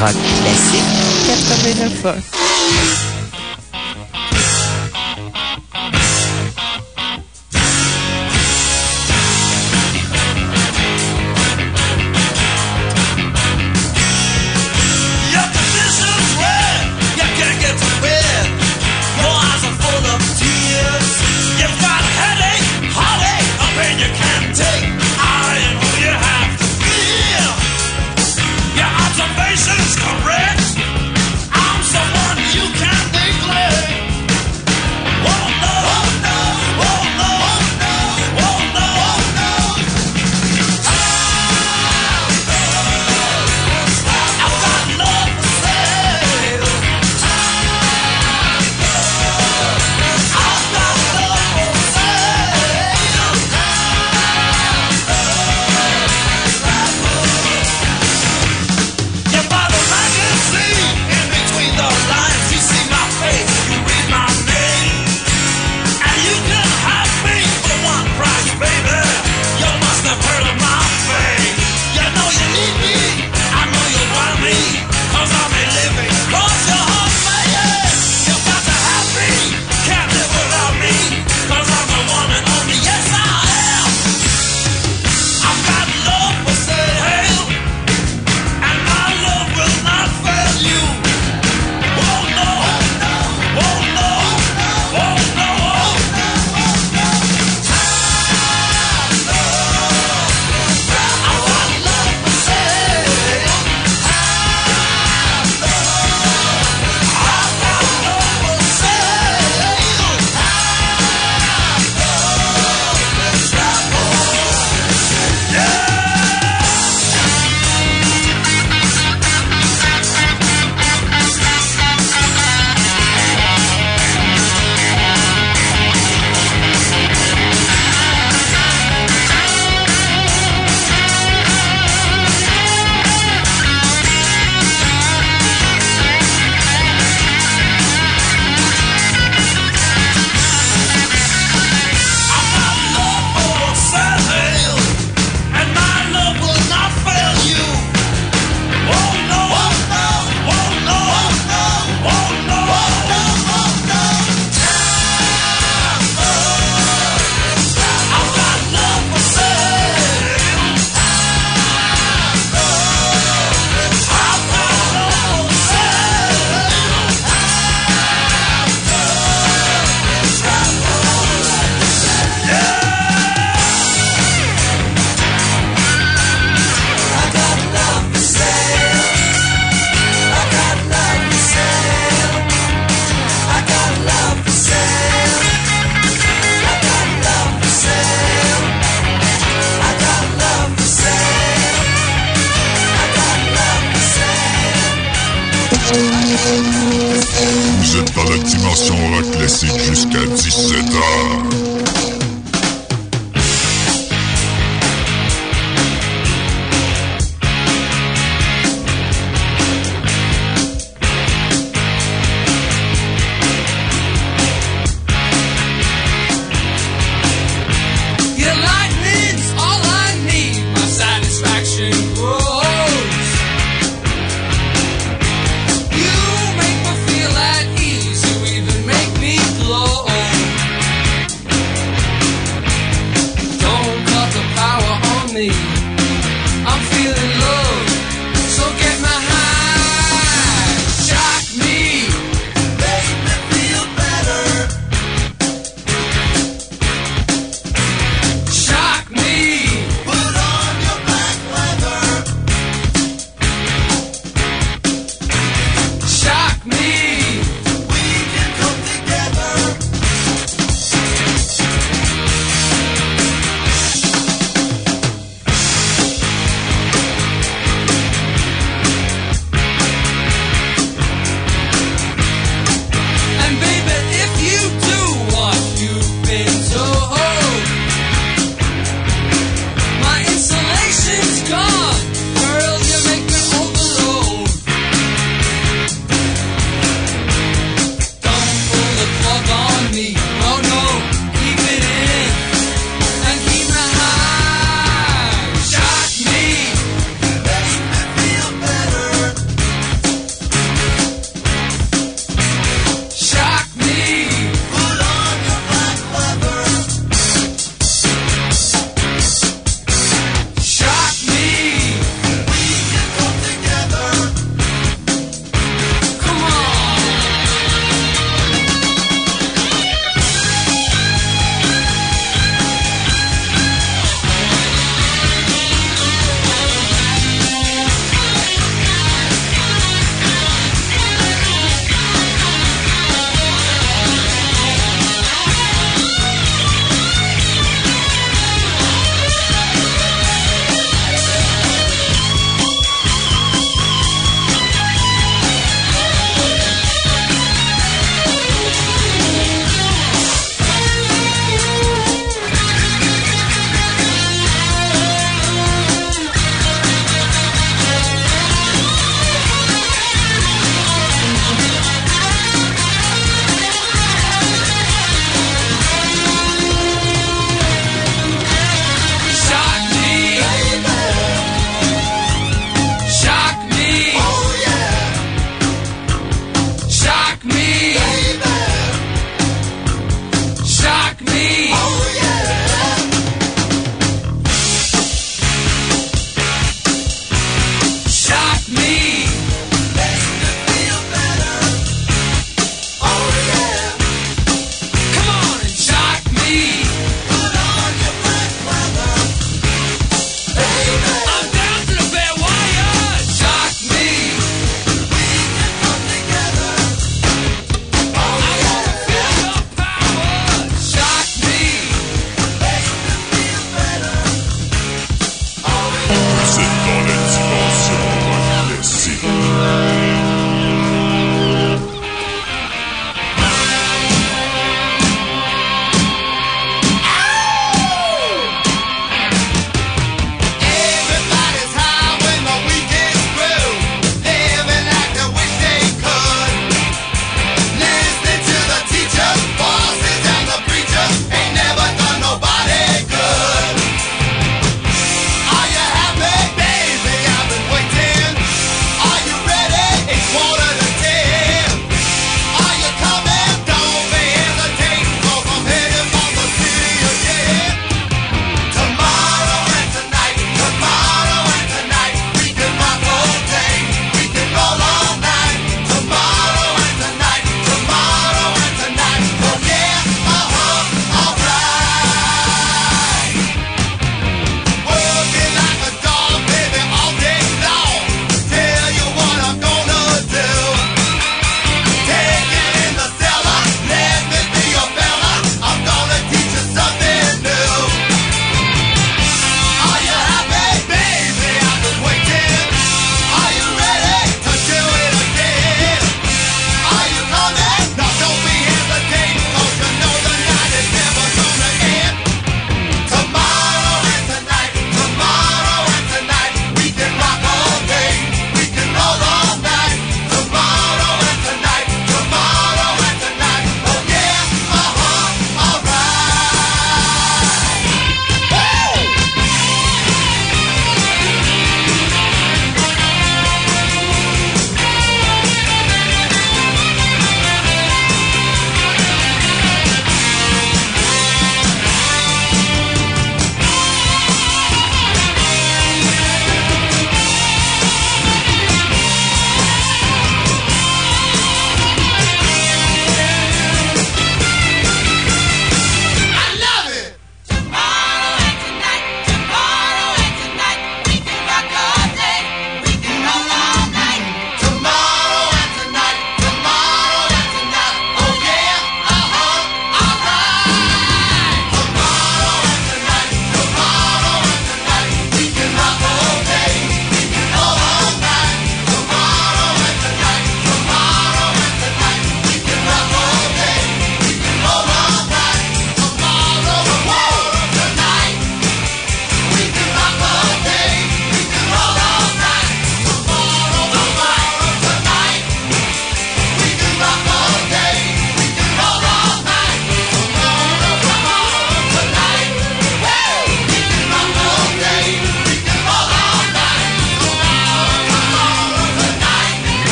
Rock classique 89 ans.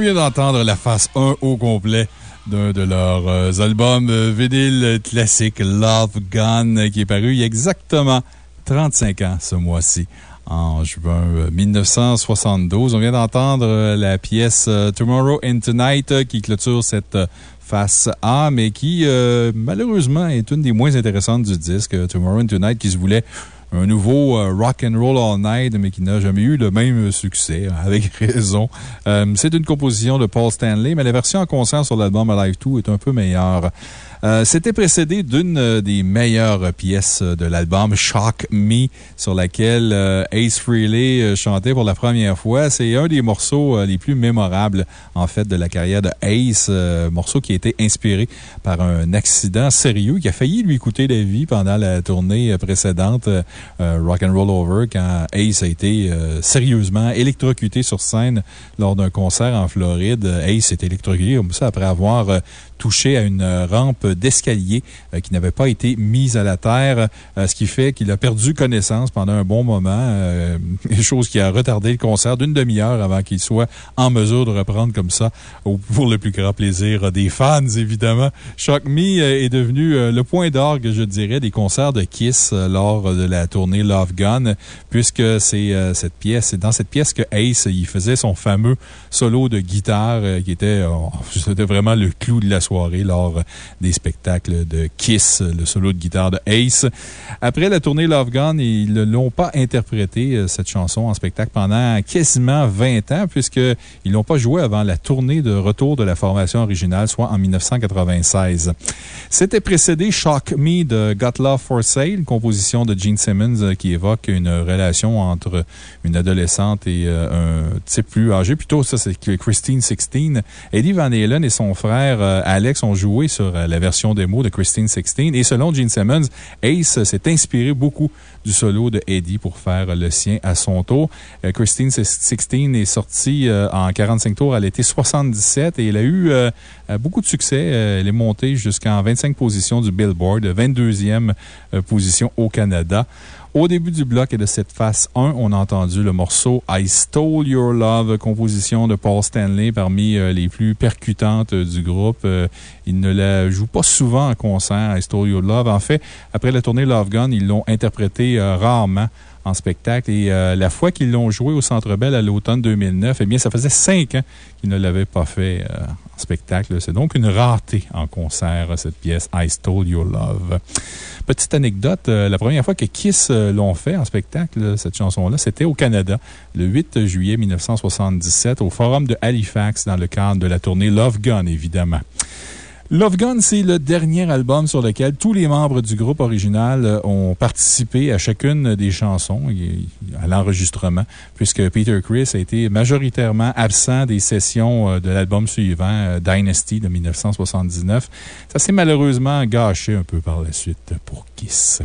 Vient d'entendre la face 1 au complet d'un de leurs euh, albums euh, vinyles classiques, Love Gun, qui est paru il y a exactement 35 ans ce mois-ci. En juin euh, 1972. On vient d'entendre euh, la pièce euh, Tomorrow and Tonight euh, qui clôture cette euh, face A, mais qui, euh, malheureusement, est une des moins intéressantes du disque. euh, Tomorrow and Tonight qui se voulait un nouveau euh, rock and roll all night, mais qui n'a jamais eu le même succès, hein, avec raison. Euh, C'est une composition de Paul Stanley, mais la version en concert sur l'album Alive 2 est un peu meilleure. Euh, C'était précédé d'une euh, des meilleures pièces euh, de l'album, Shock Me, sur laquelle Ace Frehley chantait pour la première fois. C'est un des morceaux les plus mémorables, en fait, de la carrière de Ace. morceau qui a été inspiré par un accident sérieux qui a failli lui coûter la vie pendant la tournée précédente, Rock and Roll Over, quand Ace a été sérieusement électrocuté sur scène lors d'un concert en Floride. Ace est électrocuté comme ça après avoir touché à une rampe d'escalier euh, qui n'avait pas été mise à la terre, euh, ce qui fait qu'il a perdu connaissance pendant un bon moment, euh, chose qui a retardé le concert d'une demi-heure avant qu'il soit en mesure de reprendre comme ça, pour le plus grand plaisir des fans, évidemment. Shock Me euh, est devenu euh, le point d'orgue, je dirais, des concerts de Kiss euh, lors de la tournée Love Gun, puisque c'est euh, cette pièce, c'est dans cette pièce que Ace, il faisait son fameux solo de guitare euh, qui était, euh, c'était vraiment le clou de la soirée lors euh, des spectacles de Kiss, le solo de guitare de Ace. Après la tournée Love Gun, ils ne l'ont pas interprété, euh, cette chanson, en spectacle pendant quasiment 20 ans, puisqu'ils ne l'ont pas joué avant la tournée de retour de la formation originale, soit en 1996. C'était précédé Shock Me de Got Love for Sale, composition de Gene Simmons euh, qui évoque une relation entre une adolescente et euh, un type plus âgé. Plutôt, ça, c'est Christine 16. Eddie Van Halen et son frère Alex ont joué sur la version démo de Christine 16. Et selon Gene Simmons, Ace s'est inspiré beaucoup du solo de Eddie pour faire le sien à son tour. Euh, Christine 16 est sortie euh, en 45 tours à l'été 77 et elle a eu euh, beaucoup de succès. Elle est montée jusqu'en 25 positions du Billboard, 22e euh, position au Canada. Au début du bloc et de cette phase 1, on a entendu le morceau I Stole Your Love, composition de Paul Stanley, parmi euh, les plus percutantes euh, du groupe. Euh, il ne la joue pas souvent en concert, I Stole Your Love. En fait, après la tournée Love Gun, ils l'ont interprété rarement en spectacle. Et la fois qu'ils l'ont joué au Centre Bell à l'automne 2009, eh bien, ça faisait cinq ans qu'ils ne l'avaient pas fait spectacle. C'est donc une rareté en concert, cette pièce I Stole Your Love. Petite anecdote, euh, la première fois que Kiss euh, l'ont fait en spectacle, cette chanson-là, c'était au Canada, le 8 juillet 1977, au Forum de Halifax, dans le cadre de la tournée Love Gun, évidemment. Love Gun, c'est le dernier album sur lequel tous les membres du groupe original euh, ont participé à chacune des chansons, à l'enregistrement, puisque Peter Chris a été majoritairement absent des sessions euh, de l'album suivant, euh, Dynasty de 1979. Ça s'est malheureusement gâché un peu par la suite pour Kiss.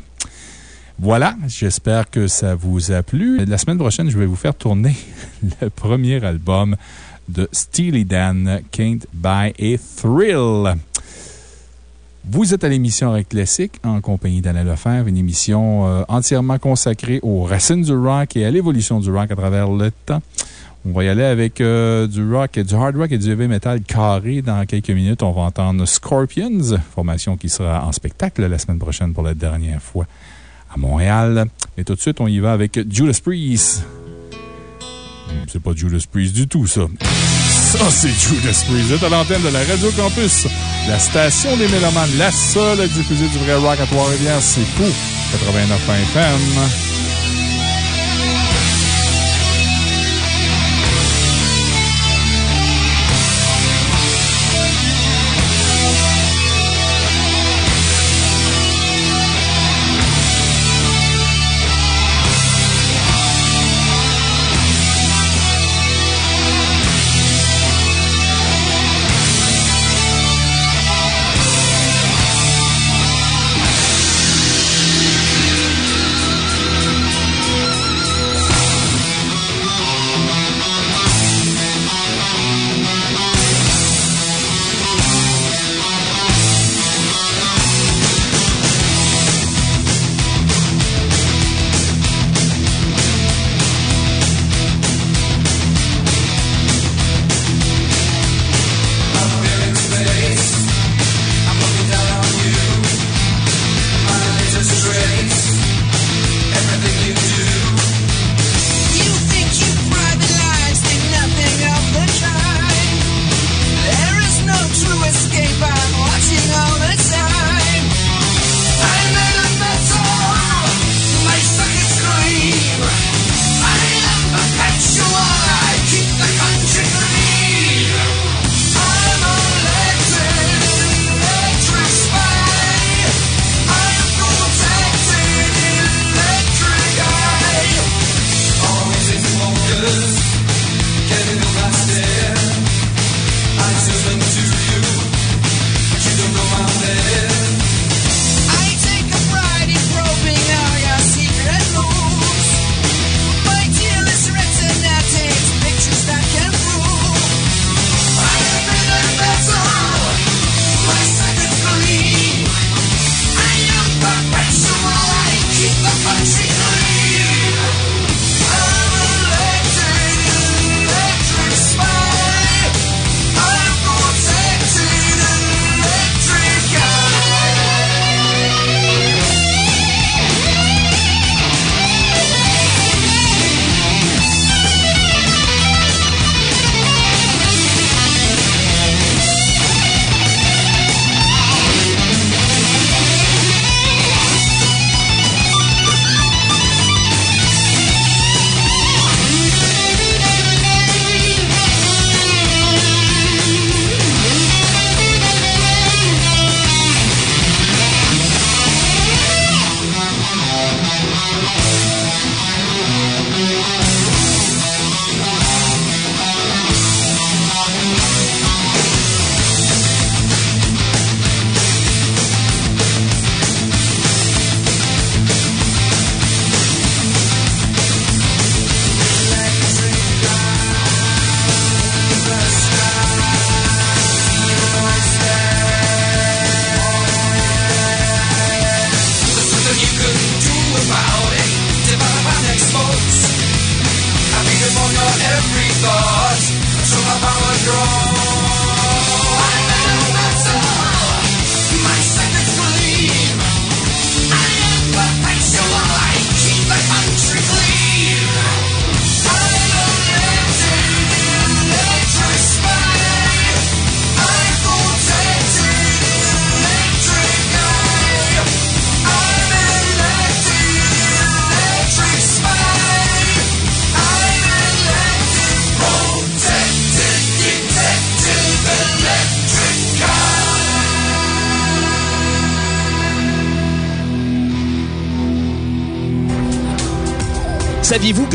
Voilà, j'espère que ça vous a plu. La semaine prochaine, je vais vous faire tourner le premier album de Steely Dan, Can't Buy a Thrill. Vous êtes à l'émission Rock Classique en compagnie d'Anna Lefebvre, une émission euh, entièrement consacrée aux racines du rock et à l'évolution du rock à travers le temps. On va y aller avec euh, du rock, du hard rock et du heavy metal carré. Dans quelques minutes, on va entendre Scorpions, formation qui sera en spectacle la semaine prochaine pour la dernière fois à Montréal. Et tout de suite, on y va avec Judas Priest. C'est pas Judas Priest du tout, ça. Ça, c'est Judas Priest. Vous êtes à l'antenne de la Radio Campus, la station des Mélomanes, la seule à diffuser du vrai rock à Trois-Rivières. C'est fou. 89 FM.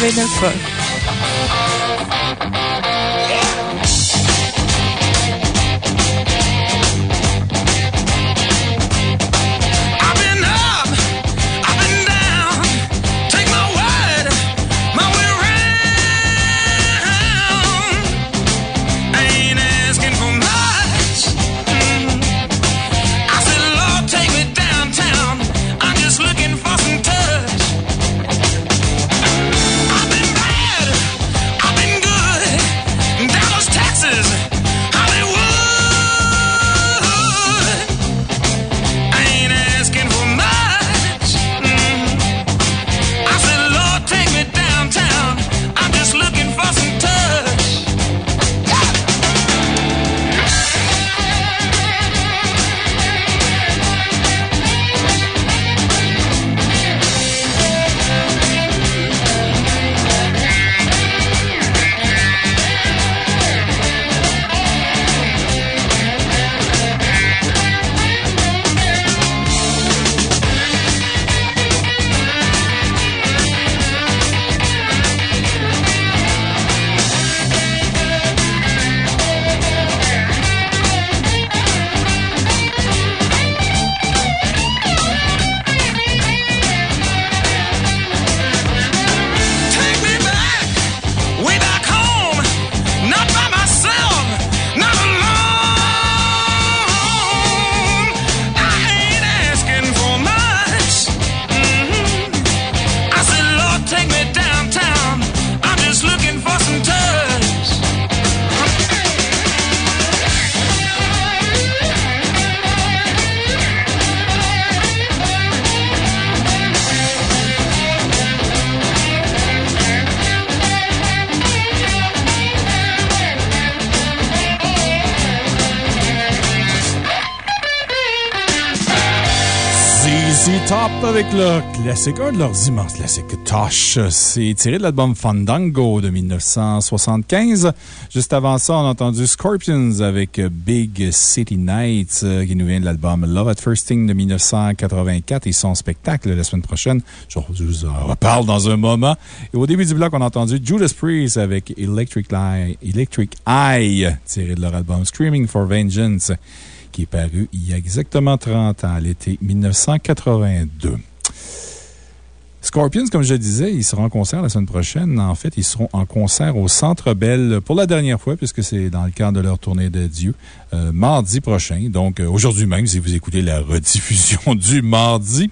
89 Un de leurs immenses classiques, Tosh. C'est tiré de l'album Fandango de 1975. Juste avant ça, on a entendu Scorpions avec Big City Nights, euh, qui nous vient de l'album Love at First Thing de 1984 et son spectacle la semaine prochaine. Je vous en reparle dans un moment. Et au début du bloc, on a entendu Judas Priest avec Electric Eye, Electric Eye, tiré de leur album Screaming for Vengeance qui est paru il y a exactement 30 ans, l'été 1982. Scorpions, comme je le disais, ils seront en concert la semaine prochaine. En fait, ils seront en concert au Centre Bell pour la dernière fois, puisque c'est dans le cadre de leur tournée d'adieu, euh, mardi prochain. Donc, euh, aujourd'hui même, si vous écoutez la rediffusion du mardi.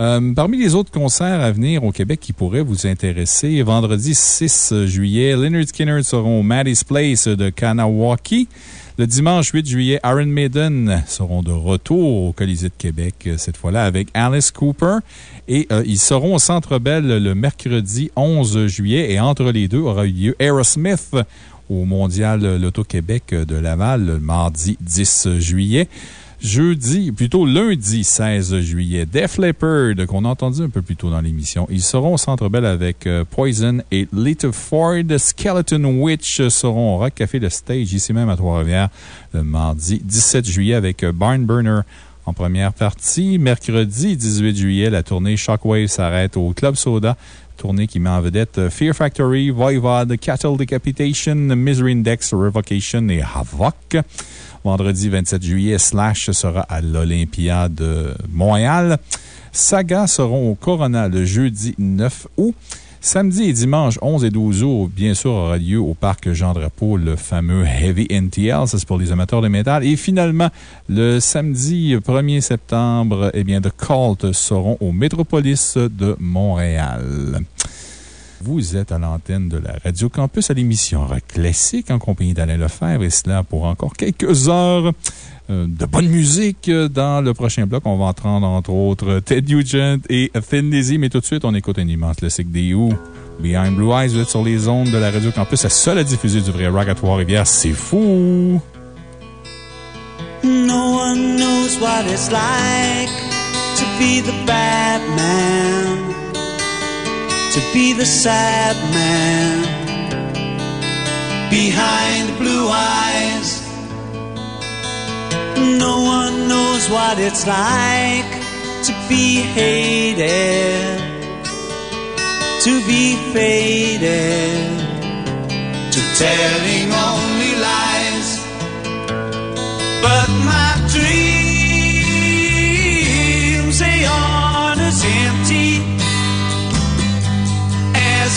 Euh, parmi les autres concerts à venir au Québec qui pourraient vous intéresser, vendredi 6 juillet, Leonard Skinner seront au Maddie's Place de Kanawaki. Le dimanche 8 juillet, Iron Maiden seront de retour au Colisée de Québec, euh, cette fois-là avec Alice Cooper. Et euh, ils seront au Centre Bell le mercredi 11 juillet. Et entre les deux aura eu lieu Aerosmith au Mondial Loto-Québec de Laval le mardi 10 juillet. Jeudi, plutôt lundi 16 juillet, Def Leppard, qu'on a entendu un peu plus tôt dans l'émission. Ils seront au Centre Bell avec euh, Poison et Little Ford. Skeleton Witch seront au Rock Café de Stage, ici même à Trois-Rivières, le mardi 17 juillet avec euh, Barn Burner en première partie. Mercredi 18 juillet, la tournée Shockwave s'arrête au Club Soda. Tournée qui met en vedette euh, Fear Factory, Voivod, Cattle Decapitation, Misery Index, Revocation et Havoc. Vendredi 27 juillet, Slash sera à l'Olympia de Montréal. Saga seront au Corona le jeudi 9 août. Samedi et dimanche 11 et 12 août, bien sûr, aura lieu au parc Jean-Drapeau le fameux Heavy NTL. Ça, c'est pour les amateurs de métal. Et finalement, le samedi 1er septembre, eh bien, The Cult seront au Métropolis de Montréal. Vous êtes à l'antenne de la Radio Campus à l'émission Rock Classique en compagnie d'Alain Lefebvre et cela pour encore quelques heures euh, de bonne musique. Dans le prochain bloc, on va entendre entre autres Ted Nugent et Thin Lizzy, mais tout de suite, on écoute un immense classique des Who. Behind Blue Eyes, vous êtes sur les ondes de la Radio Campus, la seule à diffuser du vrai rock à Trois-Rivières. C'est fou! No one knows what it's like to be the bad man, to be the sad man behind blue eyes. No one knows what it's like to be hated to be faded to telling only lies. But my dreams,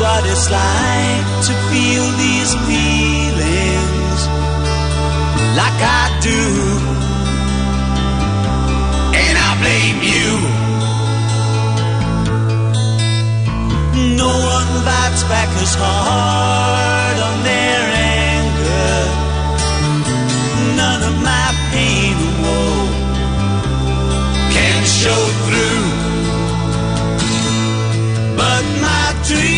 What it's like to feel these feelings like I do. And I blame you. No one bites back as hard on their anger. None of my pain or woe can show through. But my dreams,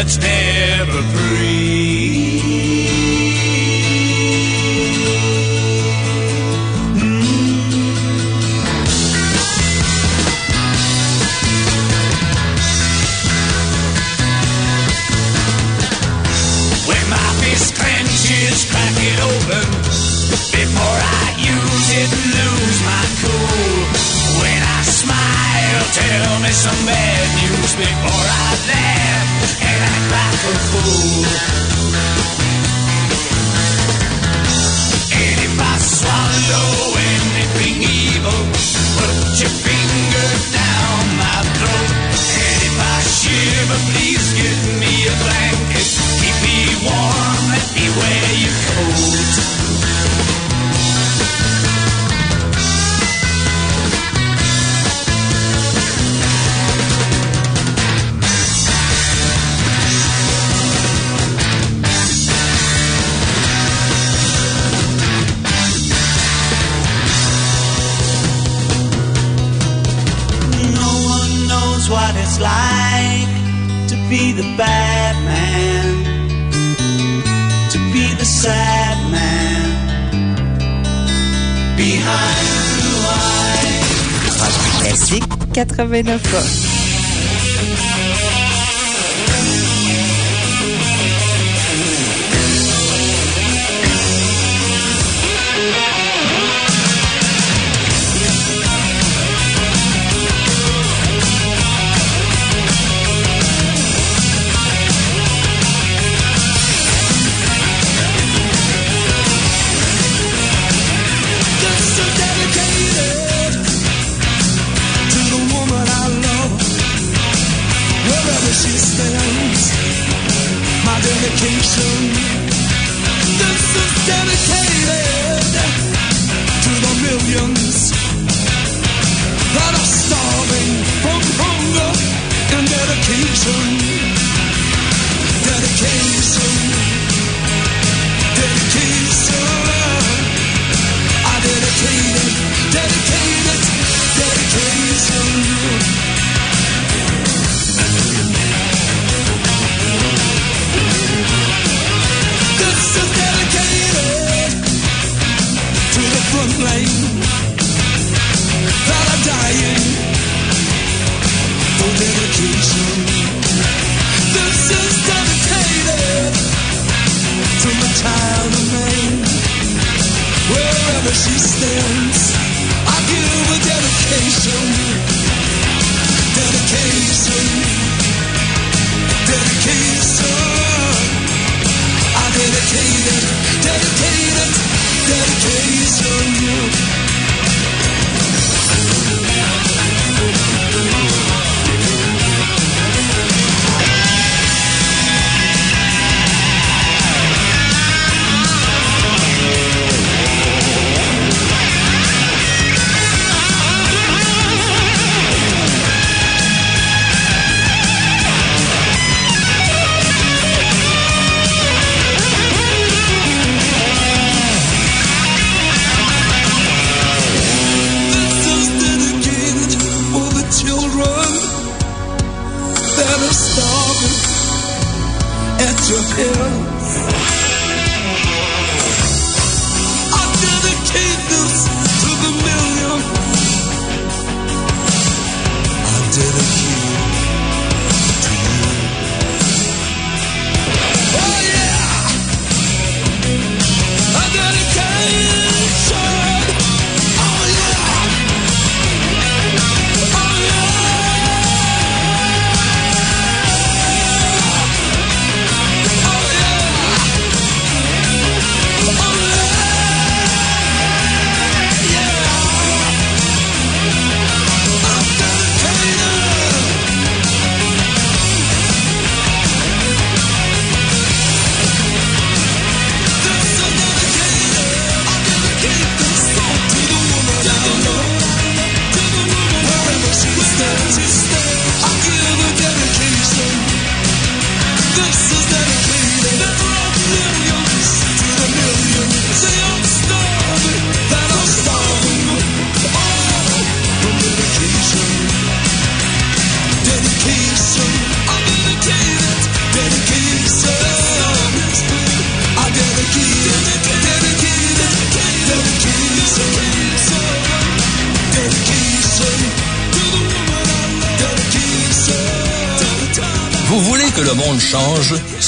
that's never free. Mm. When my fist clenches, crack it open before I use it, lose my cool. When I smile, tell me some bad news before I a fool. And if I swallow anything evil, put your finger down my throat. And if I shiver, please give me a blanket. Keep me warm, let me wear your coat. Like to be the bad man, to be the sad man. Behind blue eyes. Classique. 89 This existence. I give a dedication, dedication, dedication. I dedicated, dedicated, dedication.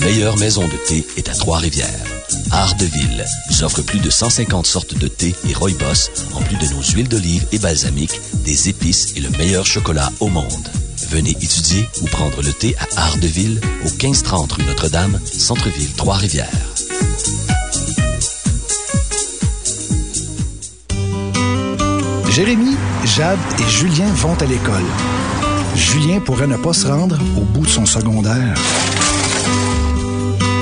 La meilleure maison de thé est à Trois-Rivières. Art vous offre plus de 150 sortes de thé et rooibos, en plus de nos huiles d'olive et balsamiques, des épices et le meilleur chocolat au monde. Venez étudier ou prendre le thé à Art au 1530 rue Notre-Dame, Centre-Ville, Trois-Rivières. Jérémy, Jade et Julien vont à l'école. Julien pourrait ne pas se rendre au bout de son secondaire.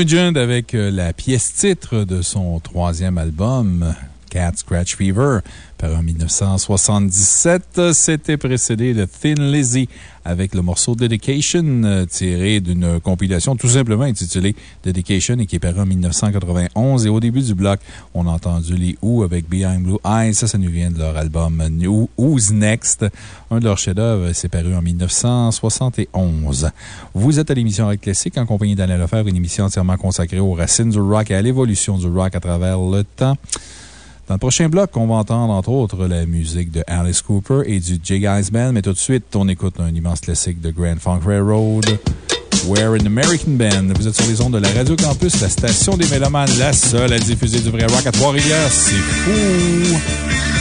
Nugent avec euh, la pièce titre de son troisième album, Cat Scratch Fever, paru en 1977. C'était précédé de Thin Lizzy avec le morceau Dedication, euh, tiré d'une compilation tout simplement intitulée Dedication et qui est paru en 1991. Et au début du bloc, on a entendu les Who avec Behind Blue Eyes. Ça, ça nous vient de leur album New Who's Next. Un de leurs chefs-d'œuvre, c'est paru en 1971. Vous êtes à l'émission Rock Classique en compagnie d'Alain Lefebvre, une émission entièrement consacrée aux racines du rock et à l'évolution du rock à travers le temps. Dans le prochain bloc, on va entendre entre autres la musique de Alice Cooper et du J. Guys Band, mais tout de suite, on écoute un immense classique de Grand Funk Railroad. We're an American Band. Vous êtes sur les ondes de la Radio Campus, la station des Mélomanes, la seule à diffuser du vrai rock à Trois-Rivières. C'est fou!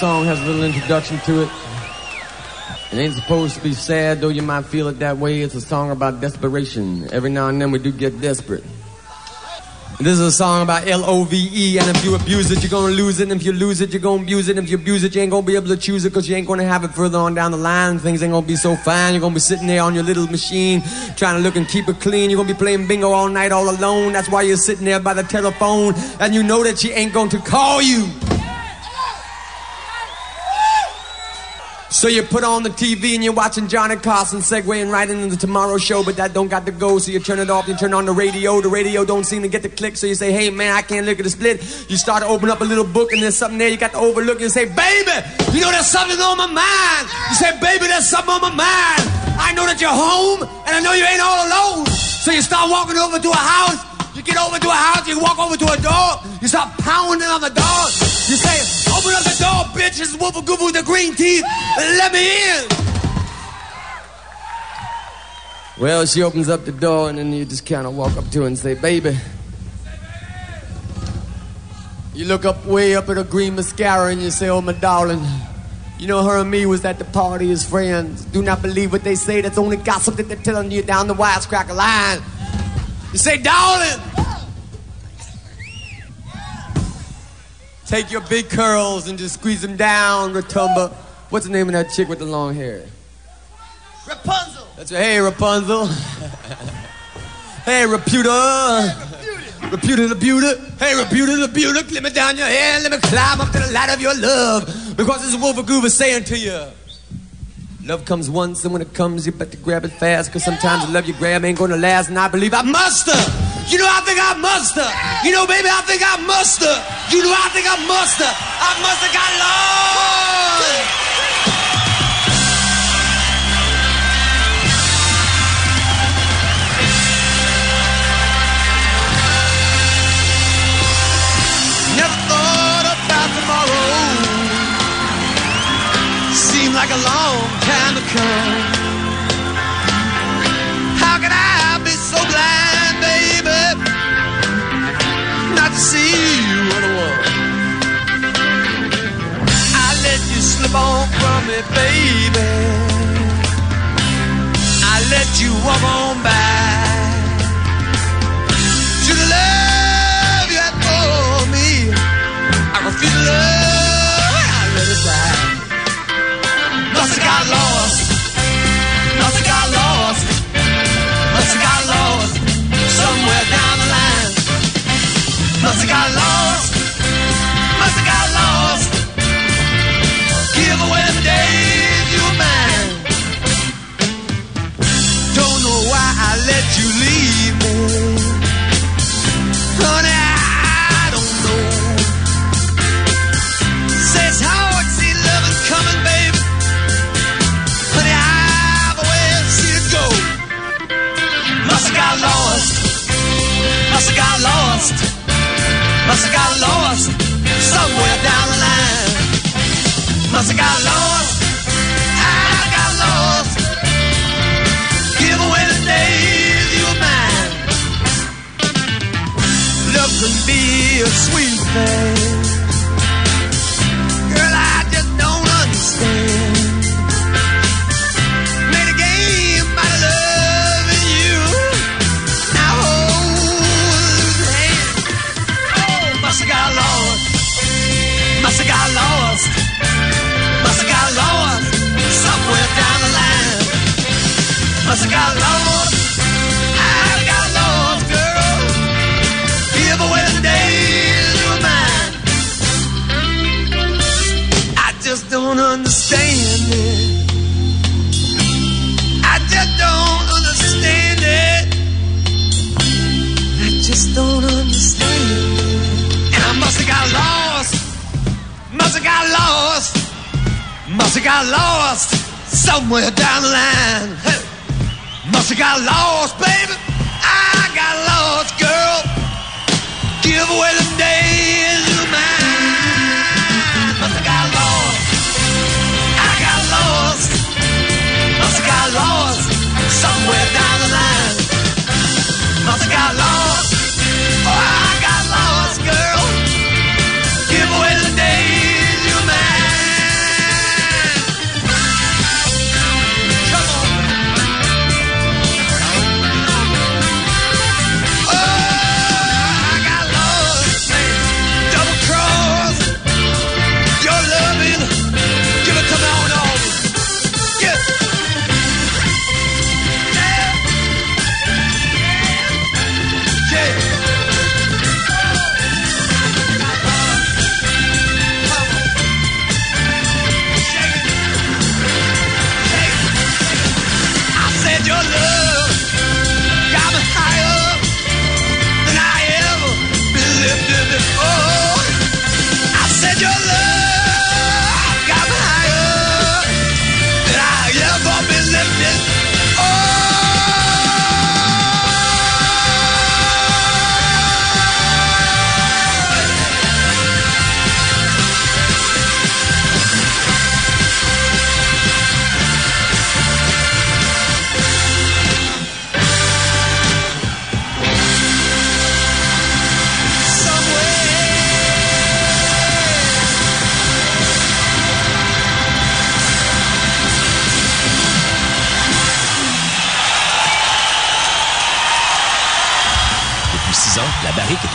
Song has a little introduction to it. It ain't supposed to be sad, though you might feel it that way. It's a song about desperation. Every now and then we do get desperate. This is a song about L-O-V-E, and if you abuse it, you're gonna lose it, and if you lose it, you're gonna abuse it, and if you abuse it, you ain't gonna be able to choose it, cause you ain't gonna have it further on down the line, things ain't gonna be so fine, you're gonna be sitting there on your little machine, trying to look and keep it clean, you're gonna be playing bingo all night all alone, that's why you're sitting there by the telephone, and you know that she ain't going to call you. So you put on the TV and you're watching Johnny Carson segueing right into the tomorrow show, but that don't got the go. So you turn it off, you turn on the radio. The radio don't seem to get the click. So you say, hey man, I can't look at the split. You start to open up a little book and there's something there you got to overlook. You say, baby, you know there's something on my mind. You say, baby, there's something on my mind. I know that you're home, and I know you ain't all alone. So you start walking over to a house. You get over to a house, you walk over to a door, you start pounding on the door. You say, open up the door, bitch, it's Woofa with the green teeth, let me in. Well, she opens up the door, and then you just kind of walk up to her and say, baby. You look up way up at her green mascara and you say, Oh, my darling, you know her and me was at the party as friends. Do not believe what they say, that's only gossip that they're telling you down the wisecracker line. You say, darling, take your big curls and just squeeze them down, Ratumba. What's the name of that chick with the long hair? Rapunzel. That's right. Hey, Rapunzel. hey, Reputa. Reputa the beauty. Hey, Reputa the beauty. Let me down your hair. Let me climb up to the light of your love. Because this is Wolf Goover saying to you. Love comes once, and when it comes, you better grab it fast. Cause sometimes the love you grab ain't gonna last, and I believe I must have. You know, I think I must have. You know, baby, I think I must have. You know, I think I must have. I must have got lost. Seemed like a long time to come. How could I be so blind, baby, not to see you what I was? I let you slip on from me, baby. I let you walk on by. To the love you had for me, I refuse to love. Must lost somewhere down the line. Must have got lost. I got lost. Give away the days you were mine. Love can be a sweet thing. Have got lost somewhere down the line. Hey. Must have got lost, baby. I got lost, girl. Give away the days you mine. Must have got lost. I got lost. Must have got lost somewhere down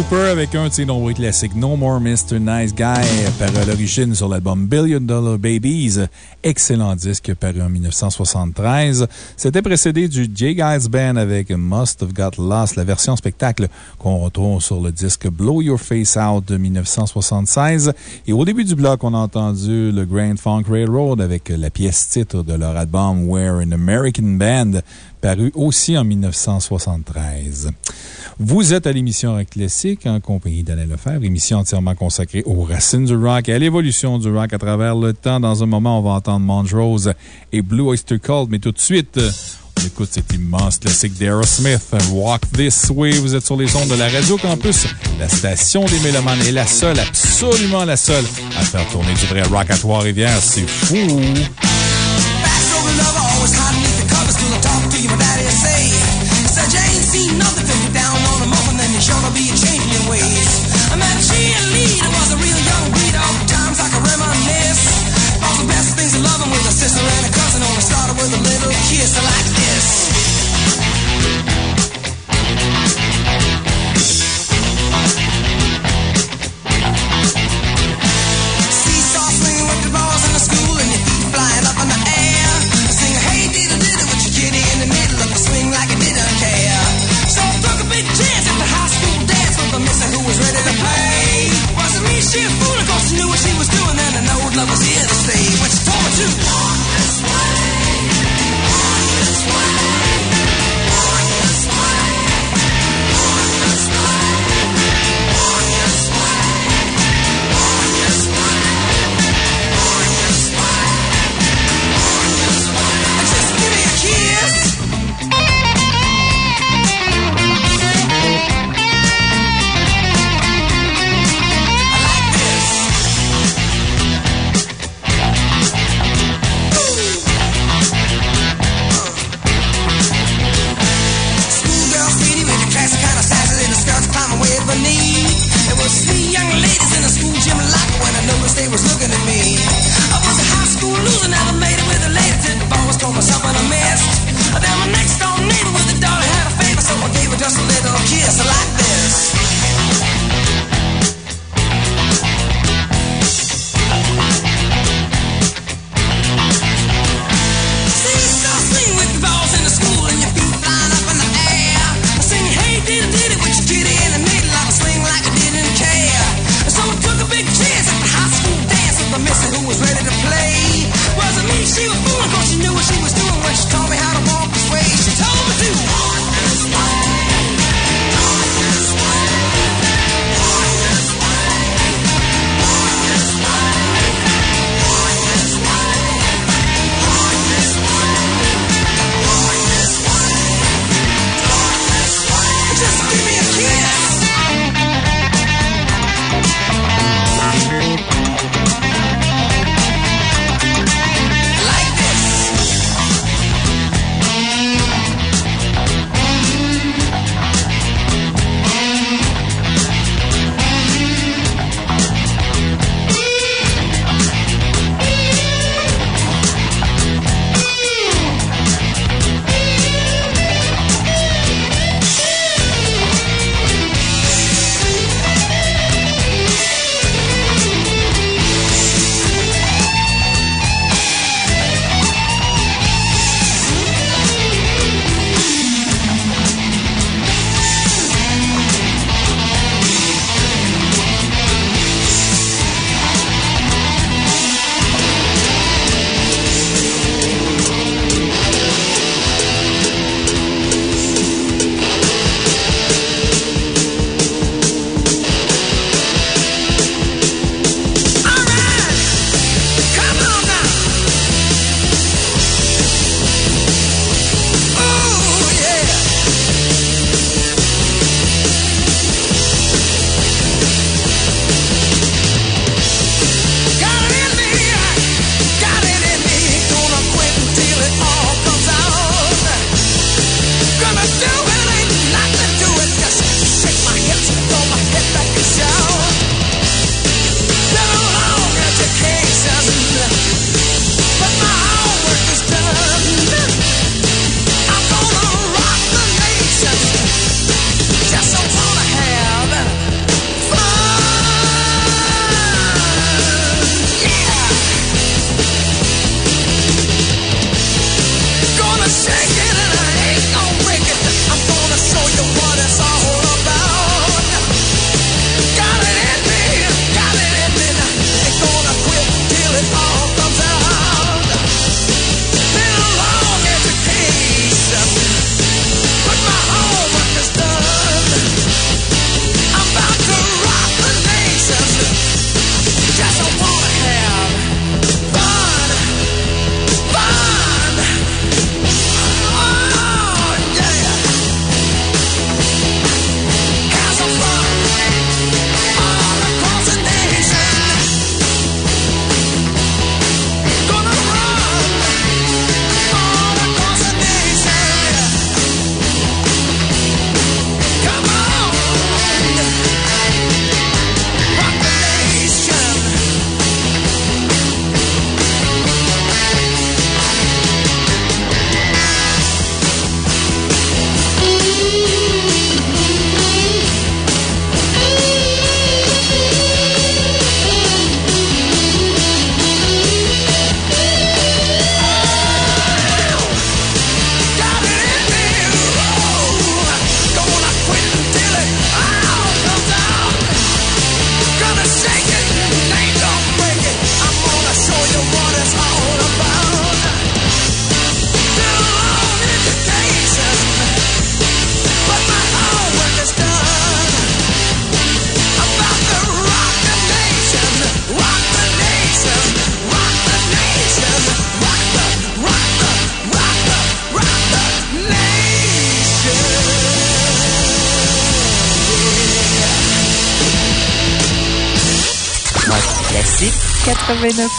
Cooper avec un de ses nombreux classiques, No More Mr. Nice Guy, paru à l'origine sur l'album Billion Dollar Babies. Excellent disque paru en 1973. C'était précédé du J. Guys Band avec Must Have Got Lost, la version spectacle qu'on retrouve sur le disque Blow Your Face Out de 1976. Et au début du bloc, on a entendu le Grand Funk Railroad avec la pièce titre de leur album We're an American Band, paru aussi en 1973. Vous êtes à l'émission Rock Classique en compagnie d'Alain Lefebvre, émission entièrement consacrée aux racines du rock et à l'évolution du rock à travers le temps. Dans un moment, on va entendre Montrose et Blue Oyster Cult, mais tout de suite, on écoute cet immense classique d'Aerosmith, Walk This Way. Vous êtes sur les ondes de la Radio Campus, la station des Mélomanes est la seule, absolument la seule, à faire tourner du vrai rock à Trois-Rivières. C'est fou! Said you ain't seen nothing. Till you down on them up, and then you're sure to be and I know love was here to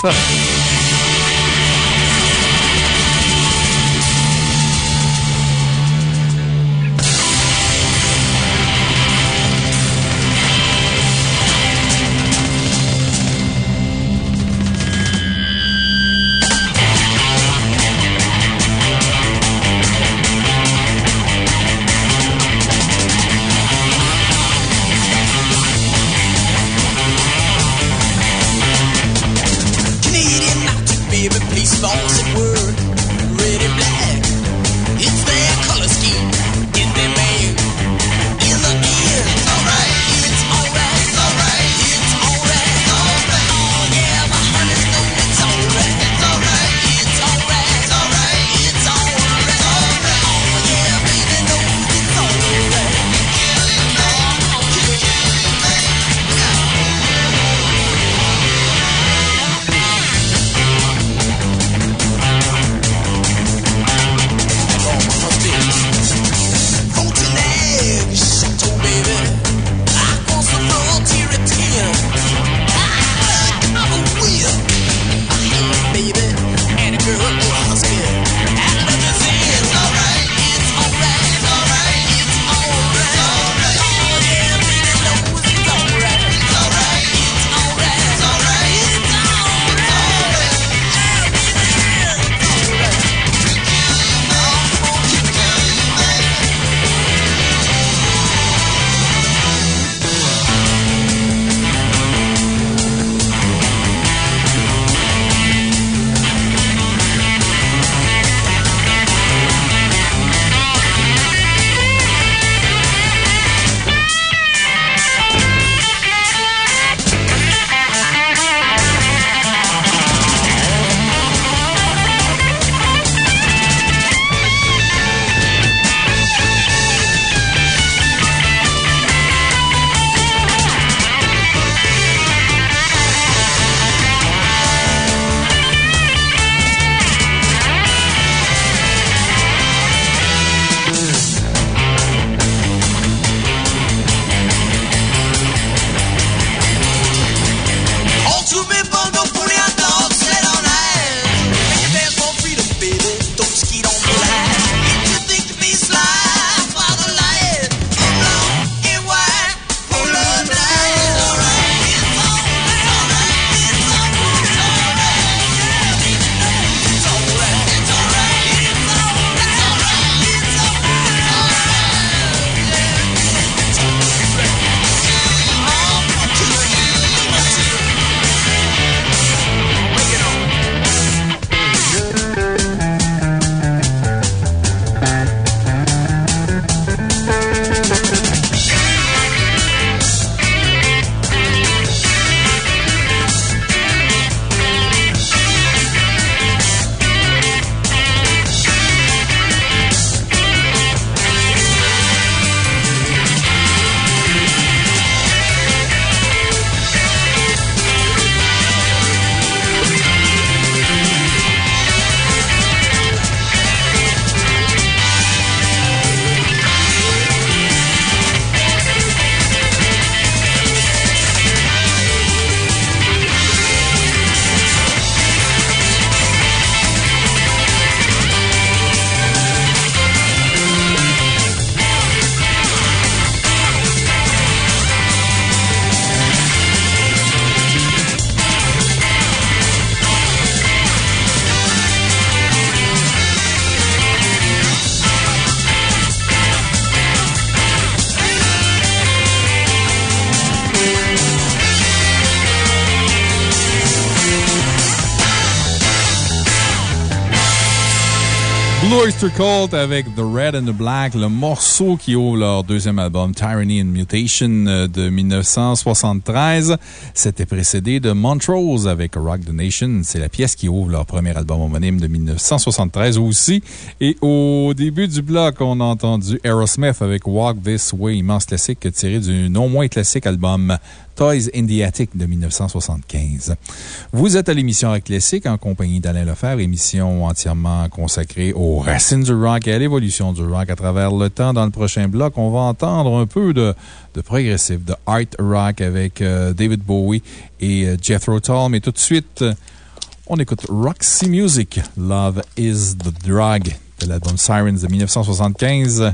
Fuck. Buster Colt avec The Red and the Black, le morceau qui ouvre leur deuxième album Tyranny and Mutation euh, de 1973. C'était précédé de Montrose avec Rock the Nation. C'est la pièce qui ouvre leur premier album homonyme de 1973 aussi. Et au début du bloc, on a entendu Aerosmith avec Walk This Way, immense classique tiré du non moins classique album Toys in the Attic de 1975. Vous êtes à l'émission Rock Classique en compagnie d'Alain Lefebvre, émission entièrement consacrée aux racines du rock et à l'évolution du rock à travers le temps. Dans le prochain bloc, on va entendre un peu de, progressif, de art rock avec euh, David Bowie et euh, Jethro Tull. Mais tout de suite, on écoute Roxy Music, Love is the Drug de l'album Sirens de 1975.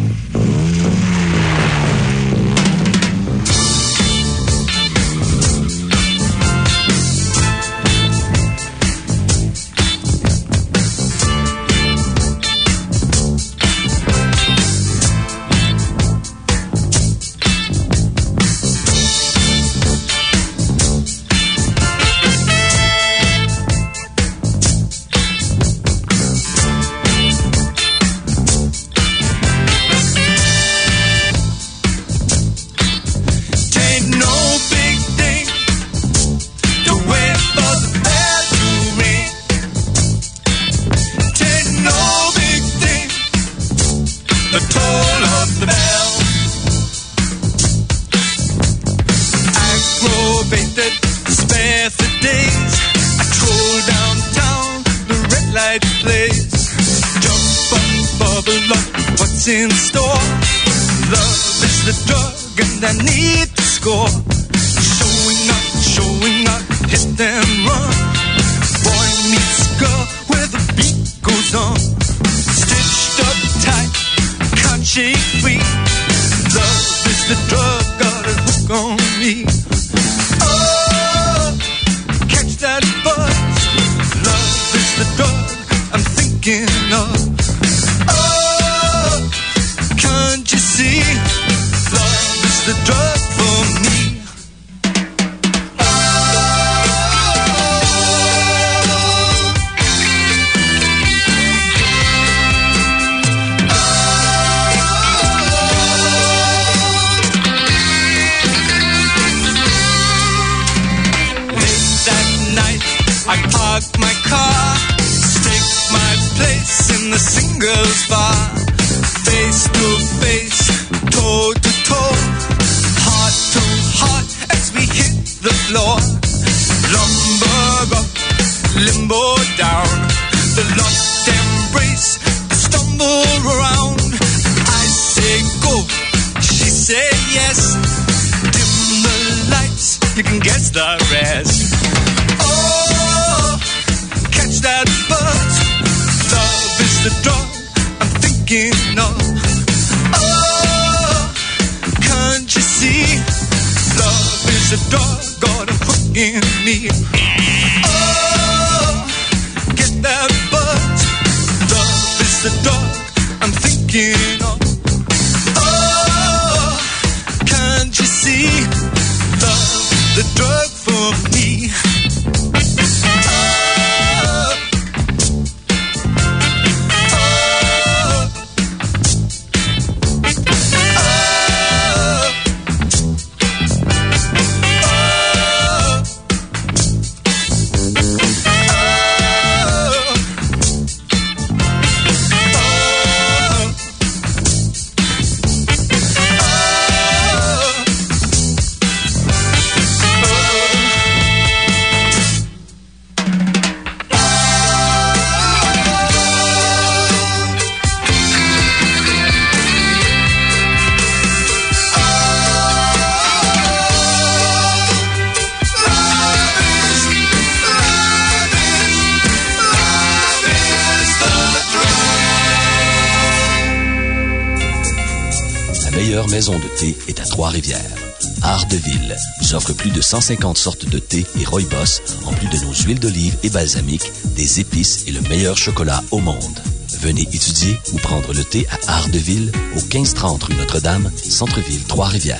150 sortes de thé et rooibos, en plus de nos huiles d'olive et balsamiques, des épices et le meilleur chocolat au monde. Venez étudier ou prendre le thé à Art de Ville, au 1530 rue Notre-Dame, Centre-Ville, Trois-Rivières.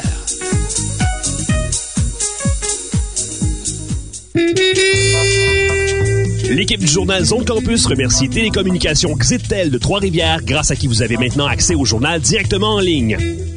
L'équipe du journal Zone Campus remercie Télécommunications Xitel de Trois-Rivières, grâce à qui vous avez maintenant accès au journal directement en ligne.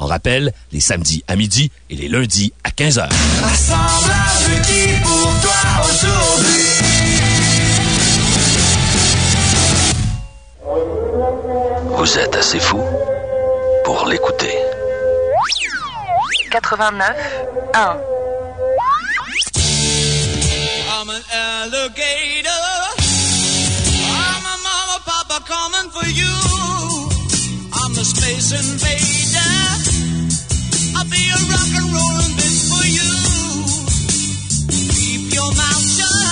En rappel, les samedis à midi et les lundis à 15h. Assemblage qui pour toi aujourd'hui. Vous êtes assez fou pour l'écouter. 89 1 I'm an alligator. I'm a mama, papa coming for you. I'm the space invader. Be a rock and rollin' bitch for you. Keep your mouth shut.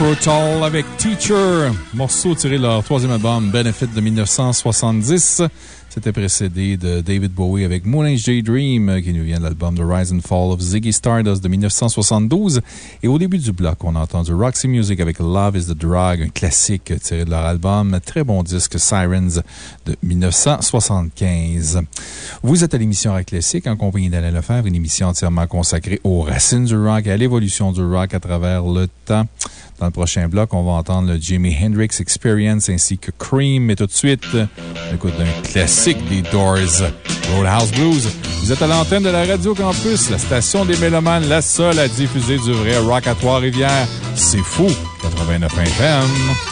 Rotal avec Teacher, morceau tiré de leur troisième album Benefit de 1970. C'était précédé de David Bowie avec Moulin J Dream, qui nous vient de l'album The Rise and Fall of Ziggy Stardust de 1972. Et au début du bloc, on a entendu Roxy Music avec Love is the Drug, un classique tiré de leur album. Très bon disque Sirens de 1975. Vous êtes à l'émission Rock Classique en compagnie d'Alain Lefebvre, une émission entièrement consacrée aux racines du rock et à l'évolution du rock à travers le temps. Dans le prochain bloc, on va entendre le Jimi Hendrix Experience ainsi que Cream. Mais tout de suite, on écoute un classique des Doors, Roadhouse Blues. Vous êtes à l'antenne de la Radio Campus, la station des Mélomanes, la seule à diffuser du vrai rock à Trois-Rivières. C'est fou! 89 FM.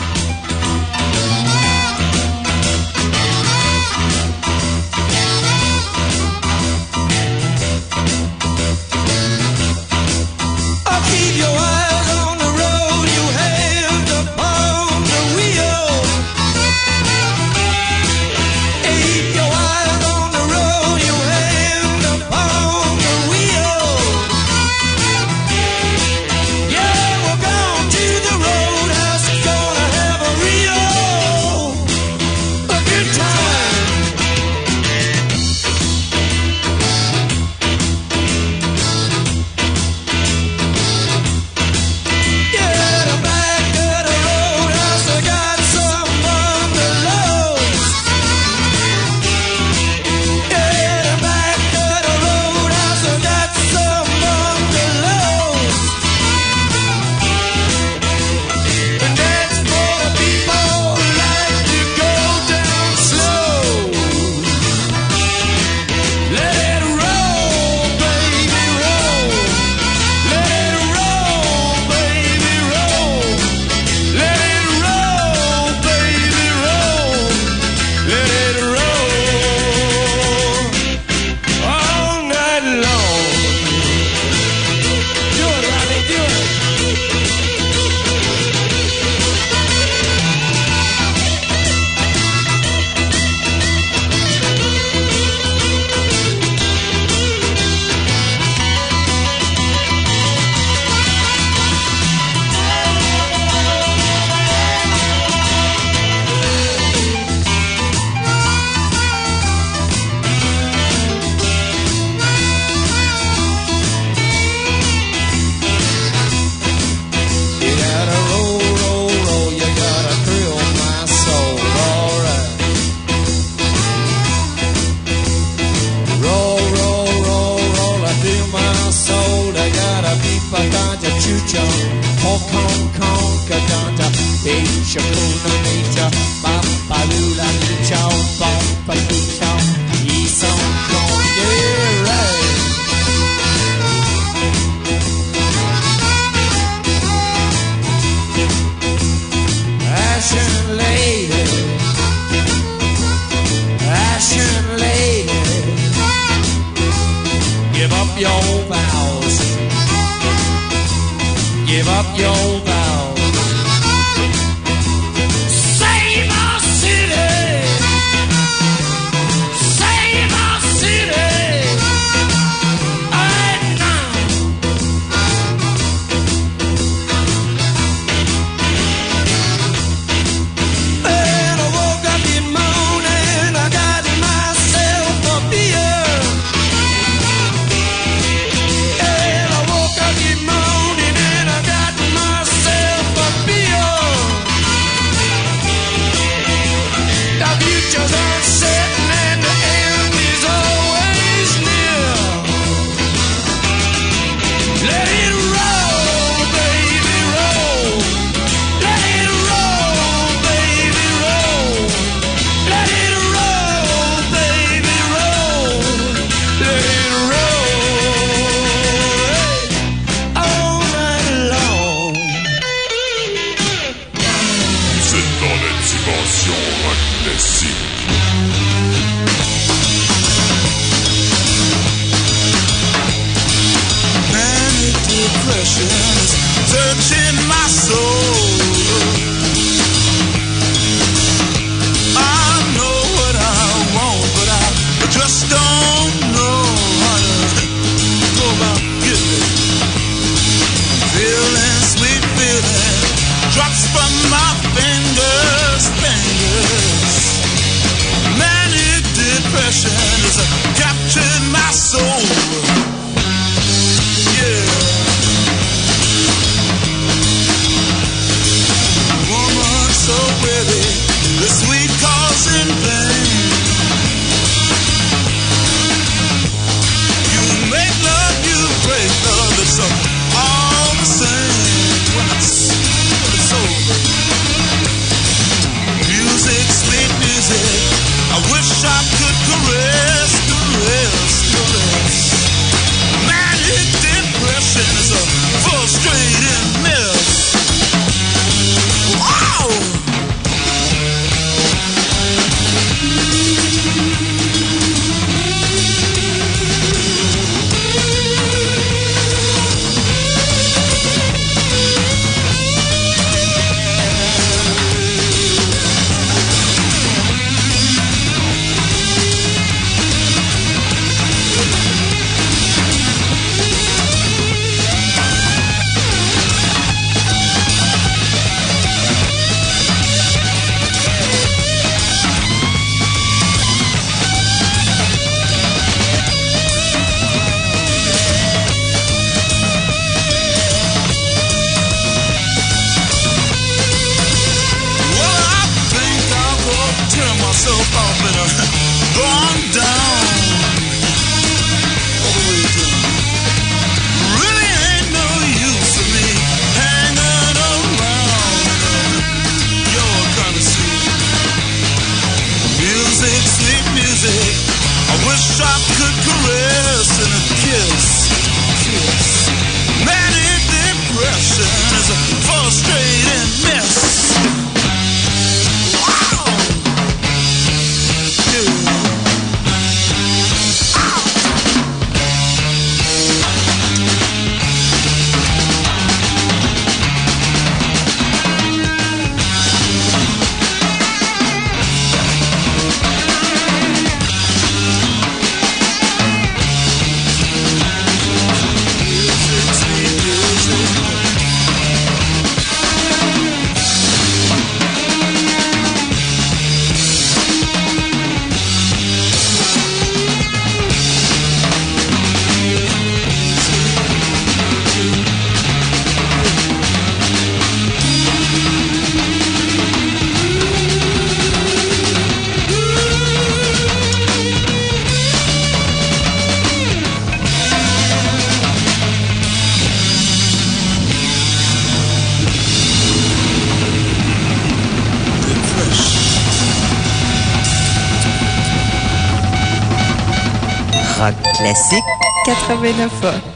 89 ans.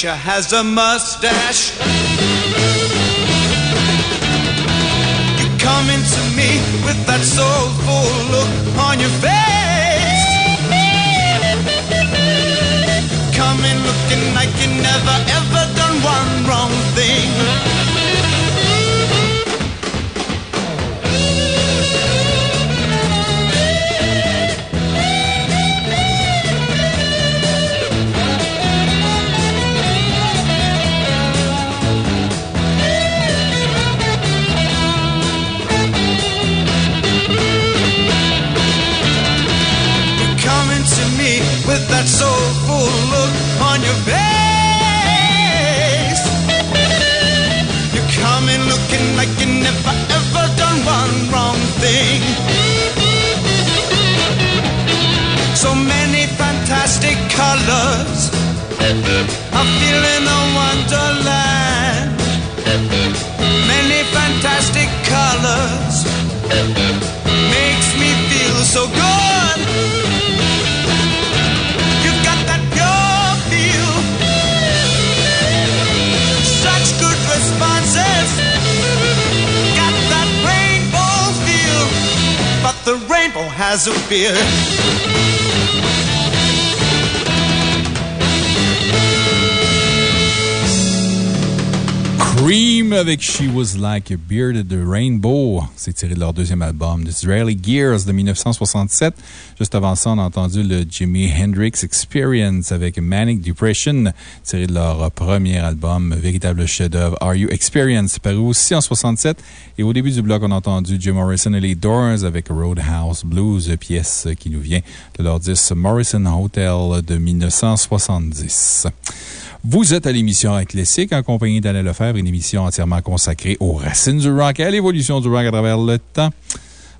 Picture has a mustache. You come into me with that soulful look on your face. Come in looking like you never ever done one wrong thing. I feel in a wonderland. Many fantastic colors makes me feel so good. You've got that pure feel, such good responses. Got that rainbow feel, but the rainbow has a beard. Cream avec She Was Like a Bearded Rainbow. C'est tiré de leur deuxième album, Disraeli Gears de 1967. Juste avant ça, on a entendu le Jimi Hendrix Experience avec Manic Depression, tiré de leur premier album, véritable chef-d'œuvre Are You Experience, paru aussi en 67. Et au début du bloc, on a entendu Jim Morrison et les Doors avec Roadhouse Blues, pièce qui nous vient de leur disque Morrison Hotel de 1970. Vous êtes à l'émission Classique en compagnie d'Alain Lefebvre, une émission entièrement consacrée aux racines du rock et à l'évolution du rock à travers le temps.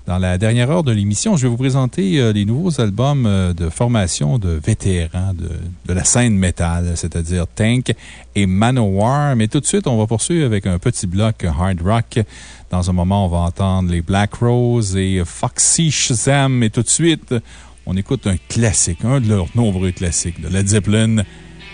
Dans la dernière heure de l'émission, je vais vous présenter euh, les nouveaux albums euh, de formation de vétérans de, de la scène métal, c'est-à-dire Tank et Manowar. Mais tout de suite, on va poursuivre avec un petit bloc hard rock. Dans un moment, on va entendre les Black Rose et Foxy Shazam. Et tout de suite, on écoute un classique, un de leurs nombreux classiques de Led Zeppelin.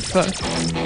89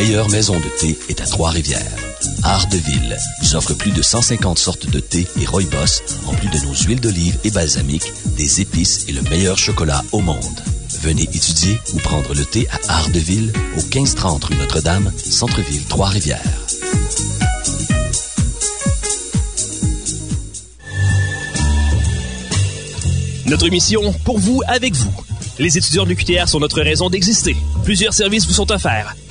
Meilleure maison de thé est à Trois-Rivières. Art de vous offre plus de 150 sortes de thé et rooibos, en plus de nos huiles d'olive et balsamiques, des épices et le meilleur chocolat au monde. Venez étudier ou prendre le thé à Art au 1530 rue Notre-Dame, Centre-Ville, Trois-Rivières. Notre mission, pour vous, avec vous. Les étudiants de l'UQTR sont notre raison d'exister. Plusieurs services vous sont offerts.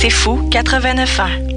C'est fou 89 ans.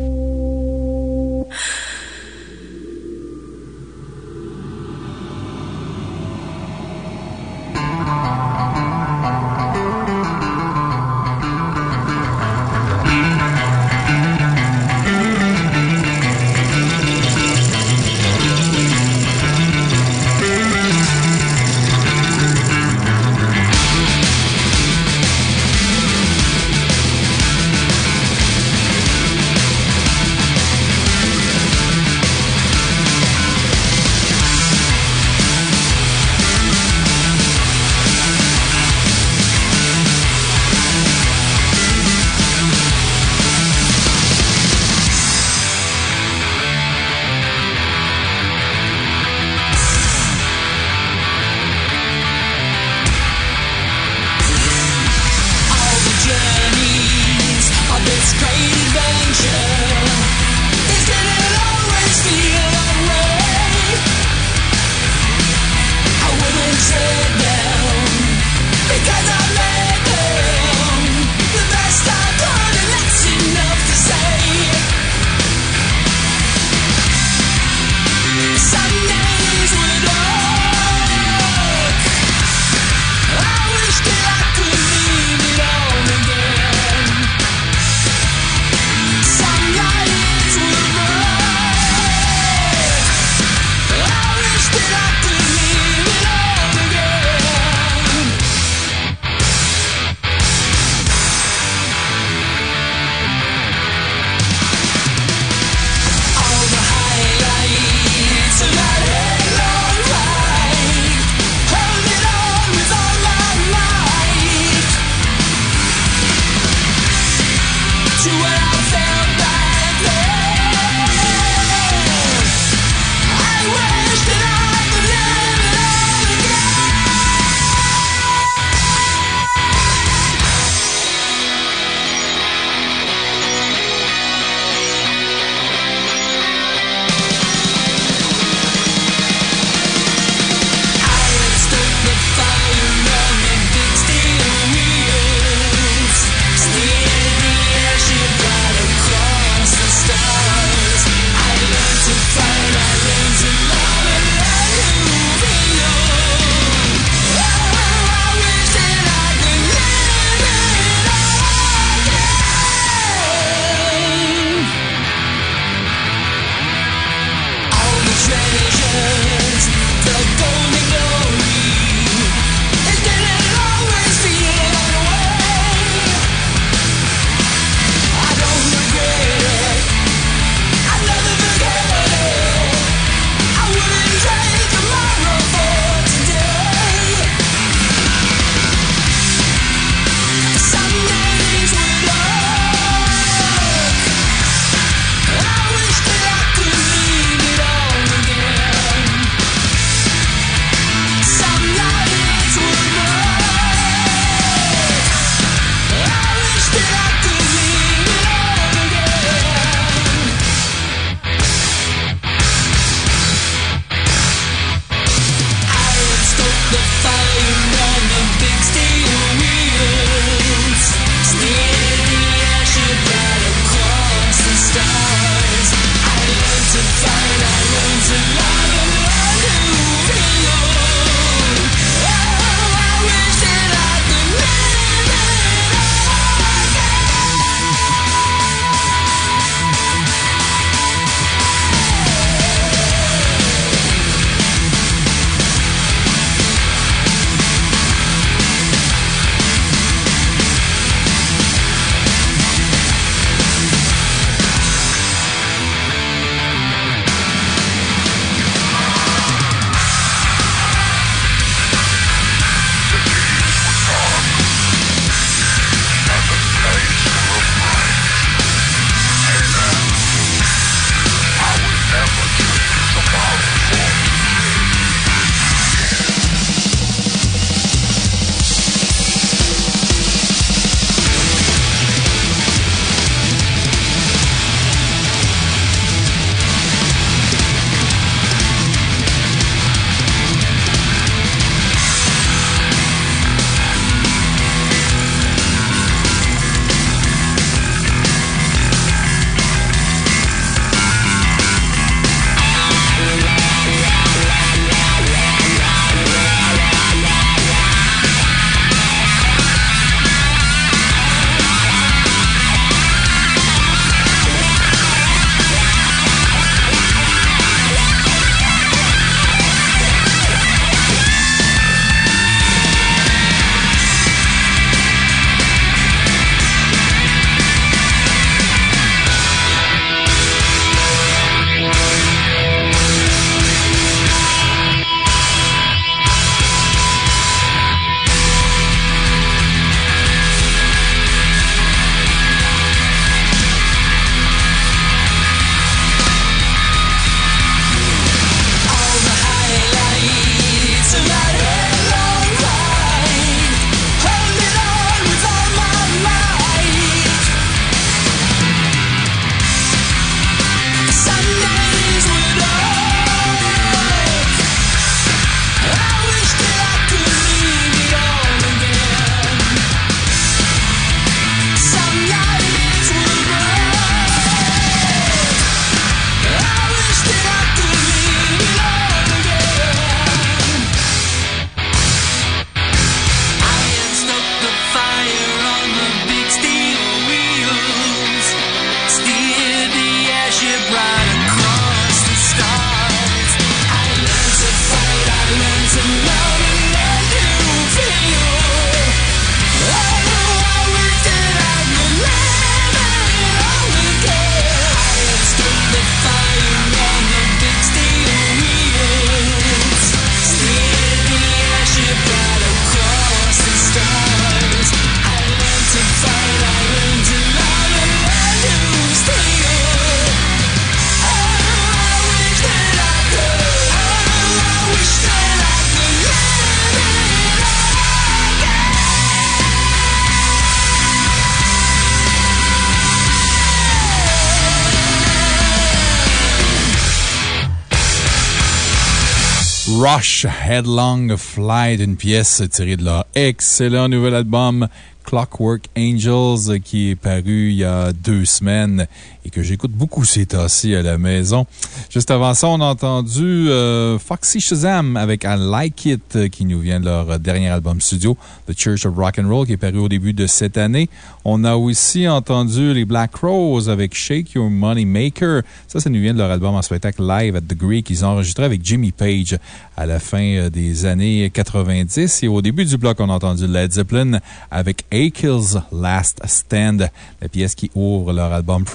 Headlong Flight, une pièce tirée de leur excellent nouvel album Clockwork Angels qui est paru il y a deux semaines et que j'écoute beaucoup ces temps-ci à la maison. Juste avant ça, on a entendu euh, Foxy Shazam avec I Like It euh, qui nous vient de leur dernier album studio, The Church of Rock and Roll, qui est paru au début de cette année. On a aussi entendu les Black Crows avec Shake Your Money Maker. Ça, ça nous vient de leur album en spectacle live at The Greek qu'ils ont enregistré avec Jimmy Page à la fin euh, des années 90. Et au début du bloc, on a entendu Led Zeppelin avec Akil's Last Stand, la pièce qui ouvre leur album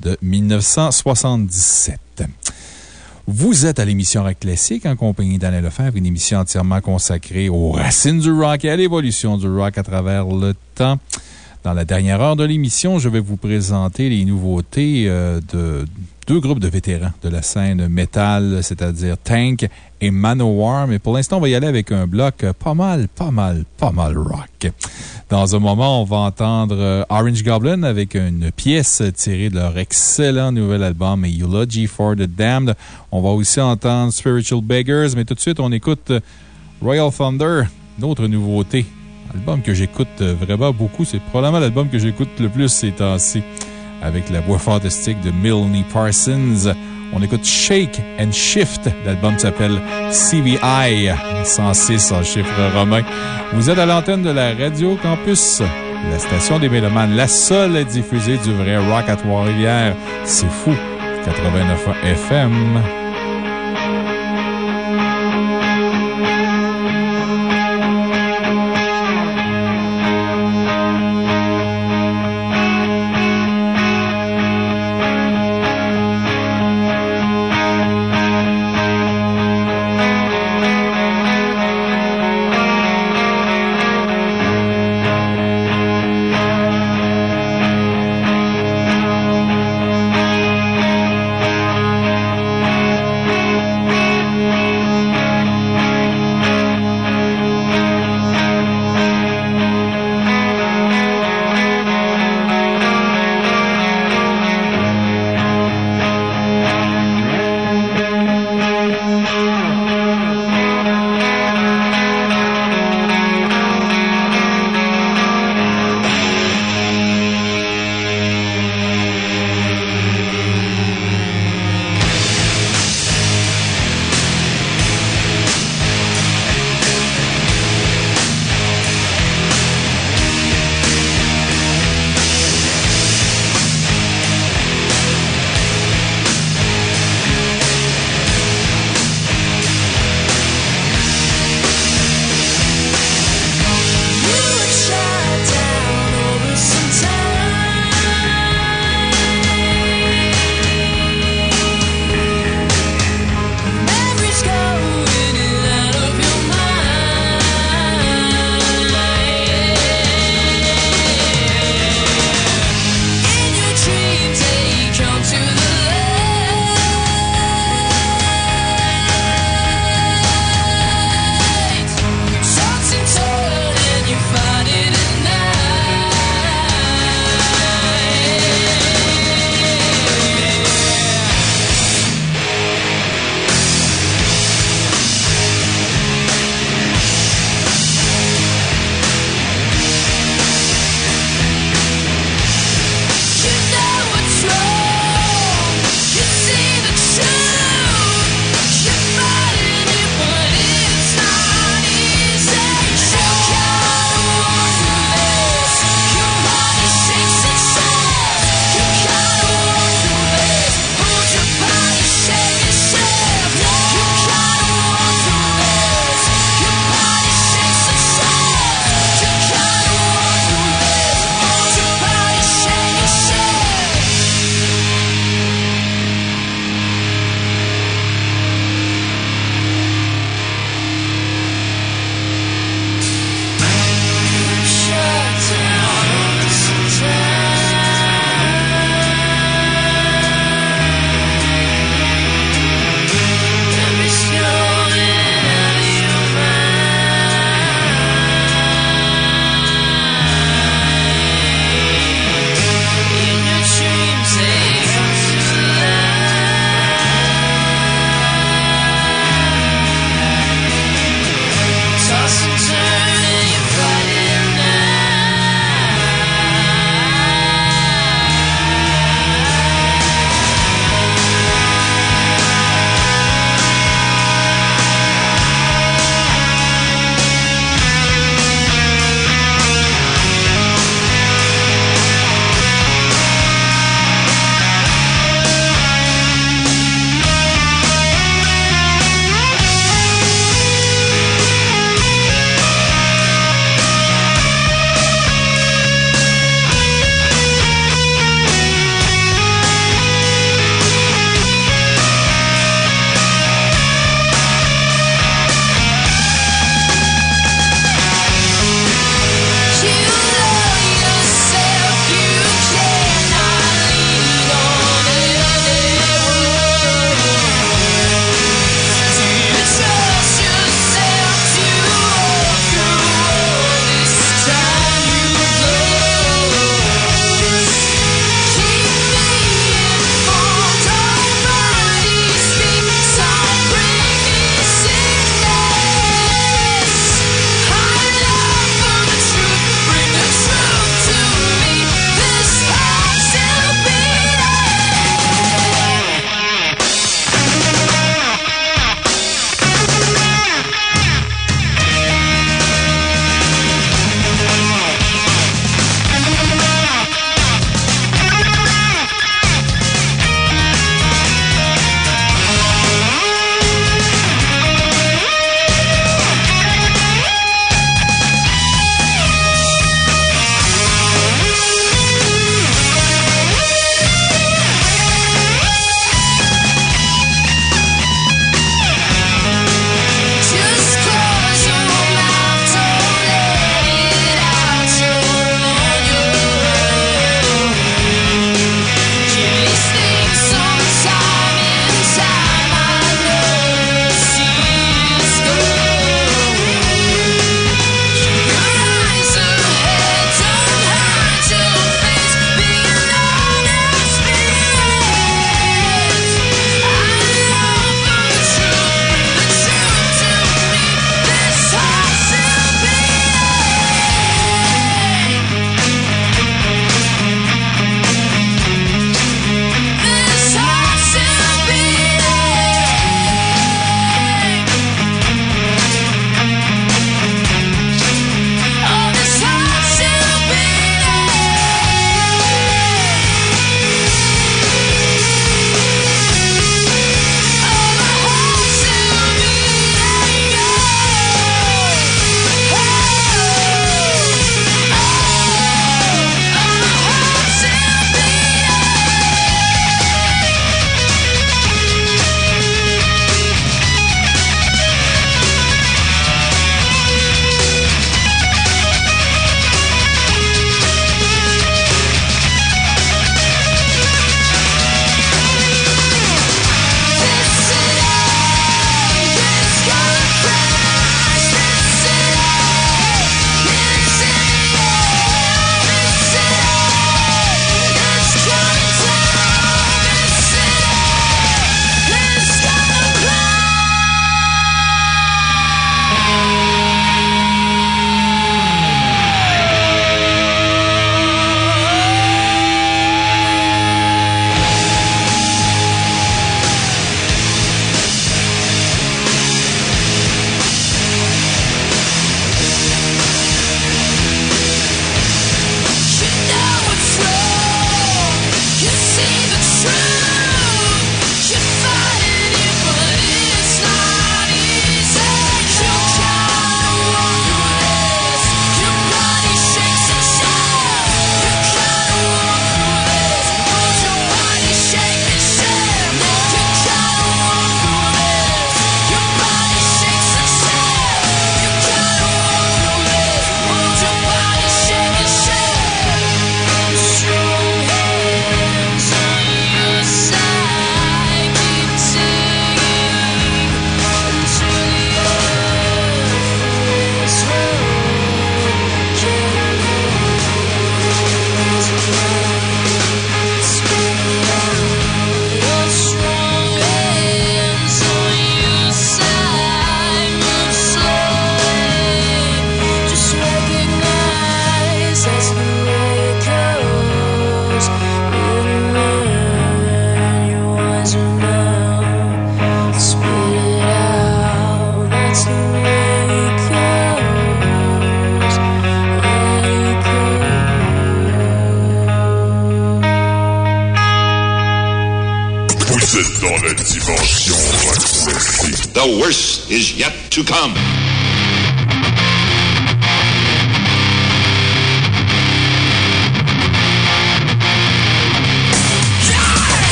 De 1977. Vous êtes à l'émission Rock Classique en compagnie d'Alain Lefebvre, une émission entièrement consacrée aux racines du rock et à l'évolution du rock à travers le temps. Dans la dernière heure de l'émission, je vais vous présenter les nouveautés euh, de deux groupes de vétérans de la scène métal, c'est-à-dire Tank et Manowar. Mais pour l'instant, on va y aller avec un bloc pas mal, pas mal, pas mal rock. Dans un moment, on va entendre euh, Orange Goblin avec une pièce tirée de leur excellent nouvel album Eulogy for the Damned. On va aussi entendre Spiritual Beggars, mais tout de suite, on écoute euh, Royal Thunder, une autre nouveauté. Album que j'écoute euh, vraiment beaucoup. C'est probablement l'album que j'écoute le plus ces temps-ci. Avec la voix fantastique de Milne Parsons. On écoute Shake and Shift. L'album s'appelle CBI, 106 en chiffre romain. Vous êtes à l'antenne de la Radio Campus, la station des Mélomanes, la seule à diffuser du vrai rock à Trois-Rivières. C'est fou. 89 FM.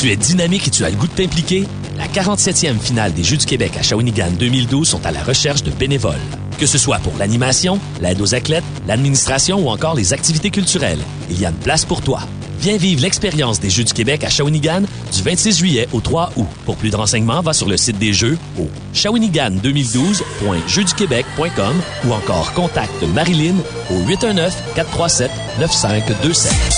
Tu es dynamique et tu as le goût de t'impliquer? La 47e finale des Jeux du Québec à Shawinigan 2012 sont à la recherche de bénévoles. Que ce soit pour l'animation, l'aide aux athlètes, l'administration ou encore les activités culturelles, il y a une place pour toi. Viens vivre l'expérience des Jeux du Québec à Shawinigan du 26 juillet au 3 août. Pour plus de renseignements, va sur le site des Jeux au shawinigan2012.jeuxduquebec.com ou encore contacte Marilyn au 819-437-9527.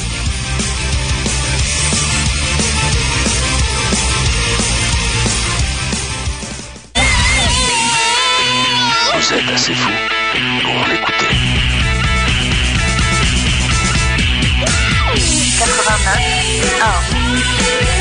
c'est fou. Pour l'écouter. 89 1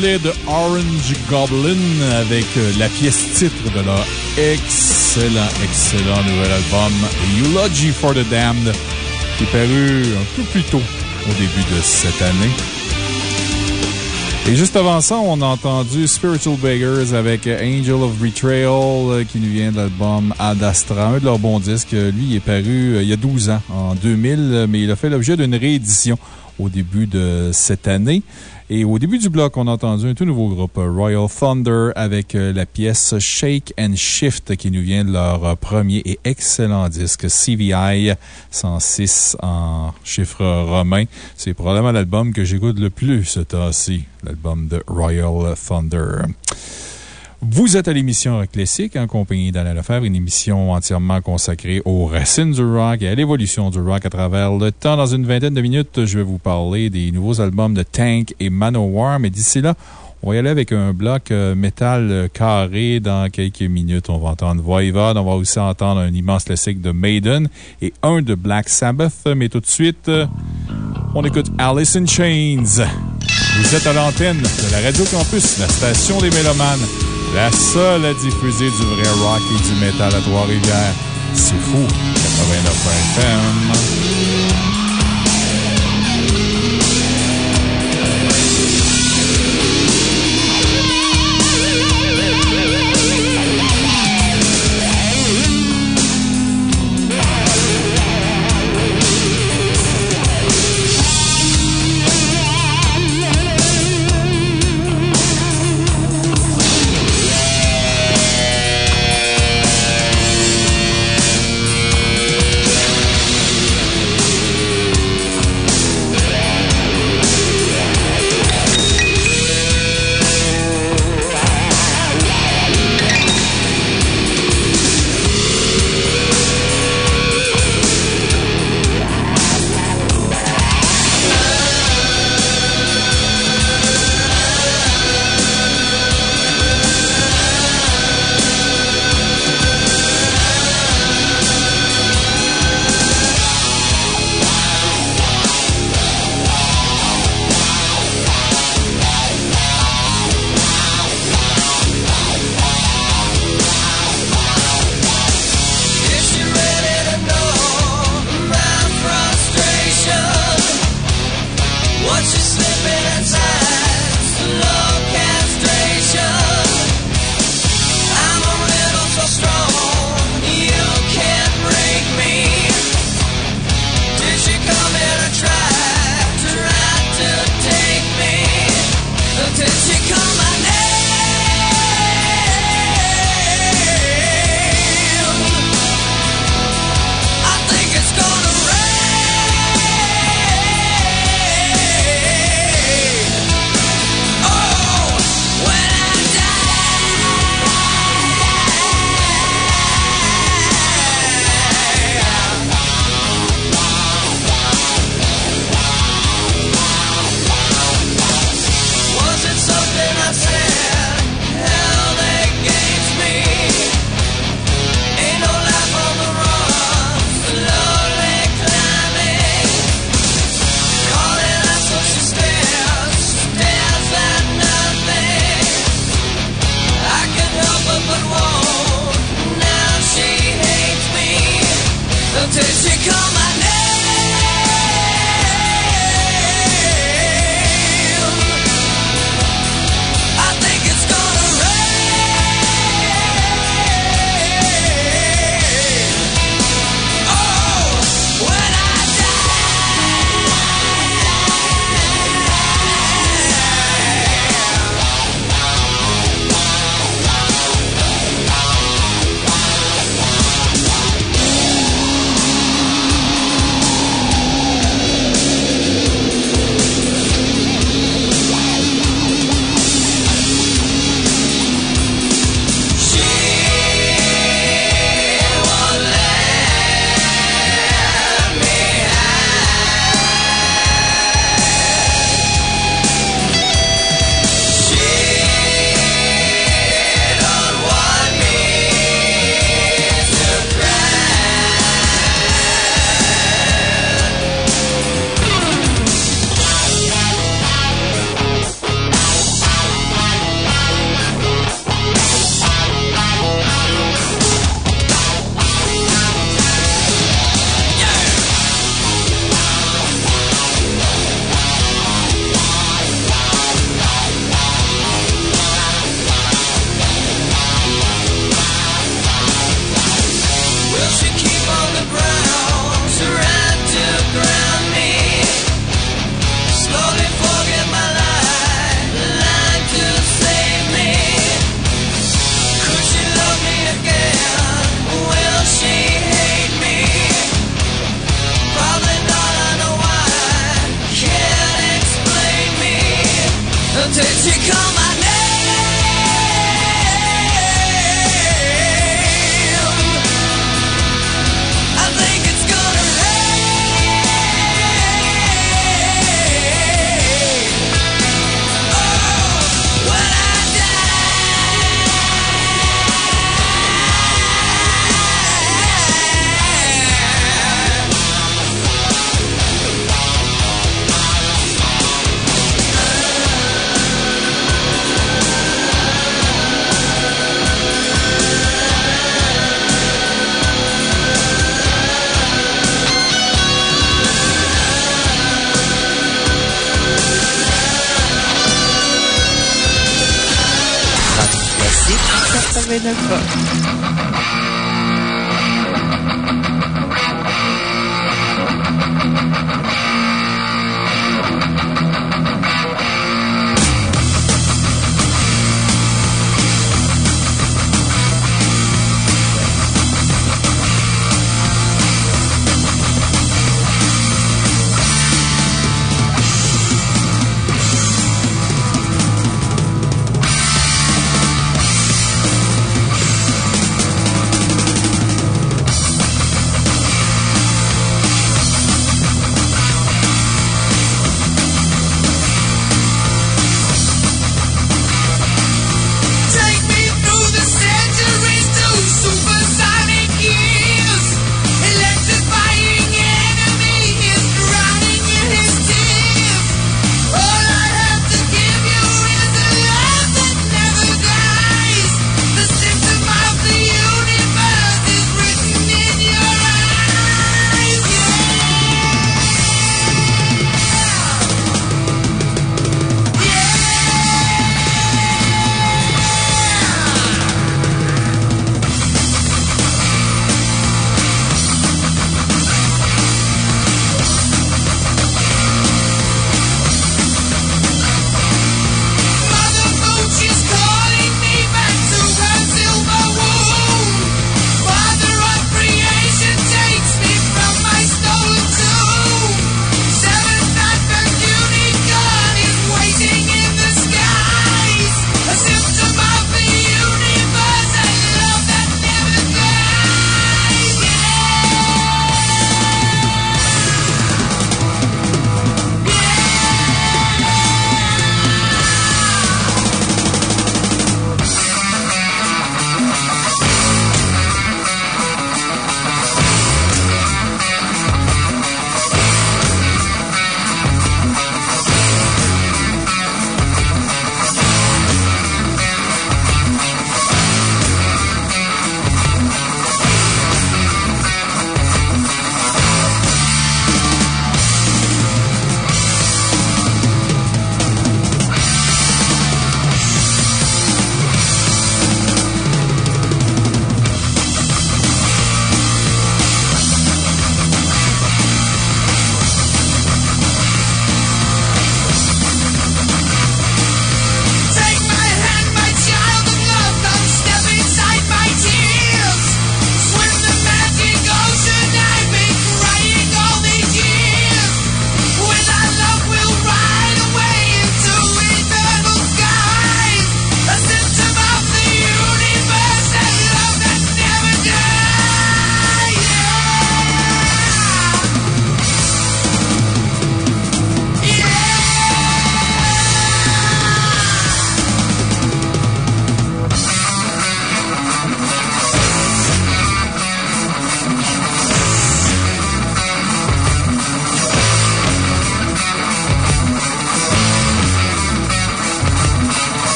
de Orange Goblin avec euh, la pièce titre de leur excellent, excellent nouvel album Eulogy for the Damned qui est paru un peu plus tôt au début de cette année. Et juste avant ça, on a entendu Spiritual Beggars avec Angel of Betrayal euh, qui nous vient de l'album Ad Astra, un de leurs bons disques. Lui, est paru euh, il y a 12 ans, en 2000, mais il a fait l'objet d'une réédition au début de cette année. Et au début du bloc, on a entendu un tout nouveau groupe, Royal Thunder, avec euh, la pièce Shake and Shift qui nous vient de leur euh, premier et excellent disque CVI 106 en chiffres romains. C'est probablement l'album que j'écoute le plus ce temps-ci, l'album de Royal Thunder. Vous êtes à l'émission Rock Classique en compagnie d'Alain Lefebvre, une émission entièrement consacrée aux racines du rock et à l'évolution du rock à travers le temps. Dans une vingtaine de minutes, je vais vous parler des nouveaux albums de Tank et Manowar, mais d'ici là, on va y aller avec un bloc euh, métal euh, carré dans quelques minutes. On va entendre Voivod, on va aussi entendre un immense classique de Maiden et un de Black Sabbath. Mais tout de suite, euh, on écoute Alice in Chains. Vous êtes à l'antenne de la Radio Campus, la station des Mélomanes, la seule à diffuser du vrai rock et du métal à Trois-Rivières. C'est fou, 89 FM.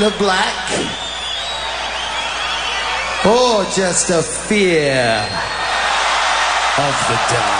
Of the black or just a fear of the dark?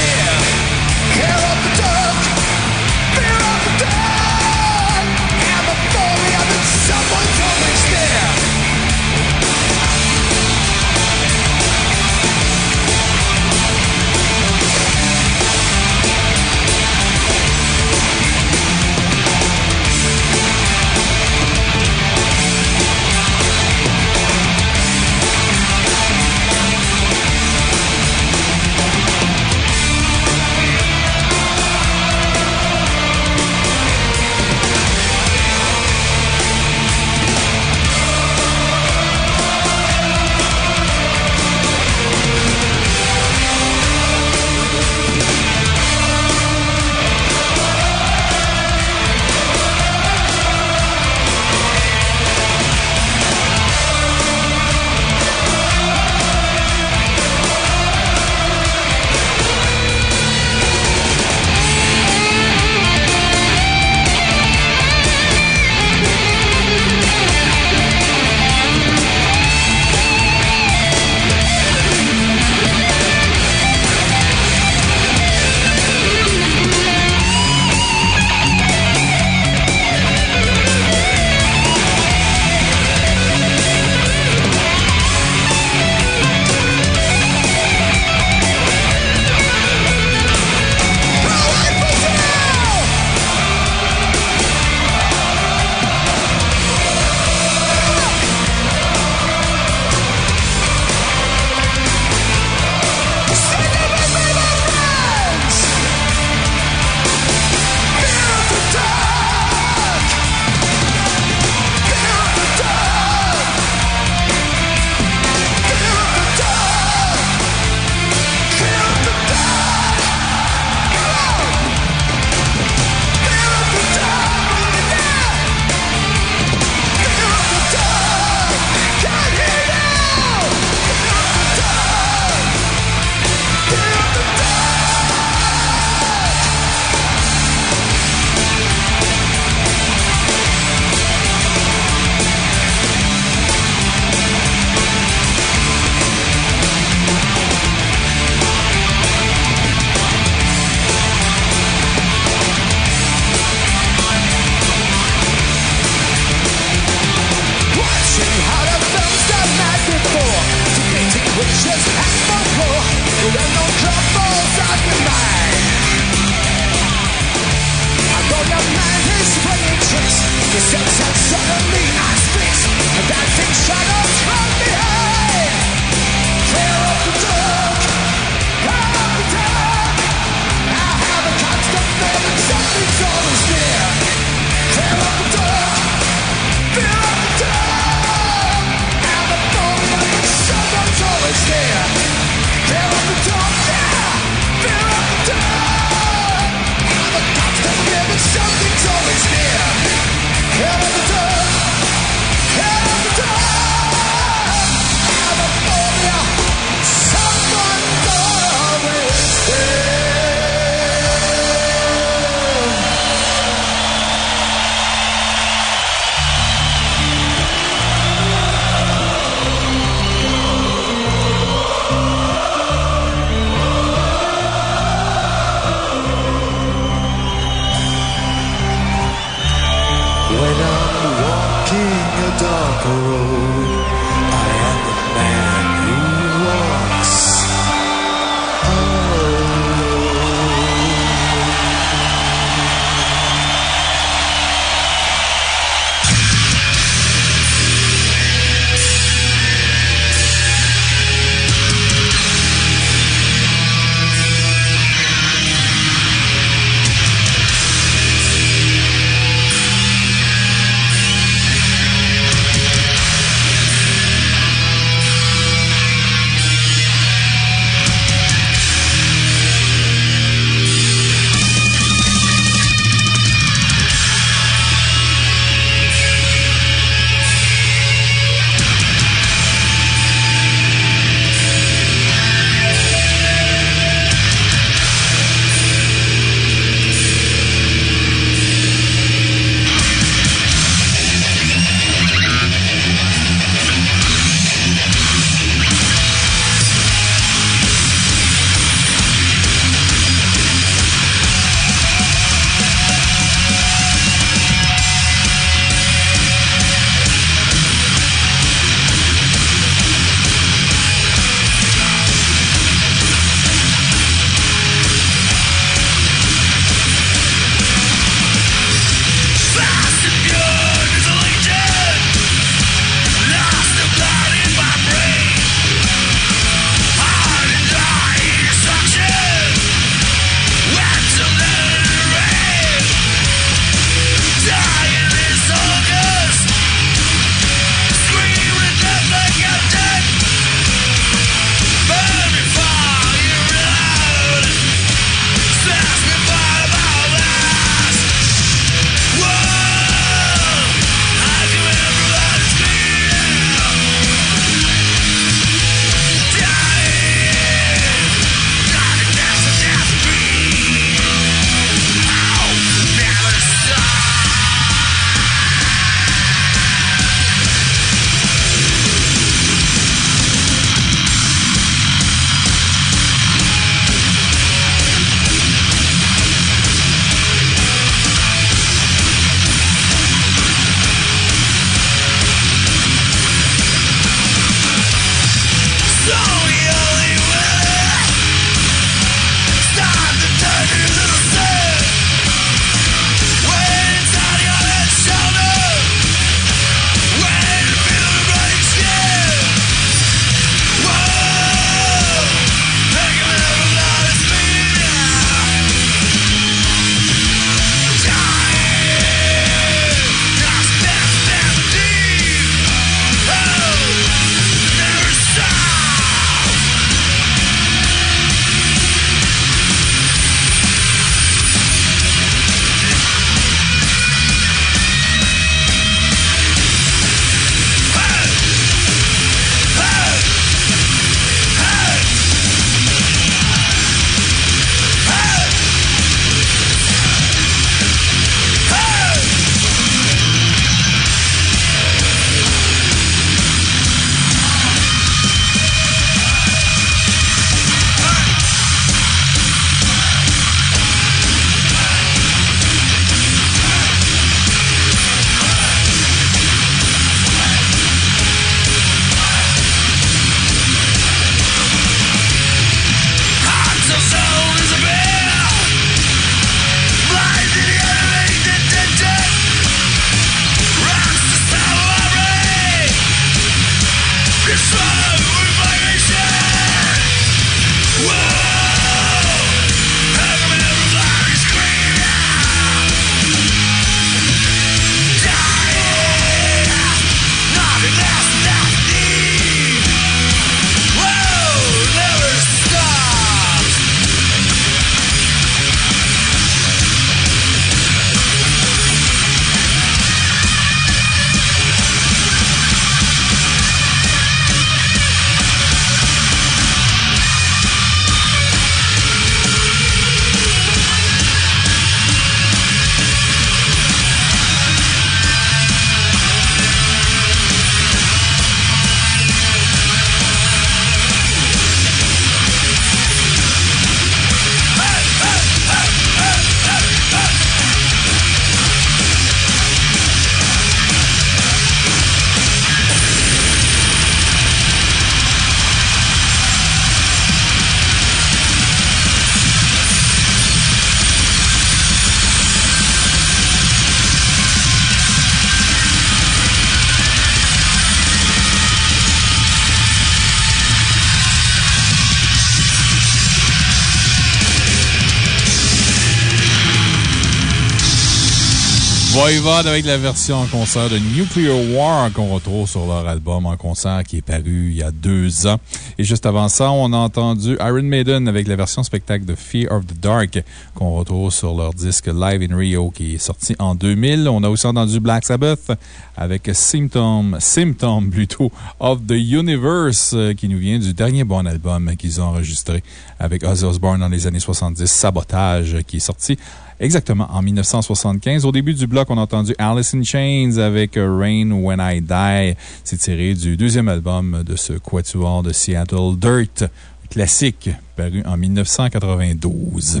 Voivod avec la version en concert de Nuclear War qu'on retrouve sur leur album en concert qui est paru il y a deux ans. Et juste avant ça, on a entendu Iron Maiden avec la version spectacle de Fear of the Dark qu'on retrouve sur leur disque Live in Rio qui est sorti en 2000. On a aussi entendu Black Sabbath avec Symptom, Symptom plutôt, of the Universe euh, qui nous vient du dernier bon album qu'ils ont enregistré avec Ozzy Osbourne dans les années 70, Sabotage, qui est sorti Exactement, en 1975. Au début du bloc, on a entendu Alice in Chains avec Rain When I Die. C'est tiré du deuxième album de ce quatuor de Seattle, Dirt, classique, paru en 1992.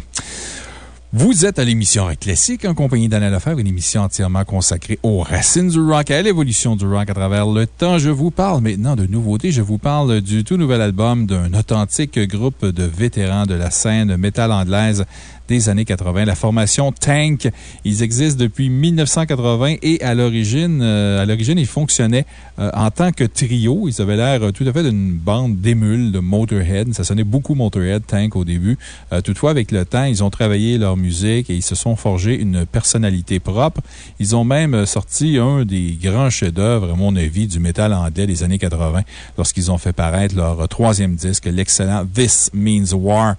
Vous êtes à l'émission Rock Classique en compagnie d'Anna Lefebvre, une émission entièrement consacrée aux racines du rock, à l'évolution du rock à travers le temps. Je vous parle maintenant de nouveautés. Je vous parle du tout nouvel album d'un authentique groupe de vétérans de la scène métal anglaise des années 80, la formation Tank. Ils existent depuis 1980 et à l'origine, euh, à ils fonctionnaient euh, en tant que trio. Ils avaient l'air tout à fait d'une bande d'émules de Motorhead. Ça sonnait beaucoup Motorhead, Tank au début. Euh, toutefois, avec le temps, ils ont travaillé leur musique et ils se sont forgés une personnalité propre. Ils ont même sorti un des grands chefs-d'œuvre, à mon avis, du métal anglais des années 80 lorsqu'ils ont fait paraître leur troisième disque, l'excellent This Means War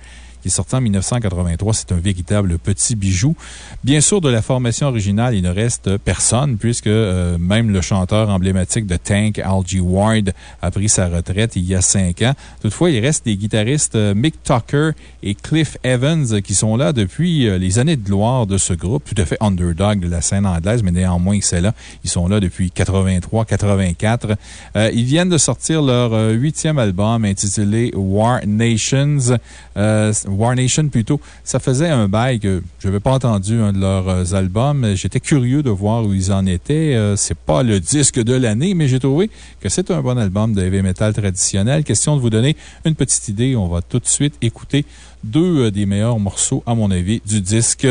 qui est sorti en 1983. C'est un véritable petit bijou. Bien sûr, de la formation originale, il ne reste personne, puisque euh, même le chanteur emblématique de Tank, Algie Ward, a pris sa retraite il y a cinq ans. Toutefois, il reste des guitaristes euh, Mick Tucker et Cliff Evans qui sont là depuis euh, les années de gloire de ce groupe, tout à fait underdog de la scène anglaise, mais néanmoins excellent. Ils sont là depuis 83, 84. ils viennent de sortir leur huitième album intitulé War Nations. War Nation plutôt. Ça faisait un bail que je n'avais pas entendu un de leurs euh, albums. J'étais curieux de voir où ils en étaient. Euh, c'est pas le disque de l'année, mais j'ai trouvé que c'est un bon album de heavy metal traditionnel. Question de vous donner une petite idée. On va tout de suite écouter deux euh, des meilleurs morceaux, à mon avis, du disque.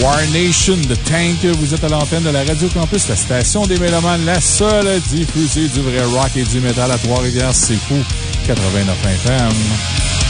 War Nation de Tank. Vous êtes à l'antenne de la Radio Campus, la station des Mélomanes, la seule diffusée du vrai rock et du métal à Trois-Rivières. C'est fou. 89 FM.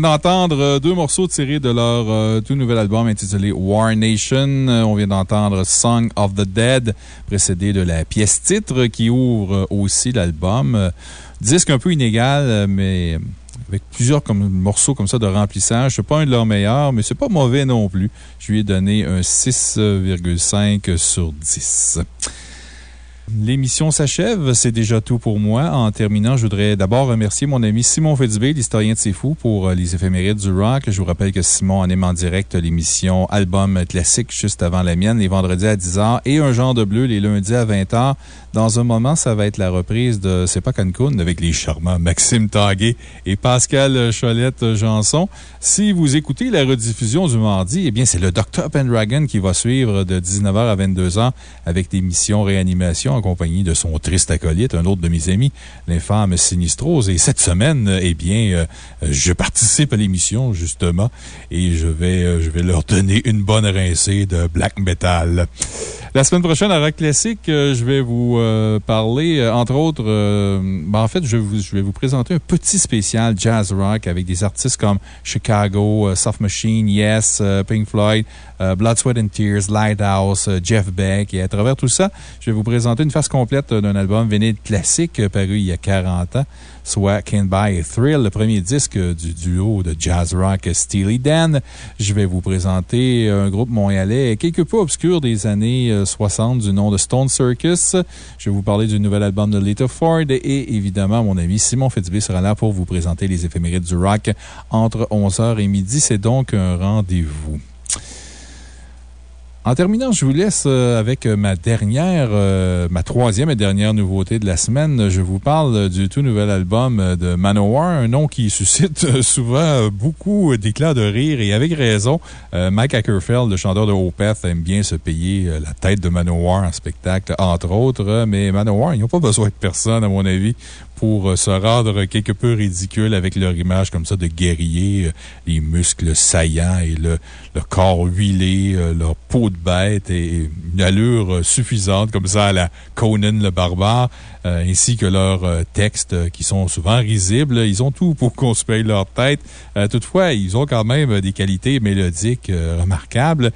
Vient d'entendre euh, deux morceaux tirés de leur euh, tout nouvel album intitulé War Nation. Euh, On vient d'entendre Song of the Dead, précédé de la pièce titre qui ouvre aussi l'album. Disque un peu inégal, mais avec plusieurs comme, morceaux comme ça de remplissage. C'est pas un de leurs meilleurs, mais c'est pas mauvais non plus. Je lui ai donné un 6,5 sur 10. L'émission s'achève. C'est déjà tout pour moi. En terminant, je voudrais d'abord remercier mon ami Simon Fitzbé, l'historien de C'est Fou, pour euh, les éphémérides du rock. Je vous rappelle que Simon anime en direct l'émission Album classique juste avant la mienne, les vendredis à 10h et Un genre de bleu les lundis à 20h. Dans un moment, ça va être la reprise de C'est pas Cancun avec les charmants Maxime Taguet et Pascal Cholette-Janson. Si vous écoutez la rediffusion du mardi, eh bien, c'est le Dr. Pendragon qui va suivre de 19h à 22h avec l'émission Réanimation en compagnie de son triste acolyte, un autre de mes amis, l'infâme Sinistrose. Et cette semaine, eh bien, euh, je participe à l'émission, justement, et je vais, euh, je vais leur donner une bonne rincée de black metal. La semaine prochaine, à Rock Classique, euh, je vais vous euh, parler, euh, entre autres, euh, ben, en fait, je, je vais vous présenter un petit spécial jazz rock avec des artistes comme Chicago, euh, Soft Machine, Yes, euh, Pink Floyd, euh, Blood, Sweat and Tears, Lighthouse, euh, Jeff Beck. Et à travers tout ça, je vais vous présenter une face complète d'un album vinyle classique euh, paru il y a 40 ans, soit Can't Buy a Thrill, le premier disque du duo de jazz rock Steely Dan. Je vais vous présenter un groupe montréalais quelque peu obscur des années euh, 60 du nom de Stone Circus. Je vais vous parler du nouvel album de Lita Ford et évidemment, mon ami Simon Fitzbé sera là pour vous présenter les éphémérides du rock entre 11h et midi. C'est donc un rendez-vous. En terminant, je vous laisse euh, avec euh, ma dernière, euh, ma troisième et dernière nouveauté de la semaine. Je vous parle du tout nouvel album de Manowar, un nom qui suscite souvent beaucoup d'éclats de rire et avec raison. Mike Ackerfeld, le chanteur de Opeth, aime bien se payer la tête de Manowar en spectacle, entre autres. Mais Manowar, ils n'ont pas besoin de personne, à mon avis, pour euh, se rendre quelque peu ridicule avec leur image comme ça de guerrier, euh, les muscles saillants et le, le corps huilé, euh, leur peau de bête et une allure suffisante comme ça à la Conan le barbare, euh, ainsi que leurs euh, textes euh, qui sont souvent risibles. Ils ont tout pour qu'on leur tête. Euh, toutefois, ils ont quand même des qualités mélodiques remarquables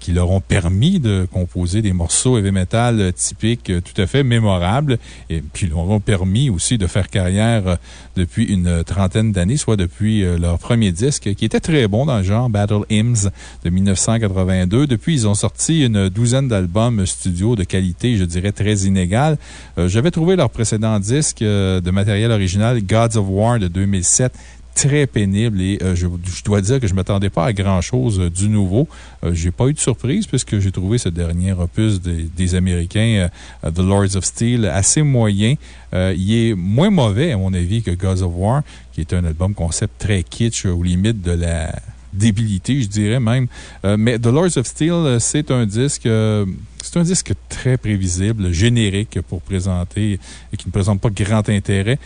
qui leur ont permis de composer des morceaux heavy metal typiques tout à fait mémorables et puis leur ont permis aussi de faire carrière depuis une trentaine d'années, soit depuis leur premier disque qui était très bon dans le genre Battle Hymns de 1982. Depuis, ils ont sorti une douzaine d'albums studio de qualité, je dirais, très inégale. J'avais leur précédent disque euh, de matériel original Gods of War de 2007 très pénible et euh, je, dois dire que je ne m'attendais pas à grand-chose euh, du nouveau. Euh, j'ai pas eu de surprise puisque j'ai trouvé ce dernier opus des, des Américains, The Lords of Steel, assez moyen. Il est moins mauvais, à mon avis, que Gods of War, qui est un album concept très kitsch, aux limites de la débilité, je dirais même. Euh, mais The Lords of Steel, euh, c'est un disque, euh, c'est un disque très prévisible, générique pour présenter et qui ne présente pas grand intérêt.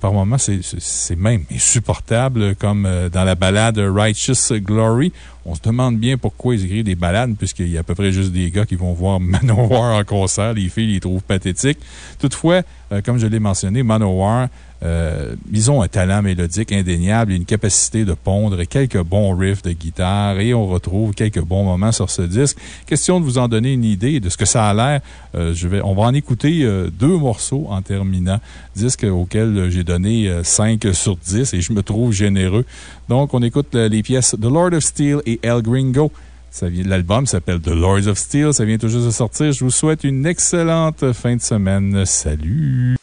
Par moments, c'est même insupportable, comme dans la balade Righteous Glory. On se demande bien pourquoi ils écrivent des balades, puisqu'il y a à peu près juste des gars qui vont voir Manowar en concert. Les filles les trouvent pathétiques. Toutefois, comme je l'ai mentionné, Manowar, euh, ils ont un talent mélodique indéniable et une capacité de pondre quelques bons riffs de guitare et on retrouve quelques bons moments sur ce disque. Question de vous en donner une idée de ce que ça a l'air. Euh, on va en écouter euh, deux morceaux en terminant. Disque auquel euh, j'ai donné euh, 5 sur 10 et je me trouve généreux. Donc, on écoute euh, les pièces The Lord of Steel et El Gringo. L'album s'appelle The Lords of Steel. Ça vient tout juste de sortir. Je vous souhaite une excellente fin de semaine. Salut!